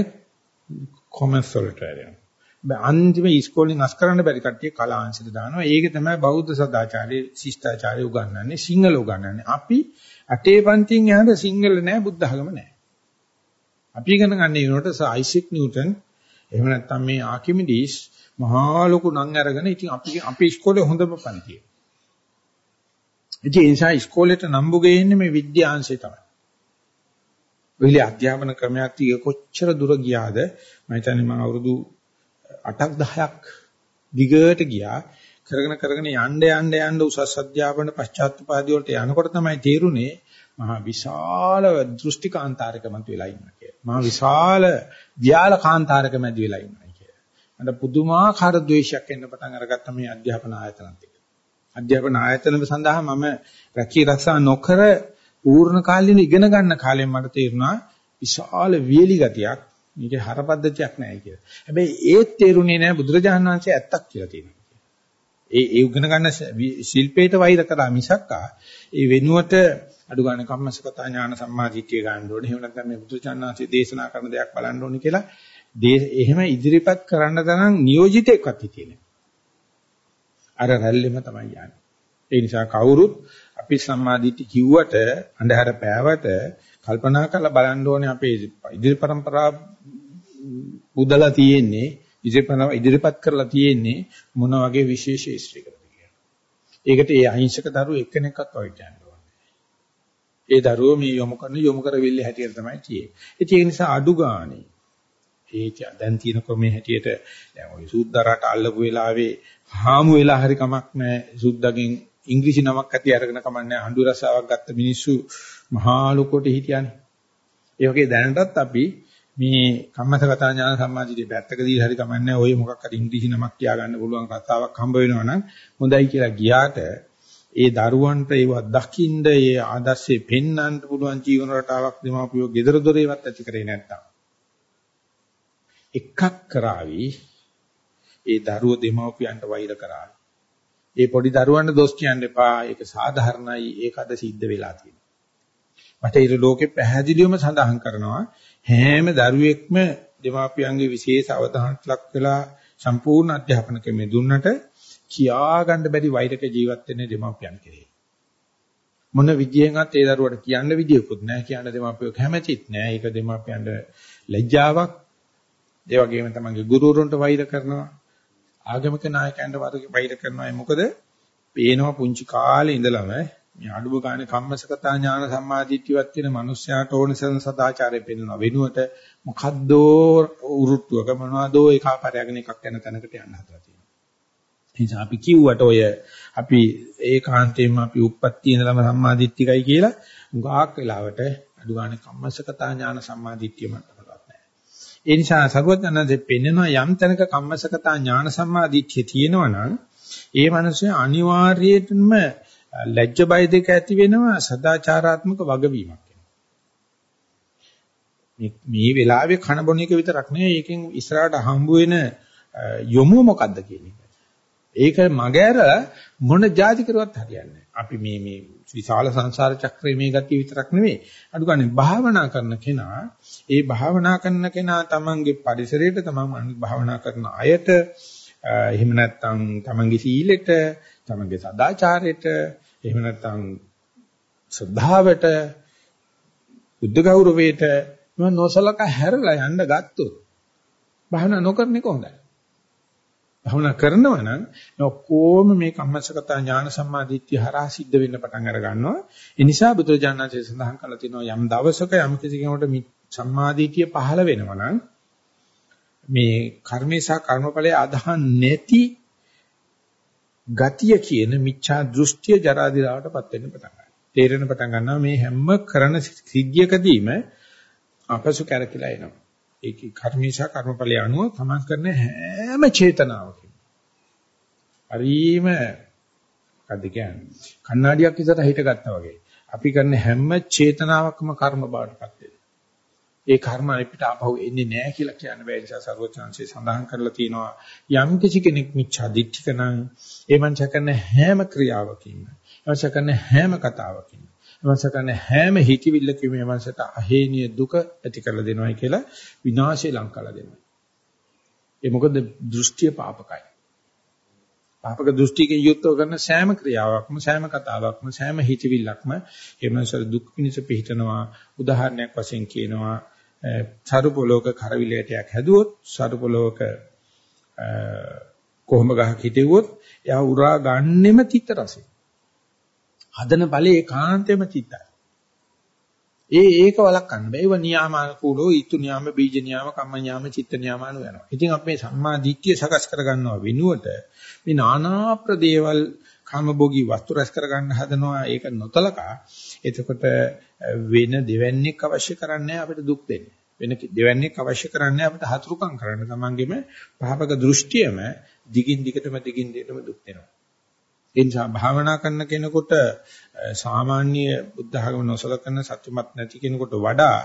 කොමර්ස් වලට යනවා අන්තිම ඉස්කෝලෙන් අස් කරන්න බැරි කට්ටිය කලාංශයට දානවා. ඒක තමයි බෞද්ධ සදාචාරයේ ශිෂ්ටාචාරය උගන්වන්නේ. සිංහල උගන්වන්නේ. අපි අටේ පන්තියෙන් යහට සිංහල නෑ බුද්ධ ධර්ම නෑ. අපි ඉගෙන ගන්න යනකොට අයිසෙක් නිව්ටන් එහෙම නැත්නම් මේ ආකිමිඩිස් මහා ලොකු නම් අරගෙන ඉතින් අපි අපි ඉස්කෝලේ හොඳම පන්තිය. ඉතින් ඒ නිසා ඉස්කෝලේට නම්බු ගේන්නේ මේ විද්‍යාංශය තමයි. ඔයලේ අධ්‍යාපන ක්‍රමයක් තිය කොච්චර දුර ගියාද මම හිතන්නේ මම අවුරුදු 8ක් 10ක් දිගට ගියා කරගෙන කරගෙන යන්න යන්න යන්න උසස් අධ්‍යාපන පශ්චාත්පාදී වලට යනකොට තමයි තේරුනේ මහා විශාල දෘෂ්ටිකාන්තාරක මත වෙලා ඉන්නවා කියලා. මහා විශාල ව්‍යාල කාන්තාරක මැද වෙලා ඉන්නවා කියලා. මට පුදුමාකාර ද්වේෂයක් එන්න පටන් අරගත්ත මේ අධ්‍යාපන ආයතනත් එක්ක. අධ්‍යාපන ආයතන සඳහා මම රැකී රක්ෂා නොකර පූර්ණ කාලීන ඉගෙන ගන්න කාලෙන් මට තේරුණා විශාල වියලි ගතියක් මේකේ හරපද්ධතියක් නැහැ කියලා. හැබැයි ඒත් තේරුනේ නැහැ බුදුරජාණන් වහන්සේ ඇත්තක් කියලා තියෙනවා. ඒ ඒ උගෙන ගන්න ශිල්පේට වෛර කරා මිසක්කා ඒ වෙනුවට අඩු ගන්න කම්මසකතා ඥාන සම්මාදිට්ඨිය ගන්න ඕනේ. එහෙම නැත්නම් මේ බුදුරජාණන් වහන්සේ දේශනා කරන දෙයක් බලන්න ඕනේ කියලා එහෙම ඉදිරිපත් කරන්න තරම් නියෝජිතෙක්වත් හිටියේ නැහැ. අර රැල්ලෙම තමයි යන්නේ. ඒ නිසා කවුරුත් අපි සම්මාදිට්ඨි කිව්වට අන්ධහර පෑවට කල්පනා කරලා බලන්න ඕනේ අපේ ඉදිරි પરම්පරාව බුදලා තියෙන්නේ ඉදිරිපත් කරලා තියෙන්නේ මොන වගේ විශේෂ ශේෂ්ත්‍රයකටද කියලා. ඒකට ඒ අහිංසක දරුවෝ එක්කෙනෙක්වත් වගේ කියන්නේ. ඒ දරුවෝ මේ යොමු කරන යොමු කරවිල්ල හැටියට තමයි තියෙන්නේ. ඒ නිසා අඩු ගානේ ඒ දැන් තියෙන ක්‍රමයේ හැටියට දැන් ওই සුද්දරට අල්ලපු වෙලාවේ හාමු වෙලා හරි කමක් නැහැ. සුද්දගෙන් ඉංග්‍රීසි නමක් ඇති අරගෙන කමක් නැහැ. අඬු රසාවක් ගත්ත මිනිස්සු මහා ලොකෝට හිටියානේ. ඒ වගේ දැනටත් අපි මේ කම්මසගත ඥාන සම්මාදිතේ පැත්තක දීලා හරි කමන්නේ ඔය මොකක් හරි ඉංග්‍රීසි නමක් කියා ගන්න පුළුවන් රස්සාවක් හම්බ වෙනවා නම් හොඳයි කියලා ගියාට ඒ දරුවන්ට ඒව දකින්න ඒ ආදර්ශේ පෙන්වන්න පුළුවන් ජීවන රටාවක් දෙමාපියෝ gedara doreවත් ඇති කරේ නැත්තම් එකක් කරાવી ඒ දරුවෝ දෙමාපියන්ට වෛර කරાવી ඒ පොඩි දරුවන්ට දොස් කියන්න එපා ඒක සාධාරණයි ඒක අද සිද්ධ වෙලා තියෙනවා බටහිර ලෝකෙ පැහැදිලිවම සඳහන් කරනවා හැම දරුවෙක්ම දෙමාපියන්ගේ විශේෂ අවධානයට ලක් වෙලා සම්පූර්ණ අධ්‍යාපන ක්‍රමය දුන්නට කියා ගන්න බැරි වෛරක ජීවත් වෙන්නේ දෙමාපියන් කෙරෙහි. මොන විදියෙන්වත් ඒ දරුවට කියන්න විදියකුත් නැහැ කියන්න දෙමාපියෝ කැමැතිත් නැහැ. ඒක දෙමාපියන්ට ලැජ්ජාවක්. ඒ වගේම තමන්ගේ ගුරුවරුන්ට වෛර කරනවා. ආගමික නායකයන්ට වෛර කරනවා. මොකද පේනවා පුංචි කාලේ ඉඳලම මේ අඩුව ගන්න කම්මසකතා ඥාන සම්මාදිට්ඨියවත් තියෙන මනුස්සයාට ඕනසන සදාචාරය පෙන්වන වෙනුවට මොකද්දෝ උරුට්ටුවක මොනවදෝ ඒකාපරයගෙන එකක් යන තැනකට යන්න හදලා තියෙනවා. ඒ නිසා අපි කිව්වට ඔය අපි ඒකාන්තයෙන්ම අපි උප්පත්ති ඉඳලම සම්මාදිට්ඨිකයි කියලා උගාක් වෙලාවට අඩු ගන්න කම්මසකතා ඥාන සම්මාදිට්ඨිය මතකවත් නැහැ. ඒ නිසා සරුවඥාන්සේ පෙන්වන යම් තැනක කම්මසකතා ඥාන සම්මාදිට්ඨිය තියෙනවා නම් ඒ මනුස්සයා අනිවාර්යයෙන්ම ලැජ්ජ බය දෙක ඇති වෙනවා සදාචාරාත්මක වගවීමක් මේ මේ වෙලාවේ කන බොන එක විතරක් නෙවෙයි ඒකෙන් ඉස්සරහට හම්බ වෙන යොමුව මොකද්ද කියන එක. ඒක මගහැර මොන જાති කරුවත් හරියන්නේ අපි මේ මේ විශාල සංසාර චක්‍රයේ මේ ගතිය විතරක් නෙවෙයි. අඩු ගන්න භාවනා කරන කෙනා ඒ භාවනා කරන කෙනා තමන්ගේ පරිසරයට තමන් භාවනා කරන අයට එහෙම නැත්නම් තමන්ගේ සීලෙට තමන්ගේ සදාචාරයට එහෙම නැත්නම් ශ්‍රද්ධාවට බුද්ධ ගෞරවයට මම නොසලකා හැරලා යන්න ගත්තොත් භවනා නොකරන එක හොඳයි. භවනා කරනවා නම් ඔක්කොම මේ කම්මසගත ඥාන සම්මාදිට්ඨිය හරහා සිද්ධ වෙන්න පටන් අර ගන්නවා. ඒ නිසා බුදුරජාණන්සේ සඳහන් කළා තියෙනවා යම් දවසක යම් කිසි කෙනෙකුට සම්මාදිට්ඨිය පහළ වෙනවා නම් මේ කර්මේ සහ කර්මඵලයේ අදහන් නැති ගතිය කියන මිච්ඡා දෘෂ්ටිය ජරා දිරාවටපත් වෙන්න පටන් ගන්නවා. තේරෙන පටන් ගන්නවා මේ හැම කරන සිද්ධියකදීම අපසු කැරකිලා එනවා. ඒකේ කර්මේ සහ කර්මඵලයේ අනුව තමන් කරන හැම චේතනාවකින් හරිම මොකද්ද කියන්නේ කණ්ණාඩියක් ඉස්සරහ හිටගත්තා වගේ අපි කරන හැම චේතනාවක්ම කර්ම බාටපත් වෙනවා ඒ කර්ම අපිට ආපහු එන්නේ නැහැ කියලා කියන්න බෑ. නිසා සර්වචාන්සේ සඳහන් කරලා තියෙනවා යම් කිසි කෙනෙක් මිච්ඡා දිට්ඨික නම් ඒ මං කරන හැම ක්‍රියාවකින්ම එවස කරන හැම කතාවකින්ම එවස කරන හැම හිතවිල්ලකින්ම එවසට අහේනිය දුක ඇති කරලා දෙනවයි කියලා විනාශය ලං කළා දෙනවා. ඒ මොකද දෘෂ්ටිය පාපකයි. පාපක දෘෂ්ටිකෙන් යුක්තව කරන සෑම ක්‍රියාවක්ම සෑම කතාවක්ම සෑම හිතවිල්ලක්ම එමන්සර දුක් පිණිස පිහිටනවා. උදාහරණයක් වශයෙන් කියනවා සරුපොලෝක කරවිලයටයක් හැදුවොත් සරුපොලෝක කොහොම ගහක් හිටෙව්වොත් එයා උරා ගන්නෙම තිත රසෙ. හදන ඵලයේ ඒකාන්තෙම තිතයි. ඒ ඒක වළක්වන්න බෑ. ඒව නියාමානුකූලව ඊතු නියාම බීජ නියාම කම්ම නියාම චිත්ත නියාම අනු යනවා. ඉතින් අපි මේ සම්මා දිට්ඨිය සකස් කරගන්නවා වෙනුවට මේ নানা ප්‍රදේවල් කාමභෝගී වස්තු රැස් කරගන්න හදනවා. ඒක නොතලකා එතකොට වෙන දෙවන්නේක් අවශ්‍ය කරන්නේ අපිට දුක් දෙන්න. වෙන දෙවන්නේක් අවශ්‍ය කරන්නේ අපිට හතුරුකම් කරන්න. තමන්ගේම පහපක දෘෂ්ටියම දිගින් දිගටම දිගින් දිගටම දුක් දෙනවා. ඒ නිසා භාවනා කරන කෙනෙකුට සාමාන්‍ය බුද්ධ ධර්ම නොසලකන සත්‍යමත් නැති කෙනෙකුට වඩා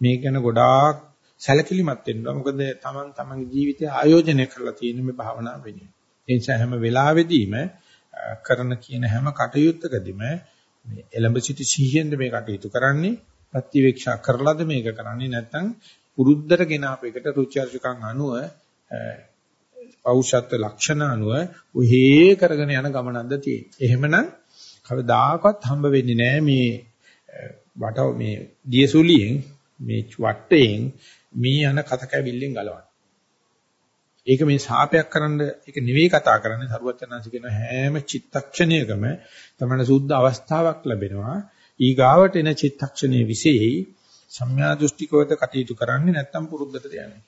මේ ගැන ගොඩාක් සැලකිලිමත් වෙන්න ඕන. මොකද තමන් තමන්ගේ ජීවිතය ආයෝජනය කරලා තියෙන මේ භාවනාව වෙනුවෙන්. ඒ නිසා හැම වෙලාවෙදීම කරන කියන හැම කටයුත්තකදීම මේ එලඹ සිටි සිහියෙන්ද මේ කටයුතු කරන්නේ ප්‍රතිවේක්ෂා කරලාද මේක කරන්නේ නැත්නම් පුරුද්දට ගෙන අපේකට රුචි අරුචිකම් අනුව පෞෂත්ව ලක්ෂණ අනුව උහේ කරගෙන යන ගමනක්ද තියෙන්නේ. එහෙමනම් කවදාකවත් හම්බ වෙන්නේ නැහැ මේ වට මේ දියසුලියෙන් මේ වටයෙන් මේ යන කත කැවිල්ලෙන් ගලවන්න. ඒක මේ ශාපයක් කරන්න ඒක නෙවෙයි කතා කරන්නේ සරුවචනාංශ කියන හැම චිත්තක්ෂණයකම තමයි සුද්ධ අවස්ථාවක් ලැබෙනවා. ඊගාවට එන චිත්තක්ෂණයේ විශේෂයි සම්‍යා දෘෂ්ටිකවද කටයුතු කරන්නේ නැත්නම් පුරුද්දට යන්නේ.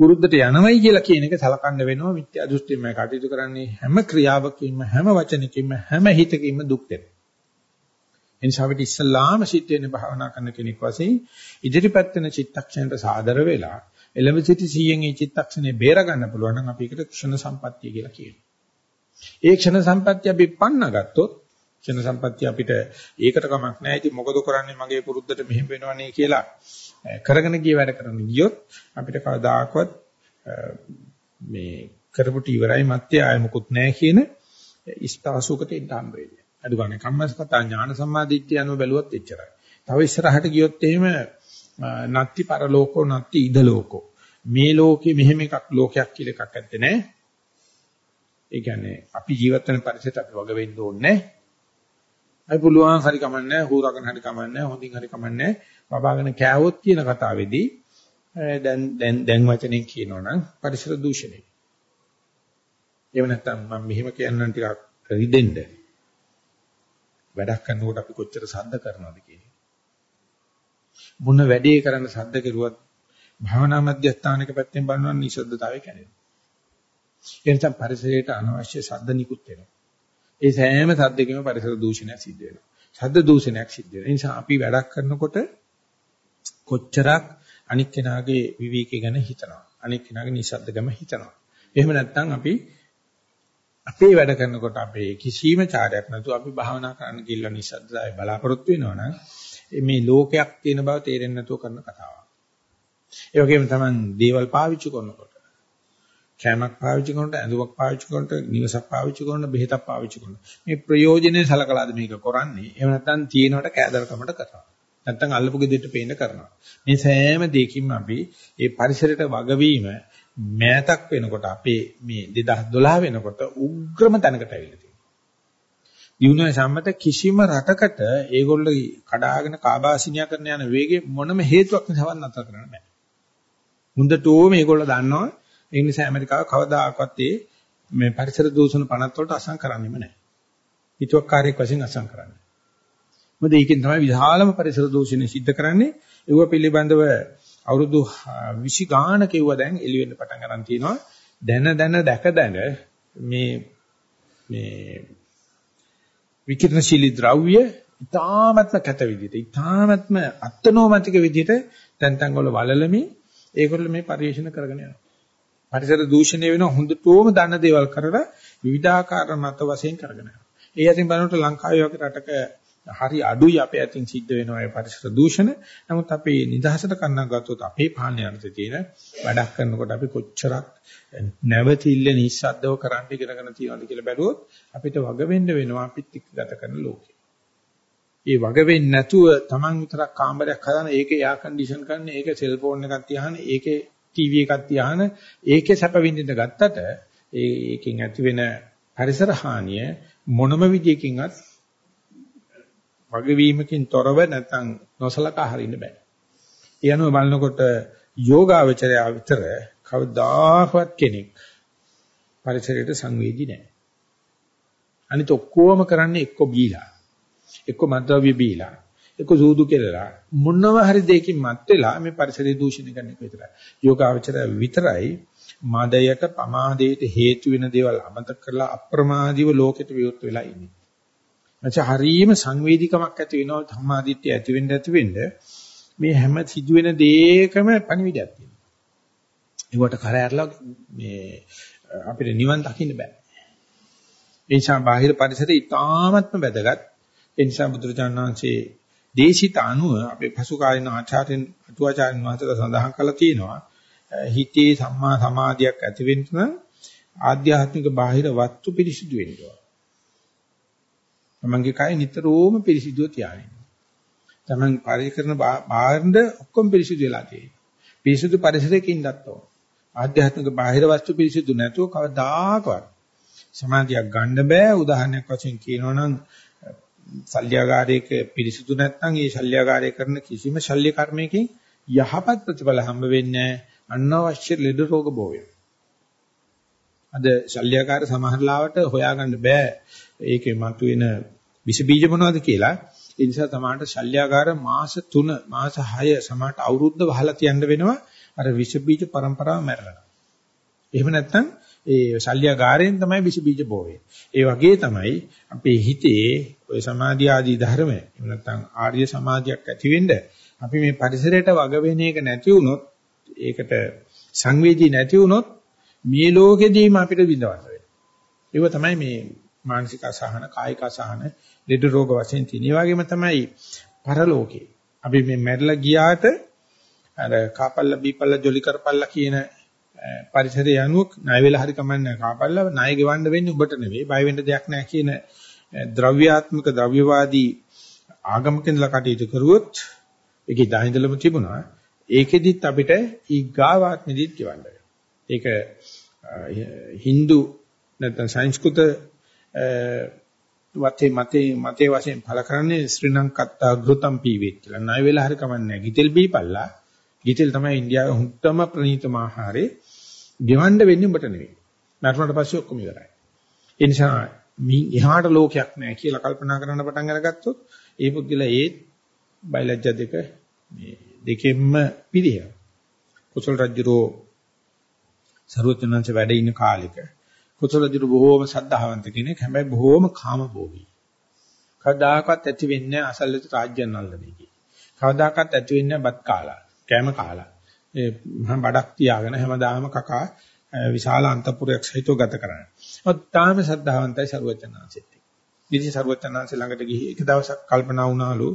පුරුද්දට යනවයි කියලා කියන එක සලකන්න වෙනවා මිත්‍යා දෘෂ්ටියෙන්ම කටයුතු කරන්නේ හැම ක්‍රියාවකින්ම හැම වචනකින්ම හැම හිතකින්ම දුක් දෙනවා. එනිසා අපිට ඉස්සල්ලාම සිද්ධ වෙන භාවනා කරන කෙනෙක් වශයෙන් ඉදිරිපත් වෙන චිත්තක්ෂණයට සාදර වෙලා එළඹ සිටි සීයෙන් මේ චිත්තක්ෂණය බේර ගන්න පුළුවන් නම් අපි ඒකට ක්ෂණ සම්පත්තිය කියලා කියනවා. ඒ ක්ෂණ සම්පත්තිය අපි පන්නගත්තොත් ක්ෂණ සම්පත්තිය අපිට ඒකට කමක් නැහැ. ඉතින් මොකද කරන්නේ මගේ පුරුද්දට මෙහෙම වෙනවනේ කියලා කරගෙන ගිය වැඩ කරන ගියොත් අපිට කවදාකවත් මේ කරපුටි ඉවරයි මැත්තේ ආය මොකුත් නැහැ කියන ස්ථාසුකට එන්න හම්බ වෙන්නේ. අඩු ගන්න කම්මස්කතා ඥාන සම්මාදිට්ඨිය අනුව බැලුවොත් එච්චරයි. තව ඉස්සරහට ගියොත් එහෙම නත්ති පරලෝකෝ නත්ති ඉද ලෝකෝ. මේ ලෝකේ මෙහෙම එකක් ලෝකයක් කියලා එකක් ඇත්තේ නැහැ. ඒ කියන්නේ අපි ජීවත් වෙන පරිසරයට අපි වග වෙන්න ඕනේ නැහැ. අපි පුළුවන් හරි කමන්නේ හුරගෙන හරි කමන්නේ හොඳින් හරි කමන්නේ බබාගෙන කෑවොත් කියන කතාවේදී දැන් දැන් දැන් වචනෙන් කියනවනම් පරිසර දූෂණය. එහෙම නැත්නම් මම මෙහෙම කියන්නම් ටිකක් රිදෙන්න. වැඩක් කරනකොට අපි කොච්චර සද්ද කරනවද කියන්නේ. මොන වැඩේ කරන්න සද්ද කෙරුවත් භාවනා මධ්‍යස්ථානයක පැත්තෙන් බලනවා නිසද්දතාවය කැඩෙනවා. ඒ නිසා පරිසරයට අනවශ්‍ය සද්ද නිකුත් වෙනවා. ඒ සෑම සද්දකම පරිසර දූෂණයක් සිද්ධ වෙනවා. ශබ්ද දූෂණයක් සිද්ධ වෙනවා. ඒ නිසා අපි වැඩක් කරනකොට කොච්චරක් අනික් කෙනාගේ විවේකී ගැන හිතනවා. අනික් කෙනාගේ නිසද්දකම හිතනවා. එහෙම නැත්නම් අපි අපේ වැඩ කරනකොට අපේ කිසිම චාරයක් නැතුව අපි භාවනා කරන්න ගිල්ල නිසද්දයි බලාපොරොත්තු වෙනවනම් මේ ලෝකයක් තියෙන බව තේරෙන්නේ නැතුව කරන කතාවක්. ඒ වගේම තමයි දේවල් පාවිච්චි කරනකොට කෑමක් පාවිච්චි කරනකොට ඇඳුමක් පාවිච්චි කරනකොට නිවසක් පාවිච්චි කරනකොට බෙහෙතක් පාවිච්චි කරනකොට. මේ ප්‍රයෝජනේ සලකලාද මේක කරන්නේ? එහෙම නැත්නම් තියෙනවට කෑදරකමට කරනවා. නැත්නම් අල්ලපු ගෙදෙට්ට පේන්න කරනවා. මේ සෑම දෙයකින්ම අපි මේ පරිසරයට වගවීම මෑතක් වෙනකොට අපේ මේ 2012 වෙනකොට උග්‍රම තැනකට ඇවිල්ලා තියෙනවා. දිනුවේ සම්මත කිසිම රටකට ඒගොල්ලෝ කඩාගෙන කාබාසිනියා කරන යන වේගේ මොනම හේතුවක් නිසාවත් නැතර කරන්න බෑ. හොඳටෝ මේගොල්ලෝ දන්නවා ඒ නිසා ඇමරිකාව කවදාකවත් මේ පරිසර දූෂණ පනත් වලට අසං කරන්නේම නැහැ. හිතුවක්කාරයෙක් වශයෙන් අසං කරන්නේ. මොකද ඒකෙන් තමයි විශාලම පරිසර දූෂණය සිද්ධ කරන්නේ. ඒව පිළිබඳව අවුරුදු 20 ගාන කෙවුවා දැන් එළි වෙන්න පටන් ගන්න තියෙනවා. දැන දැන දැක දැන මේ මේ විකිරණශීලී ද්‍රව්‍ය ඉතාමත්ම කැත විදිහට ඉතාමත්ම අත්නෝමතික විදිහට තැන් තැන් වල වලලමින් ඒගොල්ලෝ මේ පරිශන කරගෙන යනවා. පරිසර දූෂණය වෙන හොඳටම දන්න දේවල් කරලා විවිධාකාර මත වශයෙන් කරගෙන යනවා. ඒ අතින් බලනකොට ලංකාවේ වගේ රටක හරි අඩුයි අපේ අතින් සිද්ධ වෙනවා ඒ පරිසර දූෂණ. නමුත් අපි නිදහසට කන්නක් ගත්තොත් අපේ පාලනය යටතේ තියෙන වැඩක් කරනකොට අපි කොච්චරක් නැවතිල්ල නිස්සද්දව කරන්න ඉගෙනගෙන තියෙනවද කියලා බැලුවොත් අපිට වග වෙන්න වෙනවා අපිත් එක්ක ගත කරන ලෝකේ. ඒ වග වෙන්නේ නැතුව Taman විතරක් කාමරයක් හදාන ඒකේ එයා කන්ඩිෂන් කරන ඒකේ සෙල්ෆෝන් එකක් තියාන ඒකේ ටීවී එකක් තියාන ඒකේ සැප විඳින්න ගත්තට ඒකෙන් ඇති වෙන පරිසර හානිය මොනම විදියකින්වත් වගවීමකින් තොරව නැත්නම් නොසලකා හරින්න බෑ. ඒ අනුව බලනකොට යෝගාවචරය විතර කවදාහවත් කෙනෙක් පරිසරයට සංවේදී නැහැ. අනිත ඔක්කොම කරන්නේ එක්ක බීලා. එක්ක මද්ද්‍රව්‍ය බීලා. එක්ක සූදු කෙලලා මොනව හරි දෙයකින් මත් වෙලා මේ පරිසරය දූෂණය කරන එක විතරයි. යෝගාවචරය විතරයි මදයට පමාදයට හේතු වෙන දේවල් අමතක කරලා අප්‍රමාදීව ලෝකෙට විවෘත වෙලා ඉන්නේ. එනිසා හරීම සංවේදීකමක් ඇති වෙනවා ධම්මාදිට්ඨිය ඇති වෙන්න ඇති වෙන්න මේ හැම සිදුවෙන දෙයකම පණිවිඩයක් තියෙනවා. ඒවට කර ඇරලා මේ අපිට නිවන් දකින්න බෑ. ඒ නිසා බාහිර පරිසරය ඉතාමත්ම වැදගත්. ඒ නිසා බුදුරජාණන් වහන්සේ දේශිත අනුව අපේ පසු කාලින ආචාර්යන් අටුවාචාර්යන් වහන්සේලා සඳහන් කළා තියෙනවා. හිතේ සම්මා සමාධියක් ඇති වෙන්න ආධ්‍යාත්මික බාහිර වස්තු පිරිසිදු වෙන්න ඕන. තමන්ගේ කය නිතරම පිරිසිදුව තියාගන්න. තමන් පරිකරන බාහිරඳ ඔක්කොම පිරිසිදු වෙලා තියෙනවා. පිරිසිදු පරිසරයක ඉන්නත් ඕන. ආධ්‍යාත්මික බාහිර වස්තු පිරිසිදු නැතුව කවදාකවත් සමාධියක් ගන්න බෑ. උදාහරණයක් වශයෙන් කියනවනම් ශල්‍යගාරයක පිරිසිදු නැත්නම් ඒ ශල්‍යගාරය කරන කිසිම ශල්‍ය කර්මයකින් යහපත් ප්‍රතිඵල හම්බ වෙන්නේ අනවශ්‍ය ලෙඩ රෝග බෝ අද ශල්‍යකාර සමහර ලාවට හොයාගන්න බෑ ඒකේ මතුවෙන විස බීජ මොනවද කියලා ඒ නිසා තමාට ශල්‍යාගාර මාස 3 මාස 6 සමාට අවුරුද්ද වහලා තියන්න වෙනවා අර විස බීජ પરම්පරාව මැරලා. එහෙම නැත්නම් ඒ ශල්‍යාගාරයෙන් තමයි විස බීජ බෝවේ. ඒ වගේ තමයි අපේ හිතේ ওই සමාධි ආදී ධර්ම එහෙම නැත්නම් ආර්ය සමාධියක් ඇති වෙන්න අපි මේ පරිසරයට වග වෙන එක නැති වුණොත් ඒකට සංවේදී නැති වුණොත් මේ ලෝකෙදීම අපිට විඳවන්න වෙනවා. ඒක තමයි මේ මානසික අසහන, කායික අසහන, ලෙඩ රෝග වශයෙන් තියෙන. ඒ වගේම තමයි පරලෝකේ. අපි මේ මැරිලා ගියාට අර කාපල්ල බීපල්ල ජොලි කරපල්ල කියන පරිසරය යනුව ණය වෙලා හරි කමන්නේ කාපල්ල ණය ගෙවන්න වෙන්නේ ඔබට නෙවෙයි බය වෙන්න දෙයක් නැහැ කියන ද්‍රව්‍යාත්මක ද්‍රව්‍යවාදී ආගමකින්ලා කටයුතු කරුවොත් ඒකේ දහින්දලම තිබුණා ඒකෙදිත් අපිට ඊගාවාත්මෙදිත් කියවන්න ඒක Hindu නැත්නම් සංස්කෘත වතේ මතේ මතේ වශයෙන් ඵල කරන්නේ ශ්‍රී ලංකත්තා ගෘතම් පීවෙත් කියලා. ණය වෙලා හරි කමන්නේ. ගිතෙල් බීපල්ලා. ගිතෙල් තමයි ඉන්දියාවේ හුත්තම ප්‍රණීතම ආහාරේ. ගෙවන්න වෙන්නේ උඹට නෙවෙයි. මරණයට පස්සේ ඔක්කොම ඉවරයි. ඒ නිසා මින් එහාට ලෝකයක් නැහැ කියලා කල්පනා කරන්න පටන් අරගත්තොත් ඒ පුද්ගලයා ඒ බයලජ්‍ය දෙක මේ දෙකෙන්ම පිළිහෙන. කුසල රජුරෝ සරුවචනංශ වැඩ ඉන්න කාලෙක කුසල දිරු බොහෝම සද්ධාවන්ත කෙනෙක් හැබැයි බොහෝම කාමභෝගී. කවදාකවත් ඇති වෙන්නේ අසල්ලිත රාජ්‍යයන් අල්ලන්නේ කි. කවදාකවත් ඇති වෙන්නේ බත් කාලා, කෑම කාලා. ඒ බඩක් තියාගෙන හැමදාම කකා විශාල අන්තපුරයක් සහිතව ගත කරන්නේ. ඔත් තාම සද්ධාවන්තයි ਸਰවචනාංශෙත්. ඉතින් ਸਰවචනාංශ ළඟට ගිහී එක දවසක් කල්පනා වුණාලු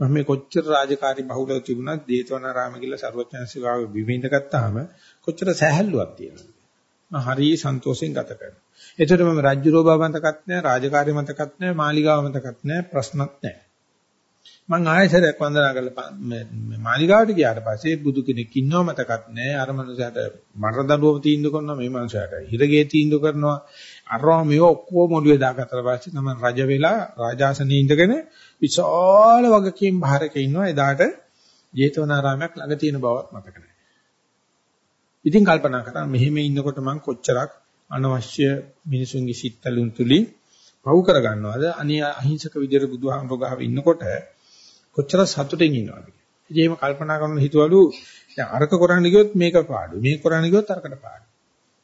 මම මේ කොච්චර රාජකාරි බහුලව තිබුණත් දේතවනාරාම කියලා ਸਰවචනාංශ ගාව බිමින්ද ගත්තාම කොච්චර සැහැල්ලුවක් තියෙනවද? මම හරිය සන්තෝෂෙන් ගත කරනවා. එතකොට මම රාජ්‍ය රෝභා මතකත් නැහැ, රාජකාරී මතකත් නැහැ, මාලිගාව මතකත් නැහැ, ප්‍රශ්නත් නැහැ. මං ආයෙසරයක් වන්දනා කරලා මාලිගාවට ගියාට පස්සේ බුදු කෙනෙක් ඉන්නව මතකත් නැහැ. අර මනුස්සයාට මරණ දඬුවම තීන්දුව කරනවා, මේ මනුස්සයාට හිරගේ තීන්දුව කරනවා. අරවා මේව ඔක්කොම ඔළුවේ දාගත්තට පස්සේ තමයි රජ වෙලා රාජාසනයේ ඉඳගෙන විශාල වගකීම් භාරක ඉන්නවා. එදාට ජේතවනාරාමයක් ළඟ තියෙන බවත් මතක නැහැ. ඉතින් කල්පනා කරා මෙහෙම ඉන්නකොට මං කොච්චරක් අනවශ්‍ය මිනිසුන්ගේ සිත්තලුන් තුලින් පව් කරගන්නවද අනිය අහිංසක විදියට බුදුහාමුදුරුවෝ ගාව ඉන්නකොට කොච්චර සතුටින් ඉන්නවද ඉතින් එහෙම කල්පනා කරන හිතවලු දැන් අරක කරන්න ගියොත් මේක පාඩුයි. මේක කරන්න ගියොත් අරකට පාඩුයි.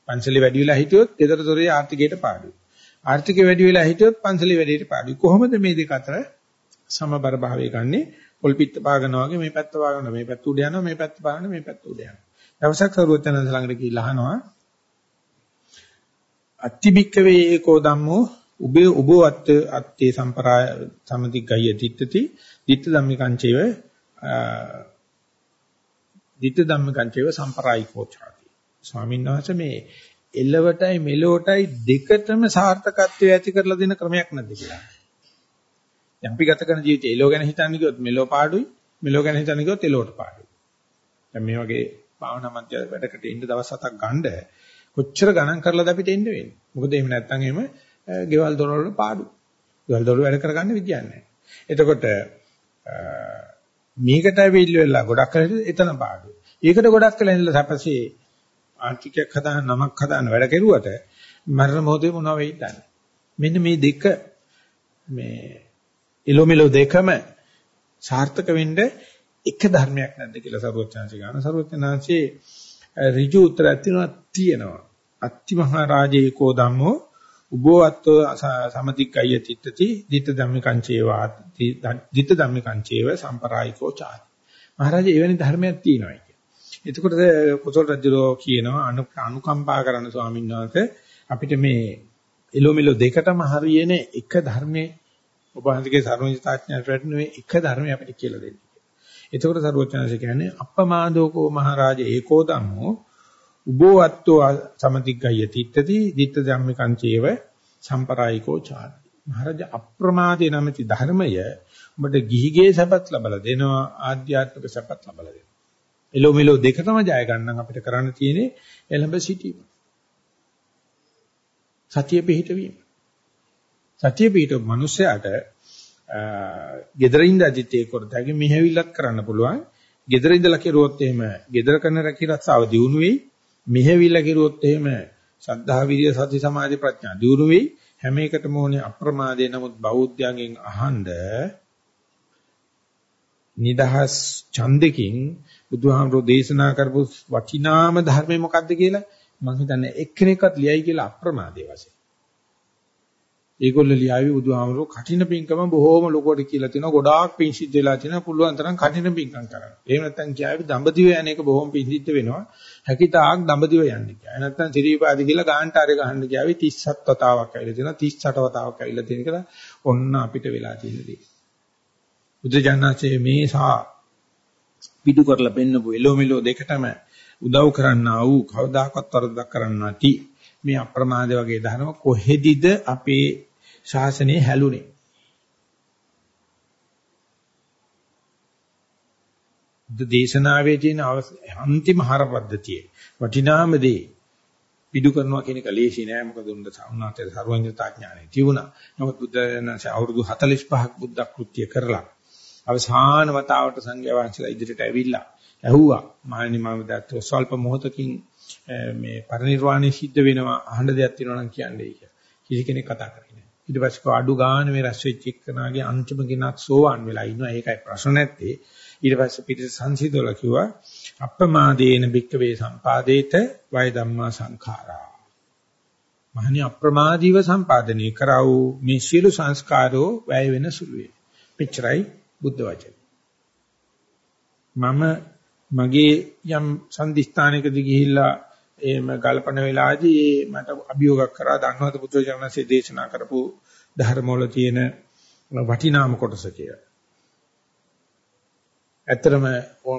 පන්සලේ වැඩි වෙලා හිටියොත් ගෙදර දොරේ ආර්ථිකයට පාඩුයි. ආර්ථිකය වැඩි වෙලා හිටියොත් පන්සලේ වැඩේට පාඩුයි. කොහොමද මේ දෙක අතර සමබර භාවය ගන්නෙ? පොල් පිට පාගනවා වගේ මේ පැත්ත පාගනවා මේ පැත්ත උඩ යනවා මේ පැත්ත පාගනවා මේ පැත්ත උඩ යනවා. දවසක් සරුවචනන් ළඟට ගිහිල්ලා අහනවා අත්තිබික්කවේ ඒකෝ ධම්මෝ උබේ උබෝ අත් අත්තේ සම්පරාය සමතිග්ගය දිත්තති දිත්ත ධම්මිකංචේව දිත්ත ධම්මිකංචේව සම්පරායිකෝ ඡාති ස්වාමීන් වහන්සේ මේ එළවටයි මෙලොවටයි දෙකටම සාර්ථකත්වය ඇති කරලා දෙන ක්‍රමයක් නැද්ද කියලා. දැන් අපි ගත කරන ජීවිතේ එළව ගැන හිතන්නේ කිව්වොත් මෙලොව පාඩුයි මෙලොව ගැන හිතන්නේ කිව්වොත් එළවට පාඩුයි. දැන් මේ වගේ භාවනා මන්ත්‍ය වැඩකට ඉන්න දවස් හතක් ගන්න කොච්චර ගණන් කරලාද අපිට එන්න වෙන්නේ. මොකද එහෙම නැත්නම් එහෙම ගෙවල් දොරවල් පාඩු. ගෙවල් දොරවල් වැඩ කරගන්න විදියක් නැහැ. එතකොට මේකට ඇවිල්ලා වෙලා ගොඩක් කරලා එතන පාඩු. ඒකට ගොඩක් වෙලා ඉඳලා සැපසේ ආර්ථිකයක් හදාන නමක් හදාන වැඩ කෙරුවට මරණ මොහොතේ මොනව වෙයිද මෙන්න මේ දෙක මේ ඉලොමිලෝ දෙකම සාර්ථක වෙන්න එක ධර්මයක් නැද්ද කියලා සරුවචාන්සේ ගන්න. සරුවචාන්සේ ඍජු උත්තරයක් තියෙනවා. අත්ති මහා රාජේකෝ ධම්මෝ උබෝවත්ව සමතික්කය තිත්තති ditta ධම්මිකං චේවා ditta ධම්මිකං චේව සම්පරායිකෝ චාති. මහරජා එවැනි ධර්මයක් තියෙනවා කියන්නේ එතකොට කුසල රජුරෝ කියනවා අනුකම්පා කරන ස්වාමීන් වහන්සේ අපිට මේ එලොමෙලෝ දෙකටම හරියන එක ධර්මයේ. ඔබ වහන්සේගේ සර්වඥතාඥාට වැටෙන එක ධර්මය අපිට කියලා දෙන්න. එතකොට සර්වඥාන්සේ කියන්නේ අප්පමාදෝකෝ මහරජා ඒකෝ ධම්මෝ උබෝ අත්තෝ සමතිග්ගය තිත්තති ditta ධම්මිකං චේව සම්පරායිකෝ චාති. මහරජ අප්‍රමාදේ නැමැති ධර්මය උඹට ගිහිගේ සැපත් ලබලා දෙනවා ආධ්‍යාත්මික සැපත් ලබලා දෙනවා. එලෝ මෙලෝ දෙකම ජය ගන්න අපිට කරන්න තියෙන්නේ එළඹ සිටීම. සතිය පිහිටවීම. සතිය පිහිටව මිනිසයාට gedara ඉඳදී ඒ කරතගේ මෙහෙවිලක් කරන්න පුළුවන්. gedara ඉඳලා කෙරුවොත් එහෙම gedara කරන රැකී රස්සාව දියුණු වෙයි. මෙහෙවිලා කිරුවොත් එහෙම සද්ධා විරිය සති සමාධි ප්‍රඥා දියුණු වෙයි හැම එකටම ඕනේ අප්‍රමාදේ නමුත් බෞද්ධයන්ගෙන් අහඬ නිදහස් ඡන්දකින් බුදුහාමුදුරෝ දේශනා කරපු වටිනාම ධර්මය මොකක්ද කියලා මම හිතන්නේ එක්කෙනෙක්වත් ලියයි කියලා අප්‍රමාදේ වශයෙන් ඒගොල්ලෝ ලියාවි බුදුහාමරෝ කටින පිංකම බොහෝම ලොකුවට කියලා තිනවා ගොඩාක් පිං සිද්ධ වෙලා තිනවා පුළුවන් තරම් කටින පිංකම් කරන්න. එහෙම නැත්නම් කියාවි දඹදිව යන එක බොහොම පිං සිද්ධ වෙනවා. හැකිතාක් දඹදිව යන්න කියයි. නැත්නම් ත්‍රිවිපාදි කියලා ගාන්ටාරේ ගහන්න කියාවි 37 වතාවක් ඇවිල්ලා තිනවා 38 වතාවක් ඇවිල්ලා තියෙන කියලා ඔන්න අපිට වෙලා තියෙන දේ. බුදුජානනාචේ මේසා පිටු කරලා පෙන්නපු එලෝ මෙලෝ දෙකටම උදව් කරන්නා වූ කවදාකවත් වරදක් කරන්න නැති මේ අප්‍රමාද වගේ ධර්ම කොහෙදිද අපේ ශාසනය හැලුනේ දේශනාවේ තියෙන අන්තිම හර පද්ධතිය වටිනාම දේ පිටු කරනවා කියන එක ලේසි නෑ මොකද උන්ද සාුණාතේ සර්වඥතා ඥානෙ තියුණා. නමුත් බුද්ධයන්සේ අවුරුදු 45ක් බුද්ධ කෘත්‍ය කරලා අවසාන වතාවට සංඝයා වහන්සේලා ඉදිරියට ඇවිල්ලා ඇහුවා මානි මම දැක්ක ස්වල්ප මොහොතකින් මේ පරිණිරවාණය සිද්ධ වෙනවා අහන්න දෙයක් තියෙනවා නම් කියන්නේ කියලා. කිසි කෙනෙක් කතා කරන්නේ නැහැ. ඊට පස්සේ අඩු ගාන මේ රැස් වෙච්ච එක්කනාගේ අන්තිම කෙනක් සෝවන් වෙලා ඉන්නවා. ඒකයි ප්‍රශ්න නැත්තේ. ඊට පස්සේ පිටිස සංසිඳවල කිව්වා අප්‍රමාදේන භික්කවේ සම්පාදේත වය ධම්මා සංඛාරා. මහණි අප්‍රමාදීව සම්පාදනය කරව මේ සියලු සංස්කාරෝ වැය වෙන සුළුවේ. මෙච්චරයි බුද්ධ වචනේ. මම මගේ යම් සම්දිස්ථානයකදී ගිහිල්ලා එහෙම ගල්පන වෙලාවේදී මට අභියෝගයක් කරා ධන්නවත පුත්‍රයන්සේ දේශනා කරපු ධර්ම වල තියෙන වටිනාම කොටස කියලා. ඇත්තරම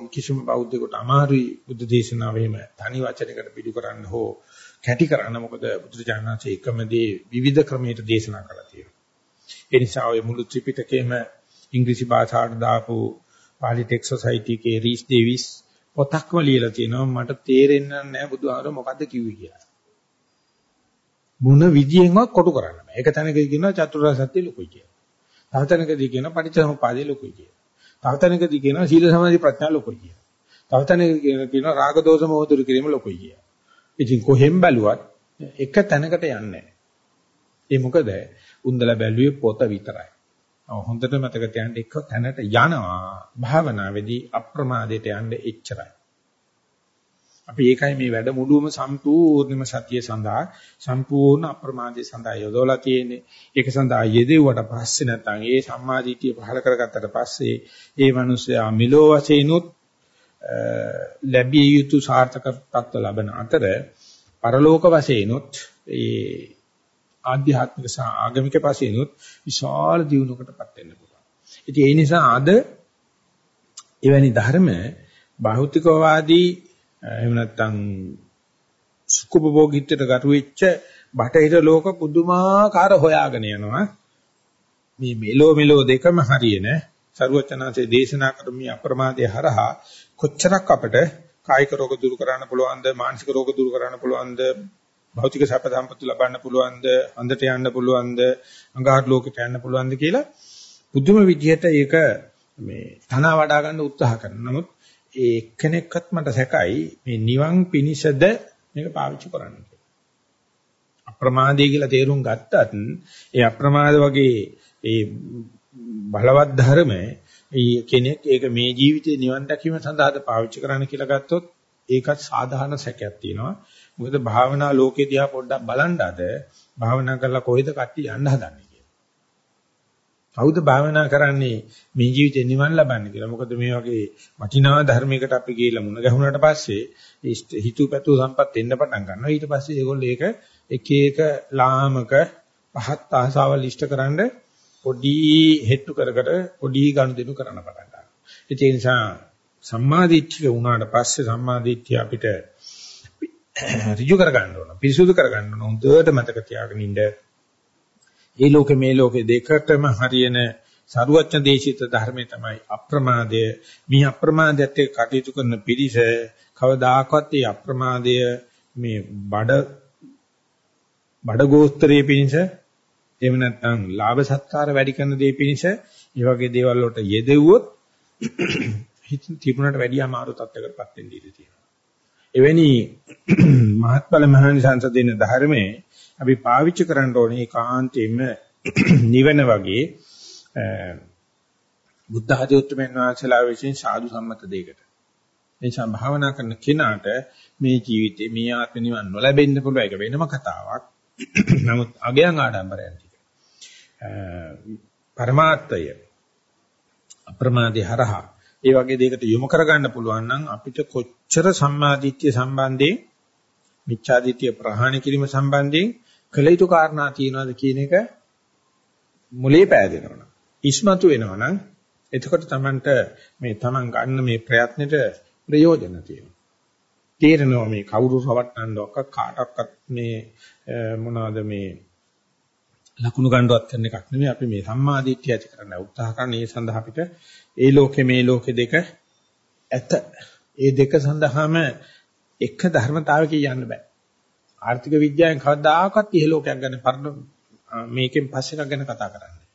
කිසිම බෞද්ධයෙකුට අමාරුයි බුද්ධ දේශනාව එහෙම තනි වචනයකට පිටු කරන්න හෝ කැටි කරන්න මොකද බුදුරජාණන්සේ එකම දේ විවිධ ක්‍රමයකට දේශනා කළා තියෙනවා. ඒ නිසා ඔය මුළු ත්‍රිපිටකයේම ඉංග්‍රීසි භාෂාවට දාපු පාලි ටෙක් සොසයිටි එකේ රීස් ඩේවිස් පොතක්ම ලියලා තියෙනවා මට තේරෙන්නේ නැහැ බුදුහාමර මොකද්ද කිව්වේ කියලා. මොන විදියෙන්වත් කොටු කරන්න බෑ. ඒක තැනකදී කියනවා චතුරාර්ය සත්‍ය ලොකුයි කියලා. තව තැනකදී කියනවා පටිච්චසමුපාදේ ලොකුයි කියලා. තව තැනකදී කියනවා සීල සමාධි ප්‍රඥා ලොකුයි කියලා. තව තැනකදී කියනවා රාග දෝෂ මොහ දුරු කිරීම ලොකුයි කියලා. ඉතින් කොහෙන් බැලුවත් එක තැනකට යන්නේ නැහැ. ඒ මොකද උන්දලා බැලුවේ පොත විතරයි. හොඳට මතක තියාගන්න එක තැනට යනවා භාවනාවේදී අප්‍රමාදයට යන්න එච්චරයි. අපි ඒකයි මේ වැඩමුළුවම සම්පූර්ණම සතිය සඳහා සම්පූර්ණ අප්‍රමාදයේ සඳහා යොදවලා තියෙන්නේ. ඒක සඳහා යෙදුවට පස්සේ නැත්නම් ඒ සම්මාදිටිය පහල කරගත්තට පස්සේ ඒ මිනිස්සයා මිලෝ වශයෙන්ුත් ලැබිය යුතු සාර්ථක තත්ත්ව ලබන අතර පරලෝක වශයෙන්ුත් ඒ ආධ්‍යාත්මික සහ ආගමික වශයෙන්ුත් විශාල දියුණුවකටපත් වෙන්න පුළුවන්. ඉතින් ඒ නිසා අද එවැනි ධර්ම භෞතිකවාදී එහෙම නැත්නම් සුඛභෝගීත්වයට ගරු වෙච්ච බටහිර ලෝක පුදුමාකාර හොයාගෙන යනවා. මේ මෙලෝ මෙලෝ දෙකම හරියන ਸਰුවචනාංශයේ දේශනා කරමි අප්‍රමාදයේ හරහා කොච්චරක් අපට කායික රෝග දුරු කරන්න පුළුවන්ද මානසික රෝග දුරු කරන්න පුළුවන්ද භෞතික සැප සම්පත් ලබන්න පුළුවන්ද අන්දට යන්න පුළුවන්ද අඟහරු ලෝකෙට යන්න පුළුවන්ද කියලා පුදුම විදිහට ඒක මේ තන වඩා ගන්න උත්සාහ කරනවා. නමුත් ඒ එක්කෙනෙක්වත් මට සැකයි මේ නිවන් පිනිසද මේක පාවිච්චි කරන්න කියලා. අප්‍රමාදය කියලා තේරුම් ගත්තත් ඒ අප්‍රමාද වගේ ඒ බලවත් ධර්ම ඒ කෙනෙක් ඒක මේ ජීවිතේ නිවන් දැකීම සඳහාද පාවිච්චි කරන්න කියලා ගත්තොත් ඒකත් සාධාරණ සැකයක් තියෙනවා. මොකද භාවනා ලෝකේ දිහා පොඩ්ඩක් බලන්න අද භාවනා කරලා කොහෙද කට්ටිය යන්න හදන්නේ කියලා. කවුද භාවනා කරන්නේ මේ ජීවිතේ නිවන් ලබන්න කියලා. මොකද මේ වගේ වටිනා ධර්මයකට අපි ගිහිල්ලා මුණ ගැහුණාට පස්සේ හිතු පැතු සම්පත් එන්න පටන් ගන්නවා. ඊට පස්සේ ඒගොල්ලෝ ඒක එක එක ලාමක පහත් ආසාවල් ඉෂ්ටකරනද පොඩි හෙට්ටු කර කර පොඩි ගනුදෙනු කරන්න පටන් ගන්නවා. ඒ නිසා සම්මාදිට්ඨිය වුණාට පස්සේ සම්මාදිට්ඨිය අපිට ඍජු කර ගන්න ඕන. පිරිසුදු කර ගන්න ඕන. හොඳට මතක තියාගෙන ඉන්න. මේ ලෝකේ මේ ලෝකේ දෙකටම හරියන සරුවච්ච දේශිත ධර්මයේ තමයි අප්‍රමාදය. මේ අප්‍රමාදයට කටයුතු කරන පිරිස කවදාකවත් මේ අප්‍රමාදය මේ බඩ බඩ ගෝස්තරයේ පිණිස එහෙම නැත්නම් ලාභ සත්කාර වැඩි කරන දේ පිණිස මේ වගේ දේවල් වලට යෙදෙව්වොත් හිත තිබුණට වැඩිය අමාරු තත්යකටපත් වෙන්න ඉඩ තියෙනවා. එවැනි මහත්ඵල මහානිසංස දෙන ධර්මයේ අපි පාවිච්චි කරන්න ඕනේ ඒකාන්තයෙන්ම නිවන වගේ බුද්ධ ආදී උත්තරමයන් වහන්සේලා විසින් සාදු සම්මත දෙයකට. එනිසා භාවනා කරන කෙනාට මේ ජීවිතේ මේ ආත්ම නිවන් නොලැබෙන්න පුළුවන් ඒක වෙනම කතාවක්. නමුත් අගයන් ආඩම්බරයන් ටික. පරමාර්ථය අප්‍රමාදී හරහා ඒ වගේ දෙයකට යොමු කරගන්න පුළුවන් නම් අපිට කොච්චර සම්මාදිට්ඨිය සම්බන්ධයෙන් මිච්ඡාදිට්ඨිය ප්‍රහාණය කිරීම සම්බන්ධයෙන් කළ යුතු කාරණා තියෙනවද කියන එක මුලේ පෑදෙනවනම් ඉස්මතු වෙනවනම් එතකොට Tamanට මේ Taman ගන්න මේ ප්‍රයත්නෙට ප්‍රයෝජන තියෙනවා. තේරෙනවා මේ කවුරු රවට්ටන්නවක් කාටවත් මේ මොනවද මේ ලකුණු ගන්නවත් කරන එකක් නෙමෙයි අපි මේ සම්මාදිට්ඨිය ඇති කරන්න උත්සාහ කරන ඒ සඳහා අපිට ඒ ලෝකේ මේ ලෝකේ දෙක ඇත. ඒ දෙක සඳහාම එක ධර්මතාවයක යන්න බෑ. ආර්ථික විද්‍යාවෙන් කවදාකවත් ඉහ ලෝකයක් ගැන පරණ මේකෙන් පස්සේ එකක් ගැන කතා කරන්නේ.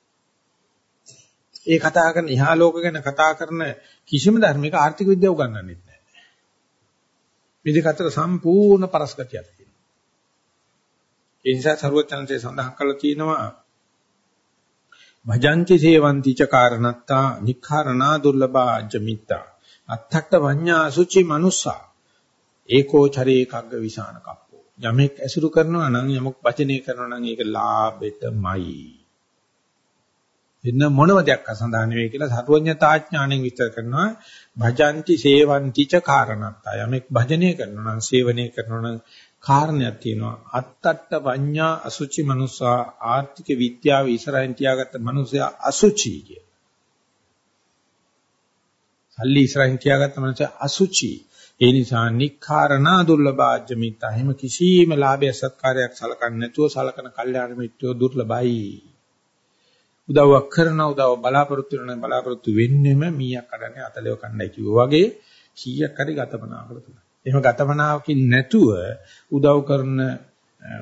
ඒ කතා කරන ඉහා ලෝක ගැන කතා කරන කිසිම ධර්මයක ආර්ථික විද්‍යාව උගන්වන්නේ නැහැ. මේ දෙක අතර සම්පූර්ණ පරස්පරයක් තියෙනවා. ඒ නිසා සර්වඥාන්සේ සඳහන් කළා තියෙනවා භජନ୍ତି සේවಂತಿ ච කාරණත්තා නික්ඛාරණා දුර්ලභා ජමිත්තා අත්තක්ත වඤ්ඤා අසුචි මනුස්සා ඒකෝ චරේ කග්ග විසාන කප්පෝ යමෙක් ඇසුරු කරනවා නම් යමක් වචනේ කරනවා නම් ඒක ලාභෙටමයි. එන්න මොනම දෙයක් අසඳහන් වෙයි කියලා සර්වඥතාඥාණයෙන් විස්තර කරනවා. භජନ୍ତି සේවಂತಿ ච කාරණත්තා යමෙක් භජනය කරනවා නම් සේවනය කරනවා නම් කාරණයක් තියෙනවා අත්තට්ට පඤ්ඤා අසුචි මනුස්සා ආර්ථික විද්‍යාව ඉස්සරහින් තියාගත්ත මනුස්සයා අසුචි කිය. සල්ලි ඉස්සරහින් තියාගත්ත මනුස්සයා අසුචි. ඒ නිසා නික්ඛාරණා දුර්ලභාජ්‍යමිත. එහෙම කිසිම ලාභය සත්කාරයක් සලකන්නේ නැතුව සලකන කල්යාණ මිත්‍රයෝ දුර්ලභයි. උදව්වක් කරන උදව් බලාපොරොත්තු වෙන බලාපොරොත්තු වෙන්නෙම මීයක් කඩන්නේ අතලෙව කණ්ඩායි කිව්වා වගේ කීයක් හරි ගතපනා කරලා එහෙම ගතමනාවකින් නැතුව උදව් කරන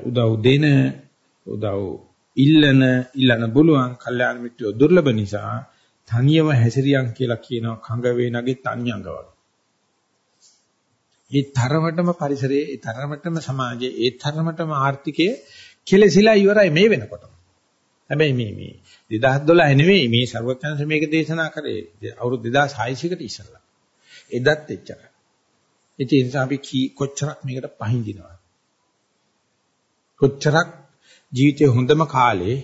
උදව් දෙන උදව් ඉල්ලන ඉල්ලන බුලුවන් කල්යාණ මිත්‍රයෝ දුර්ලභ නිසා තනියම හැසිරියන් කියලා කියනවා කඟ වේනගේ තනියංග වගේ. ඒ තරමටම පරිසරයේ ඒ තරමටම සමාජයේ ඒ තරමටම ආර්ථිකයේ කෙලසිලා ඉවරයි මේ වෙනකොටම. හැබැයි මේ මේ 2012 නෙවෙයි මේ ਸਰවඥාන්ස මේක දේශනා කරේ අවුරුදු 2600කට ඉස්සෙල්ලා. එදත් එච්චරයි. ඒ නිසා අපි කොච්චරක් මේකට පහඳිනවද? කොච්චරක් ජීවිතේ හොඳම කාලේ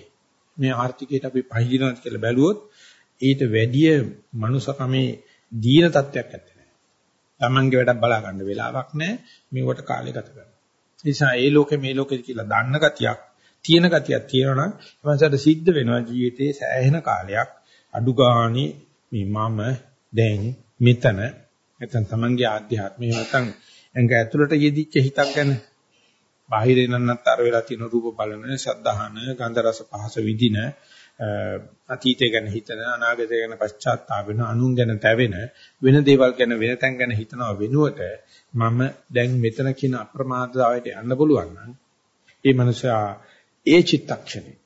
මේ ආර්ථිකයට අපි පහඳිනවද කියලා බැලුවොත් ඊට වැඩිය මනුසකමේ දීන තත්වයක් ඇත්තේ නැහැ. Tamange වැඩක් බලා ගන්න වෙලාවක් නැහැ. මේවට කාලය ගත කරනවා. ඒ නිසා ඒ ලෝකේ මේ ලෝකේ කියලා දන්න ගතියක් තියෙන ගතියක් තියෙනවා නම් එවන්සට සිද්ධ වෙනවා ජීවිතේ සෑහෙන කාලයක් අඩු ගානේ මේ මම දැන් මෙතන නැත්නම් Tamange ආධ්‍යාත්මය නැත්නම් එංග ඇතුළට යෙදිච්ච හිතක් ගැන. බාහිරේ නන්නතර වෙලා තියෙන රූප බලන සද්ධාහන ගන්ධ රස පහස විඳින අතීතය ගැන හිතන අනාගතය ගැන පශ්චාත්තාප වෙන අනුන් ගැන තැවෙන වෙන දේවල් ගැන වෙන තැන් ගැන හිතනව වෙනුවට මම දැන් මෙතන කියන අප්‍රමාදතාවයට යන්න පුළුවන් නම් ඒ මනුස්සයා ඒ චිත්තක්ෂණේ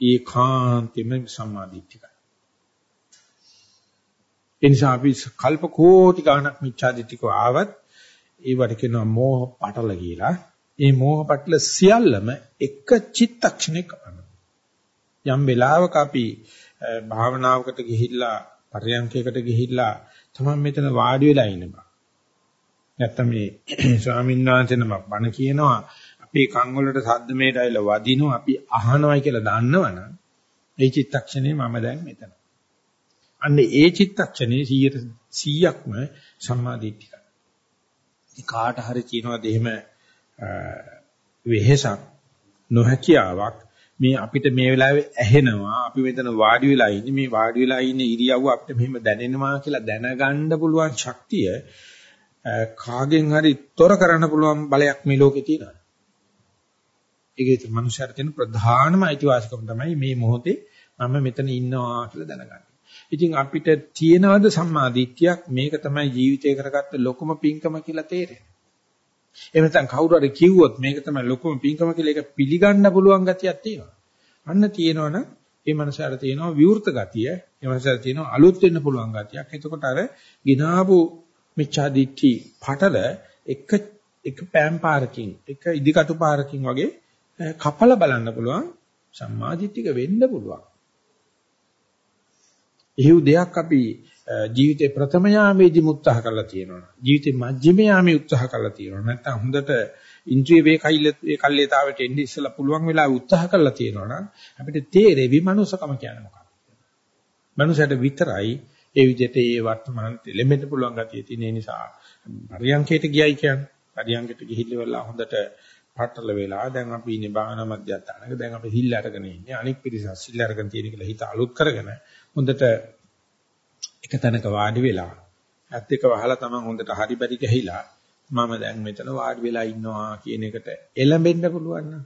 ඒකාන්තෙම සම්මාදිට්ඨිකයි. එනිසා අපි කල්ප කෝටි ගණක් මිච්ඡාදිට්ඨිකව ආවත් ඒවට කියනවා මෝහ පටල කියලා. ඒ මෝහ පටල සියල්ලම එක චිත්තක්ෂණයක යම් වෙලාවක අපි භාවනාවකට ගිහිල්ලා පරයන්කයකට ගිහිල්ලා තමයි මෙතන වාඩි වෙලා ඉන්න බා. නැත්තම් මේ ස්වාමීන් වහන්සේ නම බණ කියනවා අපේ කන් වලට සද්ද මේට ඇවිල්ලා වදිනවා අපි අහනවයි කියලා දන්නවනම් ඒ චිත්තක්ෂණේ මම දැන් මෙතන. අන්න ඒ චිත්තක්ෂණේ 100%ක්ම සම්මාදිට්ඨිකයි. කාට හරි කියනවාද එහෙම වෙහෙසක් නොහැකියාවක් මේ අපිට මේ වෙලාවේ ඇහෙනවා අපි මෙතන වාඩි වෙලා ඉන්නේ මේ වාඩි වෙලා ඉන්න ඉරියව්ව අපිට මෙහෙම දැනෙනවා කියලා දැනගන්න පුළුවන් ශක්තිය කාගෙන් හරි තොර කරන්න පුළුවන් බලයක් මේ ලෝකේ තියෙනවා. ඒකේ මනුෂ්‍යයන්ට තියෙන ප්‍රධානම අයිතිවාසිකම තමයි මේ මොහොතේ මම මෙතන ඉන්නවා කියලා දැනගන්න. ඉතින් අපිට තියෙනවද සම්මාදිට්ඨියක් මේක තමයි ජීවිතය කරගත්ත ලොකුම පිංකම කියලා තේරෙන්නේ. එහෙම නැත්නම් කවුරු හරි කිව්වොත් මේක තමයි ලොකුම පිංකම කියලා ඒක පිළිගන්න පුළුවන් ගතියක් තියෙනවා. අන්න තියෙනවනම් ඒ මනසට තියෙනවා විවෘත ගතිය, ඒ මනසට තියෙනවා අලුත් වෙන්න පුළුවන් ගතියක්. එතකොට අර ගිනාපු මිච්ඡාදිට්ඨි පටල එක එක පෑම් පාරකින්, එක ඉදිකටු පාරකින් වගේ කපලා බලන්න පුළුවන් සම්මාදිට්ඨික වෙන්න පුළුවන්. එහෙව් දෙයක් අපි ජීවිතේ ප්‍රථම යාමේදී උත්සාහ කරලා තියෙනවා. ජීවිතේ මධ්‍යම යාමේ උත්සාහ කරලා තියෙනවා. නැත්නම් හොඳට ඉන්ද්‍රිය වේකයිල ඒ කල්ලියතාවට එන්නේ ඉස්සලා පුළුවන් වෙලා උත්සාහ කරලා තියෙනවා නම් අපිට තේරෙවි මනුස්සකම කියන්නේ මොකක්ද. මනුස්සයට විතරයි ඒ විදිහට ඒ වර්තමාන එලෙමෙන්ට පුළුවන් ගතිය තියෙන නිසා පරියංකයට ගියයි කියන්නේ. පරියංකයට ගිහිල්ලා හොඳට පටල වෙලා දැන් අපි ඉන්නේ භාවනා මධ්‍යස්ථානක දැන් අපි හිල් අරගෙන ඉන්නේ අනික් පිරිස සිල් අරගෙන තියෙන කියලා හිත අලුත් කරගෙන හොඳට එක තැනක වාඩි වෙලා ඇත් එක වහලා තමන් හොඳට හරි පරි ගහිලා මම දැන් මෙතන වාඩි වෙලා ඉන්නවා කියන එකට එළඹෙන්න පුළුවන් නම්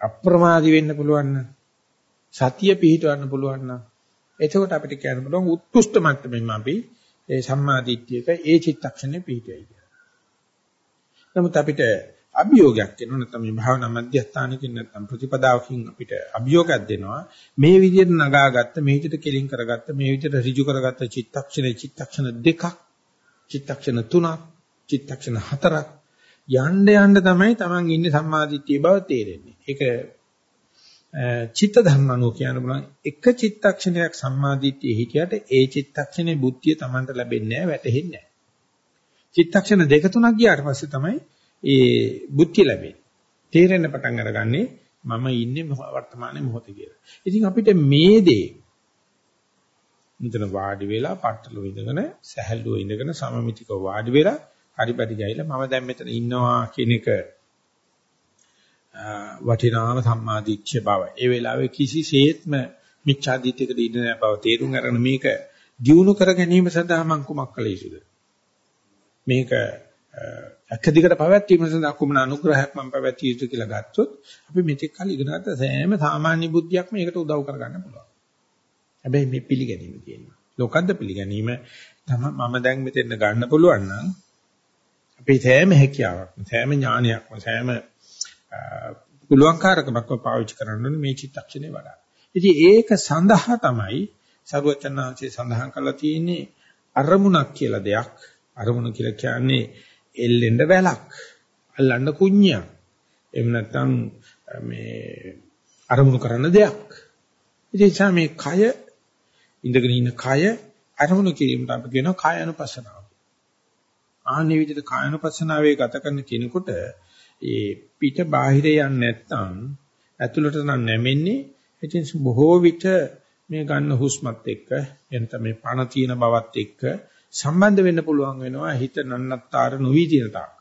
අප්‍රමාදී වෙන්න පුළුවන් නම් සතිය පිහිටවන්න පුළුවන් නම් එතකොට අපිට කියන්න පුළුවන් උත්කෘෂ්ඨ මට්ටමින් අපි ඒ සම්මාදිට්ඨියක ඒ චිත්තක්ෂණය පිහිටයි කියලා. නමුත් අපිට අභියෝගයක් එනවා නැත්නම් මේ භාවනා මධ්‍යස්ථානකින් නැත්නම් ප්‍රතිපදාවකින් අපිට අභියෝගයක් දෙනවා. මේ විදිහට නගාගත්ත මේ විදිහට කෙලින් කරගත්ත මේ විදිහට ඍජු කරගත්ත චිත්තක්ෂණ චිත්තක්ෂණ දෙකක් චිත්තක්ෂණ තුනක් චිත්තක්ෂණ හතරක් යන්න යන්න තමයි Taman ඉන්නේ සම්මාදිට්ඨිය බව තේරෙන්නේ. ඒක චිත්ත ධර්මණෝ කියන බුණා එක චිත්තක්ෂණයක් සම්මාදිට්ඨිය හිටියට ඒ චිත්තක්ෂණේ බුද්ධිය Tamanට ලැබෙන්නේ නැහැ වැටහෙන්නේ නැහැ. චිත්තක්ෂණ දෙක තුනක් ගියාට පස්සේ තමයි ඒ බුද්ධිය ලැබෙන්නේ. තේරෙන්න පටන් අරගන්නේ මම ඉන්නේ වර්තමානයේ මොහොතේ කියලා. ඉතින් අපිට මේ දේ මෙතන වාඩි වෙලා පట్టල විඳගෙන සැහැල්ලුව ඉඳගෙන සමමිතික වාඩි වෙලා හරිපටි ගිහිලා මම දැන් මෙතන ඉන්නවා කියන එක වටිනාම සම්මාදිච්ච බව. ඒ වෙලාවේ කිසිසේත්ම මිච්ඡාදිත්‍යයකට ඉන්න බව තේරුම් අරගෙන මේක දියුණු කර ගැනීම සඳහා මම කුමක් කළ යුතුද? මේක එක දිගට පැවැත්වීම සඳහා කුමන අනුග්‍රහයක් මම පැවැත්විය යුතු කියලා ගත්තොත් අපි මෙතෙක් කල ඉගෙන ගත්ත සෑම සාමාන්‍ය බුද්ධියක්ම ඒකට උදව් කරගන්න පුළුවන්. හැබැයි මේ පිළිගැනීම තියෙනවා. ලෝකද්ද පිළිගැනීම තම මම දැන් මෙතෙන් ගන්න පුළුවන් නම් අපේ සෑම හැකියාවක්ම සෑම ඥානයක්ම සෑම පුළුවන්කාරකමක්ම පාවිච්චි කරන්න ඕනේ මේ චිත්තක්ෂණේ වඩා. ඉතින් ඒක සඳහා තමයි සරුවචනාංශයේ සඳහන් කරලා තියෙන්නේ අරමුණක් කියලා දෙයක්. අරමුණ කියලා කියන්නේ එල්ලෙන්න වැලක් අල්ලන්න කුඤ්ඤයක් එහෙම නැත්නම් මේ අරමුණු කරන්න දෙයක්. ඉතින් මේ කය ඉඳගෙන ඉන්න කය අරමුණු කිරීමට අපි කියනවා කාය අනුපස්සනාව ආන්නේ විදිහට කායනුපස්සනාවේ ගත කරන කෙනෙකුට ඒ පිට බාහිර යන්නේ නැත්නම් ඇතුළට නම් නැමෙන්නේ ඉතින් බොහෝ විට මේ ගන්න හුස්මත් එක්ක එනත මේ පණ තියෙන බවත් එක්ක සම්බන්ධ වෙන්න පුළුවන් වෙනවා හිත නන්නත්තර නොවි තියෙන තාක්ක.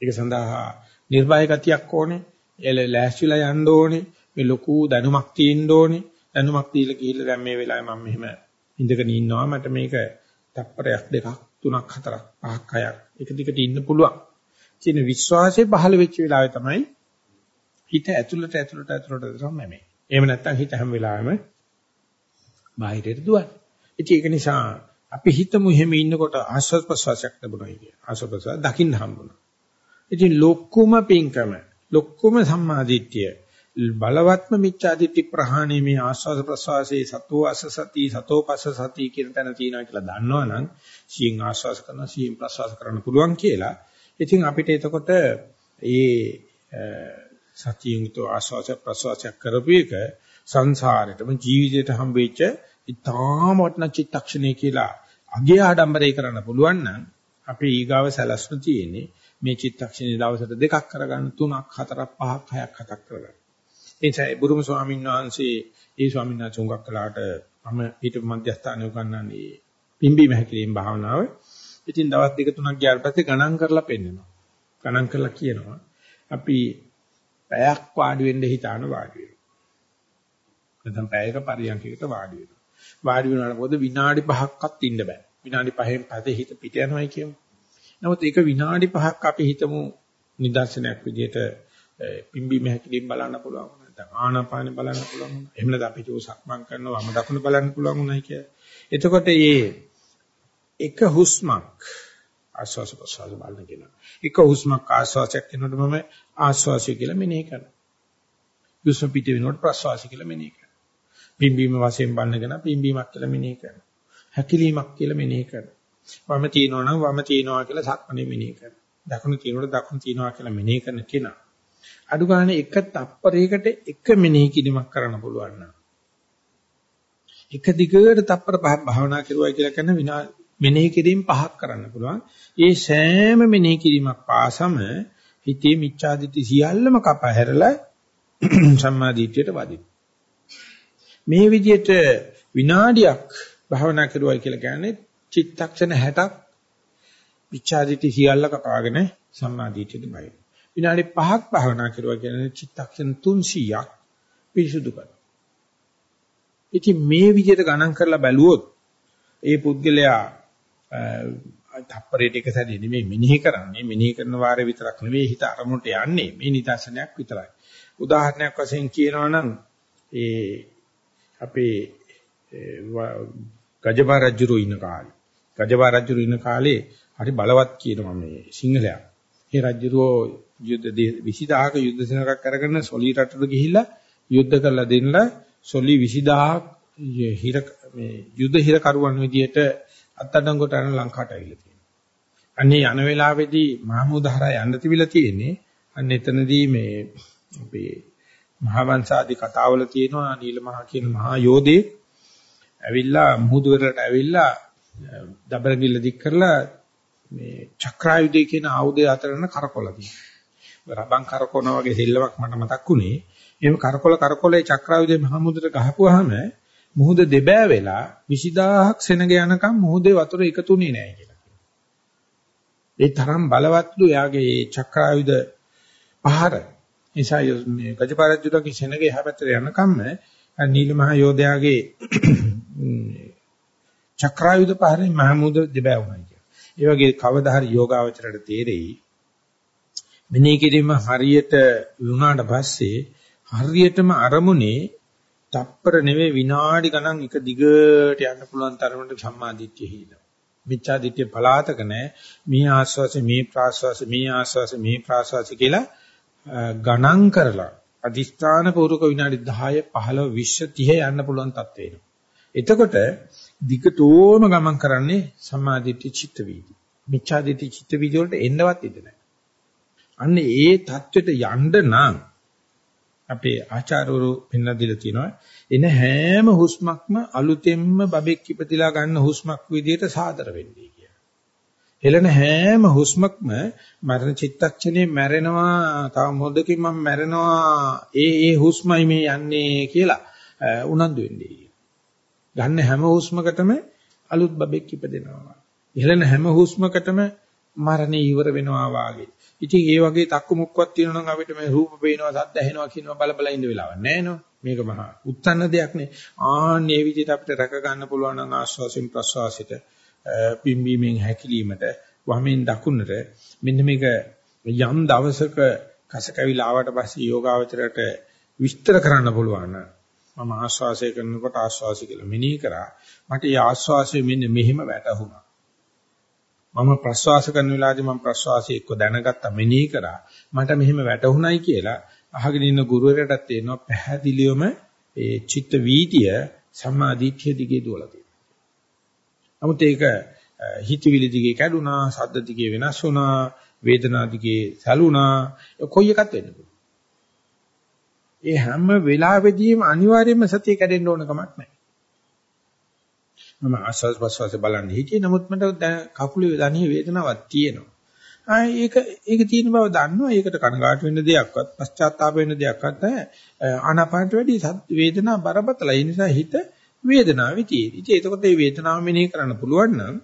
ඒක සඳහා නිර්භය ගතියක් ඕනේ. එල ලෑස්තිලා යන්න ඕනේ. මේ ලොකු දැනුමක් තියෙන්න ඕනේ. දැනුමක් දීලා ගිහිල්ලා දැන් මේ වෙලාවේ මම මෙහෙම ඉඳගෙන ඉන්නවා මට මේක තප්පරයක් දෙකක් තුනක් හතරක් පහක් හයක් එක දිගට ඉන්න පුළුවන් කියන විශ්වාසය පහළ වෙච්ච වෙලාවේ තමයි හිත ඇතුළට ඇතුළට ඇතුළට තමයි මේ. එහෙම නැත්නම් හිත හැම වෙලාවෙම බාහිරට දුවන්නේ. ඉතින් ඒක නිසා අපි හිතමු එහෙම ඉන්නකොට ආස්වාද ප්‍රසවාසයක් ලැබුණා කිය. ආස්වාද ප්‍රසවාස දකින්න හම්බුණා. ඉතින් ලොක්කුම පිංකම ලොක්කුම සම්මාදිට්ඨිය බලවත්ම මිච්ඡාදිට්ඨි ප්‍රහාණය මේ ආස්වාද ප්‍රසවාසයේ සතෝ අසසති සතෝ පස්ස සති කියන තැන තියෙනවා කියලා දන්නවනම් සියෙන් ආස්වාස කරන සියෙන් ප්‍රසවාස කරන්න පුළුවන් කියලා. ඉතින් අපිට එතකොට ඒ සතියුක්ත ආස්වාස ප්‍රසවාසයක් කරපු එක සංසාරෙටම ජීවිතයට හම්බෙච්ච ඉතාම වටිනා චිත්තක්ෂණය කියලා අගේ ආඩම්බරේ කරන්න පුළුවන් නම් අපේ ඊගාව සැලැස්ම තියෙන්නේ මේ චිත්තක්ෂණේ දවසට දෙකක් කරගන්න තුනක් හතරක් පහක් හයක් හතක් කරගන්න. ඒ නිසා බුදුම ස්වාමීන් වහන්සේ ඒ ස්වාමීන් වහන්සේ උඟක් කළාට මම ඊට මධ්‍යස්ථානය උගන්වන්නේ පිම්බීම හැකිලින් භාවනාව. ඉතින් දවස් දෙක තුනක් ගියාට පස්සේ ගණන් කරලා පෙන්නනවා. ගණන් කරලා කියනවා අපි පැයක් වාඩි වෙන්න හිතාන වාඩි වෙනවා. නැත්නම් පැයක පරියන්කයකට වාඩි වෙනවා. වාඩි වෙනකොට මොකද විනාඩි 5ක්වත් ඉන්න බෑ. විනාඩි 5න් පස්සේ හිත පිට යනවායි කියමු. නමුත් ඒක විනාඩි 5ක් අපි හිතමු නිදර්ශනයක් විදිහට පිම්බීම හැකිලින් බලන්න පුළුවන්. නැත්නම් ආනාපානෙ බලන්න පුළුවන්. එහෙම නැත්නම් අපි චෝසක්මන් කරනවා වම දකුණ බලන්න පුළුවන් උනායි කියලා. එතකොට මේ එක හුස්මක් ආශ්වාස ප්‍රශ්වාස බලන කෙනා. එක හුස්මක් ආශ්වාසයක් කරනකොට මම ආශ්වාසය කියලා මෙනෙහි කරනවා. හුස්ම පිට වෙනකොට ප්‍රශ්වාසය කියලා මෙනෙහි කරනවා. පිම්බීම වශයෙන් බලන කෙනා පිම්බීමක් කියලා මෙනෙහි කරනවා. හැකිලීමක් කියලා මෙනෙහි කරනවා. වම තියනවා නම් වම තියනවා කියලා සක්මනේ මෙනෙහි කරනවා. දකුණු තියනකොට දකුණු තියනවා කියලා මෙනෙහි කරන කෙනා. අඩු ගන්න එක තප්පරයකට එක මෙනෙහි කිරීමක් කරන්න පුළුවන් නම් එක දිගට තප්පර පහක් භාවනා කරුවයි කියලා කියන විනා මෙනෙහි කිරීම පහක් කරන්න පුළුවන්. ඒ සෑම මෙනෙහි කිරීමක් පාසම හිතේ මිච්ඡාදිට්ඨි සියල්ලම කපහැරලා සම්මාදිට්ඨියට වදින. මේ විදිහට විනාඩියක් භාවනා කරුවයි කියලා කියන්නේ චිත්තක්ෂණ 60ක් මිච්ඡාදිට්ඨි සියල්ල කපාගෙන සම්මාදිට්ඨියට බයි. විනාඩි 5ක් භාවනා කරුවා කියන්නේ චිත්තක්ෂණ 300ක් පිරිසුදු කරනවා. ඉතින් මේ විදිහට ගණන් කරලා බැලුවොත් ඒ පුද්ගලයා තප්පරයට එක සැරේ නෙමෙයි මෙනෙහි කරන්නේ මෙනෙහි කරන වාරේ විතරක් නෙවෙයි හිත අරමුණට යන්නේ මේ නිදර්ශනයක් විතරයි උදාහරණයක් වශයෙන් කියනවා නම් ඒ අපේ ගජබා රජුරු ඉන්න කාලේ ගජබා රජුරු ඉන්න කාලේ හරි බලවත් කියනවා මේ සිංහලයා ඒ රජුරෝ යුද්ධ 20000ක යුද්ධ සෙනඟක් අරගෙන සොලි රටට ගිහිල්ලා යුද්ධ කරලා දෙන්නලා සොලි 20000ක් හිර මේ යුද්ධ හිර කරුවන් විදියට අත්අඩංගුවට අරන් ලංකාවට ඇවිල්ලා තියෙනවා. අන්නේ යන වෙලාවේදී මහමූද හරහා යන්න තිබිලා තියෙන්නේ. අන්න එතනදී මේ අපේ මහවංශාදී කතාවල තියෙනවා නීලමහා කියන මහා යෝධේ ඇවිල්ලා මුහුදු වෙරළට ඇවිල්ලා දබරගිල්ල දික් කරලා මේ චක්‍රායුධය කියන ආයුධය අතරන කරකොලා තියෙනවා. රබන් කරකොන වගේ සෙල්ලමක් මට මතක් වුණේ. එහෙම කරකොල කරකොලේ චක්‍රායුධය මහමුදුට ගහපුවාම මුහුද දෙබෑ වෙලා 20000ක් සෙනග යනකම් මුහුදේ වතුර එකතුනේ නැහැ කියලා. ඒ තරම් බලවත්ලු එයාගේ මේ චක්‍රායුධ පහර. නිසා මේ ගජපාරජුගේ සෙනග එහා පැත්තට යනකම් නීල මහ යෝධයාගේ චක්‍රායුධ පහරෙන් මහමුද දෙබෑ වුණා කියලා. ඒ වගේ කවදා හරි යෝගාවචරයට තේරෙයි. මෙනේ කිරීම හරියට වුණාට පස්සේ හරියටම අරමුණේ තප්පර නෙවෙයි විනාඩි ගණන් එක දිගට යන්න පුළුවන් තරමට සම්මාදිට්ඨිය හිිනවා. මිච්ඡා දිට්ඨිය පලාතක නැහැ. මේ ආස්වාසෙ මේ ප්‍රාස්වාසෙ මේ ආස්වාසෙ මේ ප්‍රාස්වාසෙ කියලා ගණන් කරලා අදිස්ථාන පූර්වක විනාඩි 10 15 20 30 යන්න පුළුවන් තත්ත්වේ එතකොට දිගටම ගමන් කරන්නේ සම්මාදිට්ඨි චිත්ත වීදි. මිච්ඡාදිට්ඨි චිත්ත වීදි වලට එන්නවත් ඉඩ නැහැ. අන්න ඒ தത്വෙට යන්න නම් අපේ ආචාර්යවරු පෙන්ලා දීලා තියෙනවා එන හැම හුස්මක්ම අලුතෙන්ම බබෙක් ඉපදිලා ගන්න හුස්මක් විදියට සාදර වෙන්නේ. කියලා. හෙලන හැම හුස්මක්ම මරණ චිත්තක්ෂණේ මැරෙනවා තව මොදකින් මම මැරෙනවා ඒ ඒ හුස්මයි මේ යන්නේ කියලා උනන්දු වෙන්නේ. ගන්න හැම හුස්මකටම අලුත් බබෙක් ඉපදෙනවා. හෙලන හැම හුස්මකටම මරණය ඉවර වෙනවා වාගේ. ඉතින් ඒ වගේ තක්කු මුක්කක් තියෙනවා නම් අපිට මේ රූප පේනවා, සද්ද ඇහෙනවා කියනවා බල බල ඉඳ වෙලාවක් නැහැ නෝ. මේක මහා උත්සන්න දෙයක් නේ. ආන්නේ විදිහට අපිට රැක ගන්න පුළුවන් නම් ආස්වාසින් ප්‍රස්වාසිත පිම්බීමෙන් හැකිලීමට වමෙන් දකුණට මෙන්න මේක යම් දවසක කස කැවිලා ආවට පස්සේ යෝගාවචරයට විස්තර කරන්න පුළුවන්. මම ආස්වාසය කරනකොට ආස්වාසි කියලා මෙනෙහි කරා. මට ඒ ආස්වාසය මෙන්න මෙහිම වැටහුණා. මම ප්‍රස්වාස කරන වෙලාවදී මම ප්‍රස්වාසය එක්ක දැනගත්තා මෙනෙහි කරා. මට මෙහිම වැටහුණයි කියලා අහගෙන ඉන්න ගුරුවරයාටත් තේරෙනවා පැහැදිලිවම ඒ චිත්ත වීතිය සම්මාදිට්ඨිය දිගේ දුවලා තියෙනවා. නමුත් ඒක හිතවිලි දිගේ කැඩුනා, සද්ද දිගේ වෙනස් වුණා, වේදනා දිගේ සැලුණා. කොයි එකක් වෙන්න පුළුවන්. ඒ හැම වෙලාවෙදීම අනිවාර්යයෙන්ම සතිය කැඩෙන්න ඕන කමක් නැහැ. මම ආස්වාද ප්‍රසවාස බලන්නේ හිටියේ නමුත් මට දැන් කකුලේ දණියේ වේදනාවක් තියෙනවා. ආ ඒක ඒක තියෙන බව දන්නවා. ඒකට කනගාටු වෙන්න දෙයක්වත් පශ්චාත්තාප වෙන්න දෙයක්වත් නැහැ. ආනාපානට වැඩි වේදනාව බරපතලයි. ඒ නිසා හිත වේදනාවේ තියෙයි. ඉතින් එතකොට මේ වේදනාව මෙනෙහි කරන්න පුළුවන් නම්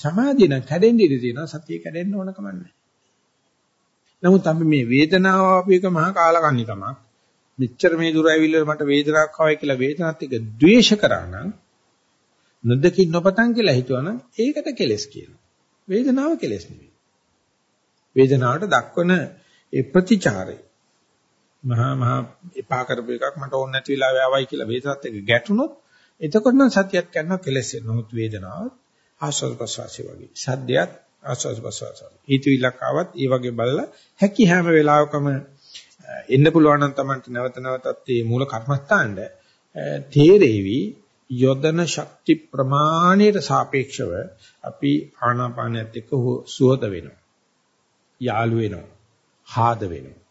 සමාධිය නම් කැඩෙන්න ඉඩ තියෙනවා. සතිය කැඩෙන්න ඕන කම නැහැ. නමුත් අපි මේ වේදනාව අපි එක මහා කාලකන්ණි තමක්. මෙච්චර මේ දුර ඇවිල්ලා මට වේදනාවක් ආවයි කියලා වේදනාවත් එක්ක ද්වේෂ කරා නම් නොදකින් නොපතන් කියලා හිතුවනම් ඒකට කෙලස් කියනවා. වේදනාව කෙලස් නෙවෙයි. වේදනාවට දක්වන ඒ ප්‍රතිචාරය මහා මහා එපා කරපු එකක් මට ඕන නැති වෙලාවෙ ආවයි කියලා වේදනත් එක්ක ගැටුනොත් එතකොට නම් සතියක් කරනවා කෙලස් නමුත් වේදනාව ආස්වාද ප්‍රසවාසය වගේ සද්දයක් ආස්වාද ප්‍රසවාසය ඊතුවිලක් ආවත් ඒ වගේ බලලා හැකි හැම වෙලාවකම එන්න පුළුවන් නම් Tamanට නැවත නැවතත් මේ මූල කර්මස්ථානට තේරෙවි යොදන ශක්ති ප්‍රමාණයට සාපේක්ෂව අපි ආනාපානයත් එක්ක සුවද වෙනවා. යාළු වෙනවා. හාද වෙනවා.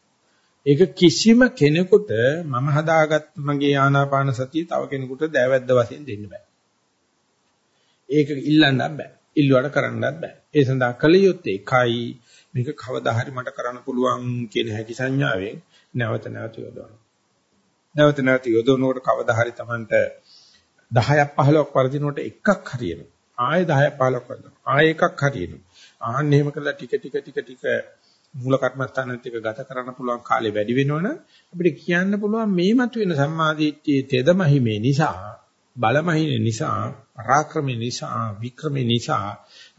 ඒක කිසිම කෙනෙකුට මම හදාගත්ත මගේ ආනාපාන සතිය තව කෙනෙකුට දෑවැද්ද වශයෙන් දෙන්න බෑ. ඒක ඉල්ලන්නත් බෑ. ඉල්ලුවට කරන්නත් බෑ. ඒ සඳහා කල යුත්තේ එකයි මේක කවදා හරි මට කරන්න පුළුවන් කියන හැකි සංඥාවෙන් නැවත නැවත යොදවනවා. නැවත නැවත යොදවනකොට කවදා හරි Tamanට 10ක් 15ක් වර්ධිනකොට එකක් හරියනවා. ආයෙ 10ක් 15ක් වර්ධිනවා. ආයෙ එකක් හරියනවා. ආන්න එහෙම කළා ටික ටික ටික ටික මූල කර්මස්ථානෙත් එක ගත කරන්න පුළුවන් කාලේ වැඩි වෙනවනම් අපිට කියන්න පුළුවන් මේ මතුවෙන සම්මාදිට්ඨියේ තෙදමහිමේ නිසා බලමහිනේ නිසා පරාක්‍රමේ නිසා වික්‍රමේ නිසා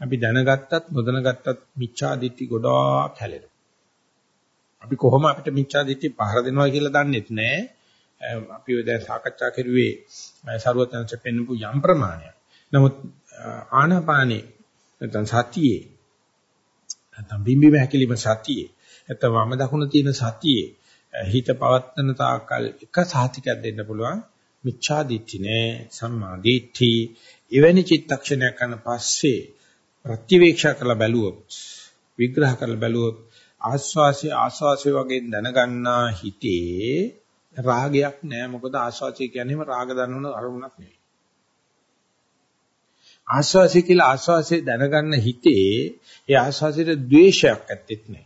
අපි දැනගත්තත් නොදැනගත්තත් මිච්ඡාදිට්ඨි ගොඩාක් හැලෙනවා. අපි කොහොම අපිට මිච්ඡාදිට්ඨි පහර දෙනවා කියලා දන්නෙත් නැහැ. අපි ඔය දැන් සාකච්ඡා කරුවේ සරුවත්ංශ පෙන්වපු යම් ප්‍රමාණයක්. නමුත් ආනාපානේ නැත්නම් සතියේ නැත්නම් බිම්බි හැකිලිම සතියේ නැත්නම් වම දකුණ තියෙන සතියේ හිත පවත්තන තාකල් එක සාතිකයක් දෙන්න පුළුවන්. මිච්ඡා දිට්ඨි නේ සම්මා දිට්ඨි. එවැනි චිත්තක්ෂණයක් කරන පස්සේ ප්‍රතිවේක්ෂා කරලා බැලුවොත් විග්‍රහ කරලා බැලුවොත් ආස්වාසිය ආස්වාසිය වගේ දැනගන්නා හිතේ රාගයක් නෑ. මොකද ආස්වාසිය කියන්නේම රාග දන්නවන අරමුණක් නෙවෙයි. ආස්වාසිය කියලා ආස්වාසිය දැනගන්න හිතේ ඒ ආස්වාසියට ද්වේෂයක් ඇත්තෙත් නෑ.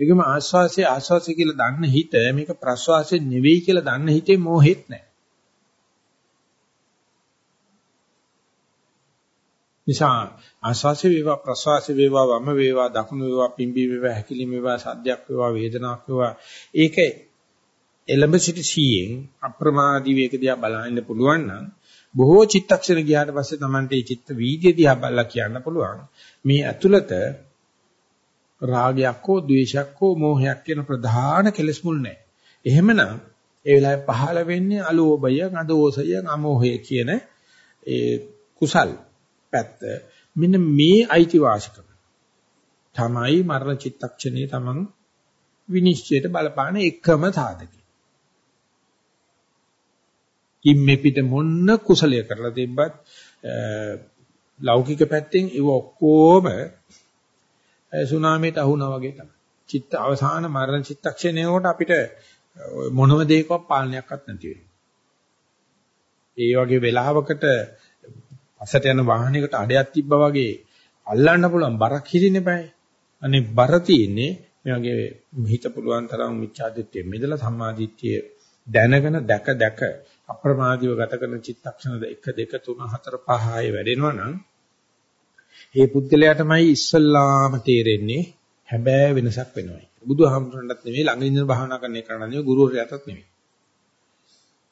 ඒකම ආස්වාසිය ආස්වාසිය කියලා දන්න හිත මේක ප්‍රස්වාසිය නෙවෙයි කියලා දන්න හිතේ මෝහෙත් නෑ. නිසා ආස්වාසි වේවා ප්‍රස්වාසි වේවා වම වේවා දකුණු වේවා පිම්බි වේවා හැකිලි වේවා සද්දයක් වේවා වේදනාවක් වේවා ඒක එළඹ සිට සීයෙන් අප්‍රමාදී වේක දිහා බලන්න පුළුවන් නම් බොහෝ චිත්තක්ෂණ ගියාට පස්සේ Tamante මේ චිත්ත වීදිය දිහා බලලා කියන්න පුළුවන් මේ ඇතුළත රාගයක් හෝ ද්වේෂයක් හෝ මෝහයක් කියන ප්‍රධාන කෙලෙස් මුල් නැහැ. එහෙමනම් ඒ වෙලාවේ පහළ වෙන්නේ අලෝභය, අදෝසය, අමෝහය කියන ඒ කුසල් පැත්ත මෙන්න මේ අයිතිවාසිකම තමයි මරණ චිත්තක්ෂණයේ තමන් විනිශ්චයට බලපාන එකම සාධකය. කිම්මේ පිට මොන්න කුසලයේ කරලා තිබ්බත් ලෞකික පැත්තෙන් ඒව ඔක්කොම සුනාමියට අහුණා වගේ තමයි. චිත්ත අවසාන මරණ චිත්තක්ෂණයකට අපිට මොනම දෙයකවත් පාලනයක්වත් නැති වෙනවා. ඒ වගේ වෙලාවකට අසට යන වාහනයකට අඩයක් තිබ්බා වගේ අල්ලන්න පුළුවන් බරක් හිරින්න බෑ. අනේ බර තියෙන්නේ මේ වගේ හිත පුළුවන් තරම් මිච්ඡාදිත්‍ය මෙදලා සම්මාදිට්ඨිය දැනගෙන දැක දැක අප්‍රමාදීව ගත කරන චිත්තක්ෂණ 1 2 3 4 5 6 වැඩෙනවා නම් ඒ පුද්ගලයාටමයි ඉස්සල්ලාම තේරෙන්නේ හැබෑ වෙනසක් වෙනවයි. බුදුහාමුදුරන්ටත් නෙමෙයි ළඟ ඉඳන් භාවනා කරන එක නෙමෙයි ගුරුවරයාටත් නෙමෙයි.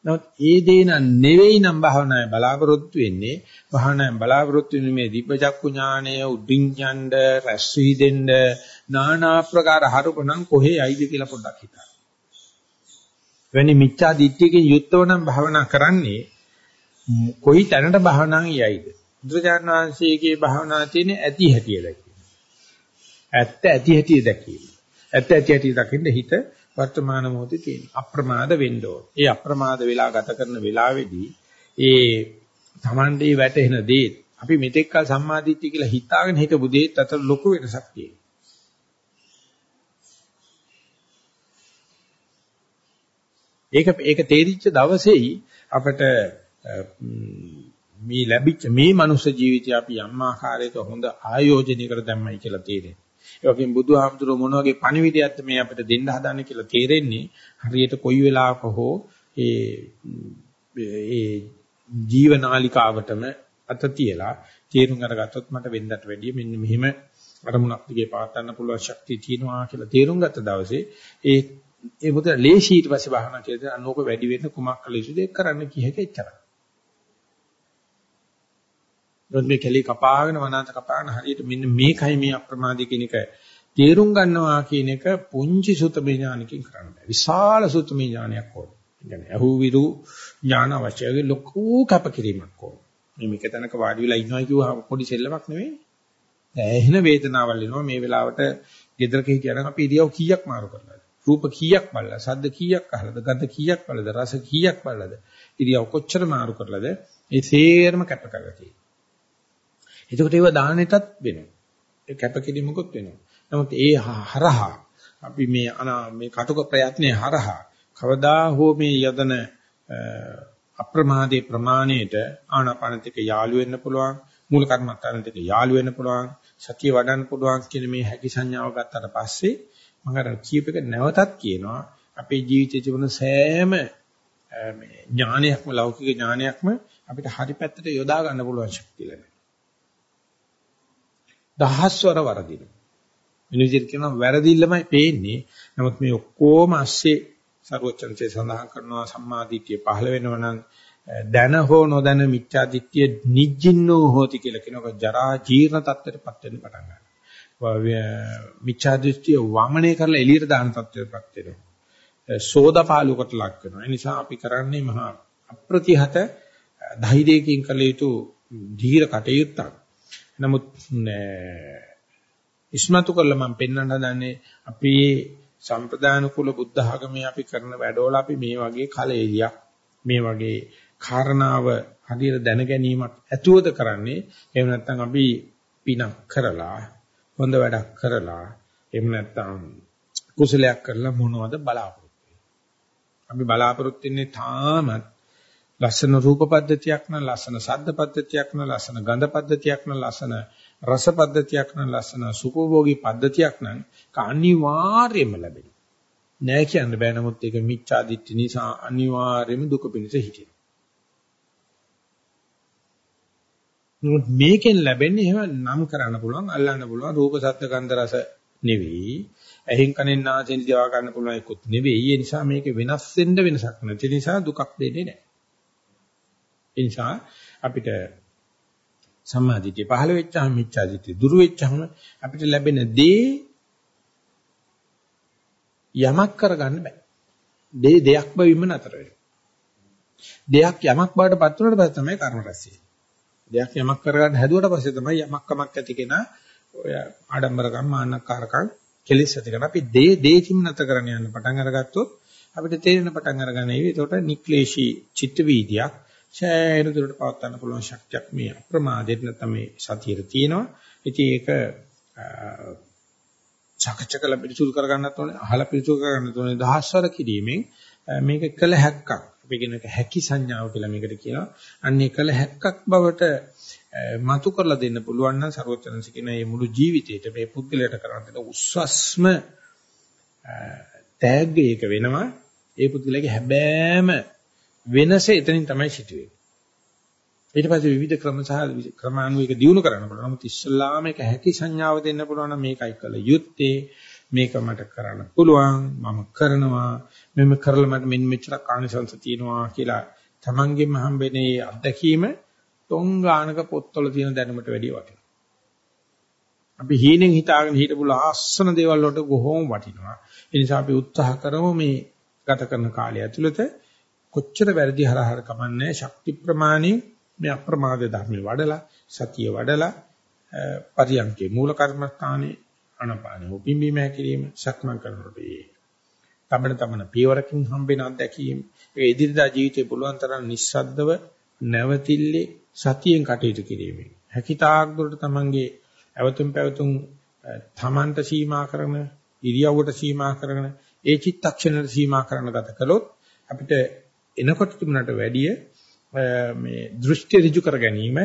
නමුත් ඒ දේ නෙවෙයි නම් භාවනාවේ බලාපොරොත්තු වෙන්නේ භාවනාවෙන් බලාපොරොත්තු වෙන්නේ මේ දිබ්බචක්කු ඥානය උඩින් යන්න රැස් වී දෙන්න নানা ආකාර හරුපණම් කොහේ යයිද කියලා පොඩ්ඩක් හිතන්න. වෙනි මිච්ඡා දිට්ඨියකින් යුක්තව නම් භාවනා කරන්නේ කොයි තැනට භාවනාන් යයිද? බුදුරජාණන් වහන්සේගේ භාවනා තියෙන ඇති හැටිය දැකීම. ඇත්ත ඇති හැටිය දැකීම. ඇත්ත ඇති හැටිය දකින්න හිත වර්තමාන මොහොතේ තියෙන අප්‍රමාද වෙන්න ඕන. ඒ අප්‍රමාද වෙලා ගත කරන වෙලාවේදී ඒ Tamande වැටෙන දේ අපි මෙතෙක් කල සම්මාදිට්ඨිය කියලා හිතාගෙන හිටපු දේත් අතර ලොකු වෙනසක් තියෙනවා. ඒක ඒක තේරිච්ච දවසේයි අපිට මේ ලැබිච්ච මේ මනුෂ්‍ය ජීවිතය අපි යම් ආකාරයක හොඳ ආයෝජනයකට දැම්මයි කියලා තේරෙන්නේ. ඒ වගේම බුදුහාමුදුරුවෝ මොන වගේ පණිවිඩයක්ද මේ අපිට දෙන්න හදන්නේ කියලා තේරෙන්නේ හරියට කොයි වෙලාවක හෝ ඒ ඒ ජීවනාලිකාවටම අත තියලා තේරුම් අරගත්තොත් මට වෙන්නට වැඩිය මෙන්න මෙහිම අරමුණක් දිගේ පාත්තන්න පුළුවන් ශක්තිය තියෙනවා කියලා තේරුම් ගත්ත දවසේ ඒ ඒ මුද ලේසි ඊට පස්සේ බහනා කියලා අනෝක වැඩි වෙන්න කුමක් කළ යුතුද ඒක කරන්න කියෙක එච්චරයි. මොකද මේ කැලේ කපාගෙන වනාන්ත කපාගෙන හරියට මෙන්න මේකයි මේ අප්‍රමාදී කියන එක තේරුම් ගන්නවා කියන එක පුංචි සුතමේ ඥානකින් කරන්න බෑ. විශාල සුතමේ ඥානයක් ඕනේ. කියන්නේ අහුවිරු ඥාන අවශ්‍යයි ලොකු කැපකිරීමක් ඕනේ. මේ මේක තැනක වාඩි වෙලා ඉන්නවා කිව්වහම පොඩි සෙල්ලමක් නෙවෙයි. දැන් වේදනාවල් එනවා මේ වෙලාවට ගෙදරක හිටියනම් අපි ඉරියව් කීයක් මාරු කරලාද? රූප කීයක් බලලා, ශබ්ද කීයක් අහලාද, ගන්ධ කීයක් බලලාද, රස කීයක් බලලාද? ඉරියව් කොච්චර මාරු කරලාද? ඒ සේරම කැප කරලා තියෙනවා. එතකොට ඒව දාහනෙටත් වෙනවා. ඒ කැපකිරීමකුත් වෙනවා. නමුත් ඒ හරහා අපි මේ මේ කටුක ප්‍රයත්නයේ හරහා කවදා හෝ මේ යදන අප්‍රමාදේ ප්‍රමාණයට ආනාපානත් එක්ක යාළු වෙන්න පුළුවන් මූල කර්මත්තානත් එක්ක යාළු වෙන්න පුළුවන් සතිය වඩන්න පුළුවන් කියන මේ හැකි සංඥාව ගත්තට පස්සේ මම අර කීප එක නැවතත් කියනවා අපේ ජීවිතයේ තිබුණ සෑම මේ ඥානයක්ම ලෞකික ඥානයක්ම අපිට හරි පැත්තට යොදා ගන්න පුළුවන් ශක්තිය ලැබෙනවා. දහස්වර වරදිනවා. වෙන විදිහට කියනවා වැරදිල්ලමයි පේන්නේ. නමුත් මේ ඔක්කොම ASCII ਸਰවචන්සේ සඳහන් කරනවා සම්මාදිට්ඨිය පහළ වෙනවා නම් දැන හෝ නොදැන මිත්‍යාදිට්ඨිය නිජ්ජින්නෝ හෝති කියලා කියනවා ජරා ජීර්ණ තත්ත්වයටපත් වෙන්න පටන් ගන්නවා. මිත්‍යාදිට්ඨිය වමනය කරලා එළියට දාන තත්ත්වයටපත් වෙනවා. සෝදපාලුකට ලක් වෙනවා. ඒ නිසා අපි කරන්නේ මහා අප්‍රතිහත ධෛර්යයෙන් කළ යුතු ධීර කටයුත්තක්. නමුත් ඉස්මතු කරලා මම පෙන්වන්න හදන්නේ අපි සම්ප්‍රදාන කුල බුද්ධ ආගමේ අපි කරන වැඩවල අපි මේ වගේ කලෙලියක් මේ වගේ කාරණාව හරියට දැන ගැනීමක් ඇතුවද කරන්නේ එහෙම නැත්නම් අපි පිනක් කරලා හොඳ වැඩක් කරලා එහෙම නැත්නම් කුසලයක් කරලා මොනවද බලාපොරොත්තු අපි බලාපොරොත්තු වෙන්නේ තාමත් ලස්සන රූප පද්ධතියක් නම් ලස්සන ශබ්ද පද්ධතියක් නම් ලස්සන ගන්ධ පද්ධතියක් නම් ලස්සන රස පද්ධතියක් නම් ලස්සන සුඛෝභෝගී පද්ධතියක් නම් අනිවාර්යයෙන්ම ලැබෙනවා. නෑ කියන්න බෑ නමුත් ඒක මිච්ඡා දිට්ඨි නිසා අනිවාර්යයෙන්ම දුක පිණිස හිටිනවා. නමුත් මේකෙන් ලැබෙන්නේ එහෙම නම් කරන්න පුළුවන් අල්ලන්න පුළුවන් රූප ශබ්ද ගන්ධ රස නෙවෙයි. ඇහෙන් කනෙන් නාසයෙන් දිවා ගන්න පුළුවන් එකකුත් නෙවෙයි. ඒ නිසා මේක වෙනස් වෙන්න වෙනසක් නැති නිසා දුකක් දෙන්නේ නැහැ. ඒ නිසා අපිට සම්මාදිටිය පහළ වෙච්චාම මිච්ඡාදිටිය දුරු වෙච්චාම අපිට ලැබෙන දේ යමක් කරගන්න බෑ. දේ දෙයක් බවින්ම නතර වෙනවා. දෙයක් යමක් බවට පත් වුණාට පස්සේ තමයි කර්ම රැස් දෙයක් යමක් කරගන්න හැදුවට පස්සේ තමයි යමක් කමක් ඇති කෙනා ඔය ආඩම්බරකම් මාන්නකාරකම් කෙලිස් ඇති කරන අපි දේ දේකින් නැතර කරන්න යන පටන් අරගත්තොත් අපිට තේරෙන පටන් අරගන්න ඒවි. ඒකට නික්ලේශී චිත්ත වීදියක් සෑහෙන දුරට පවත් ගන්න පුළුවන් ශක්තියක් මේ අප්‍රමාදයට නැත්නම් මේ සතියේ තියෙනවා. ඉතින් ඒක චකචකල පිළිසුදු කර ගන්නත් ඕනේ, අහලා පිළිසුදු කර ගන්නත් ඕනේ දහස්වර කිරීමෙන් මේක කළ හැක්කක්. අපි කියන එක හැකි සංඥාව කියලා මේකට කියනවා. අන්නේ කළ හැක්කක් බවට මතු කරලා දෙන්න පුළුවන් නම් ਸਰවචනස කියන මේ මුළු ජීවිතේට මේ පුද්ගලයාට කරන්න දෙන උස්සස්ම තෑග්ග එක වෙනවා. ඒ පුද්ගලයාගේ හැබෑම වෙනස එතනින් තමයි සිදුවෙන්නේ ඊට පස්සේ විවිධ ක්‍රම සහ ක්‍රමානුයක දිනු කරන්න පුළුවන්. නමුත් ඉස්සල්ලාම එක හැකි සංඥාව දෙන්න පුළුවන් නම් මේකයි කළ යුත්තේ. මේක මට කරන්න පුළුවන් මම කරනවා මෙන්න කරලා මට මෙන්න මෙච්චර කාණිසංශ තියෙනවා කියලා තමන්ගෙම හම්බෙන්නේ අත්දැකීම තොංගානක පොත්වල තියෙන දැනුමට වැඩිය වටිනවා. අපි හීනෙන් හිතාගෙන හිටපු ලස්සන දේවල් වලට කොහොම වටිනවා. ඒ නිසා අපි උත්සාහ කරමු මේ ගත කරන කාලය ඇතුළත කොච්චර වැරදි හරහර කමන්නේ ශක්ති ප්‍රමාණය මේ අප්‍රමාද ධර්මෙ වඩලා සතිය වඩලා පරියන්කේ මූල කර්මස්ථානයේ අනපාන උපින්බීම හැකිරීම සක්මන් කරනකොට ඒ තමන තමන පියවරකින් හම්බෙන අත්දැකීම් ඒ ඉදිරියදා ජීවිතේ පුළුවන් තරම් නිස්සද්දව නැවතිල්ලේ සතියෙන් කටයුතු කිරීමෙන්. හැකිතාක් දුරට තමන්ගේ ඇවතුම් පැවතුම් තමන්ට සීමා කරන ඉරියව්වට සීමා කරන ඒ චිත්තක්ෂණයට සීමා කරන ගත කළොත් අපිට එනකොට තිබුණට වැඩිය මේ දෘෂ්ටි ඍජු කර ගැනීම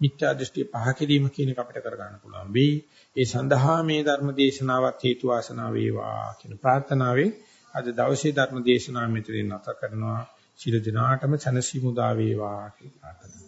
මිත්‍යා දෘෂ්ටි පහ කිරීම කියන එක අපිට කර ගන්න පුළුවන් වෙයි. ඒ සඳහා මේ ධර්ම දේශනාවත් හේතු වාසනා වේවා කියන ප්‍රාර්ථනාවෙන් අද දවසේ ධර්ම දේශනාව මෙතනින් නැත කරනවා. සියලු දිනාටම සනසි මුදා වේවා කියලා ප්‍රාර්ථනා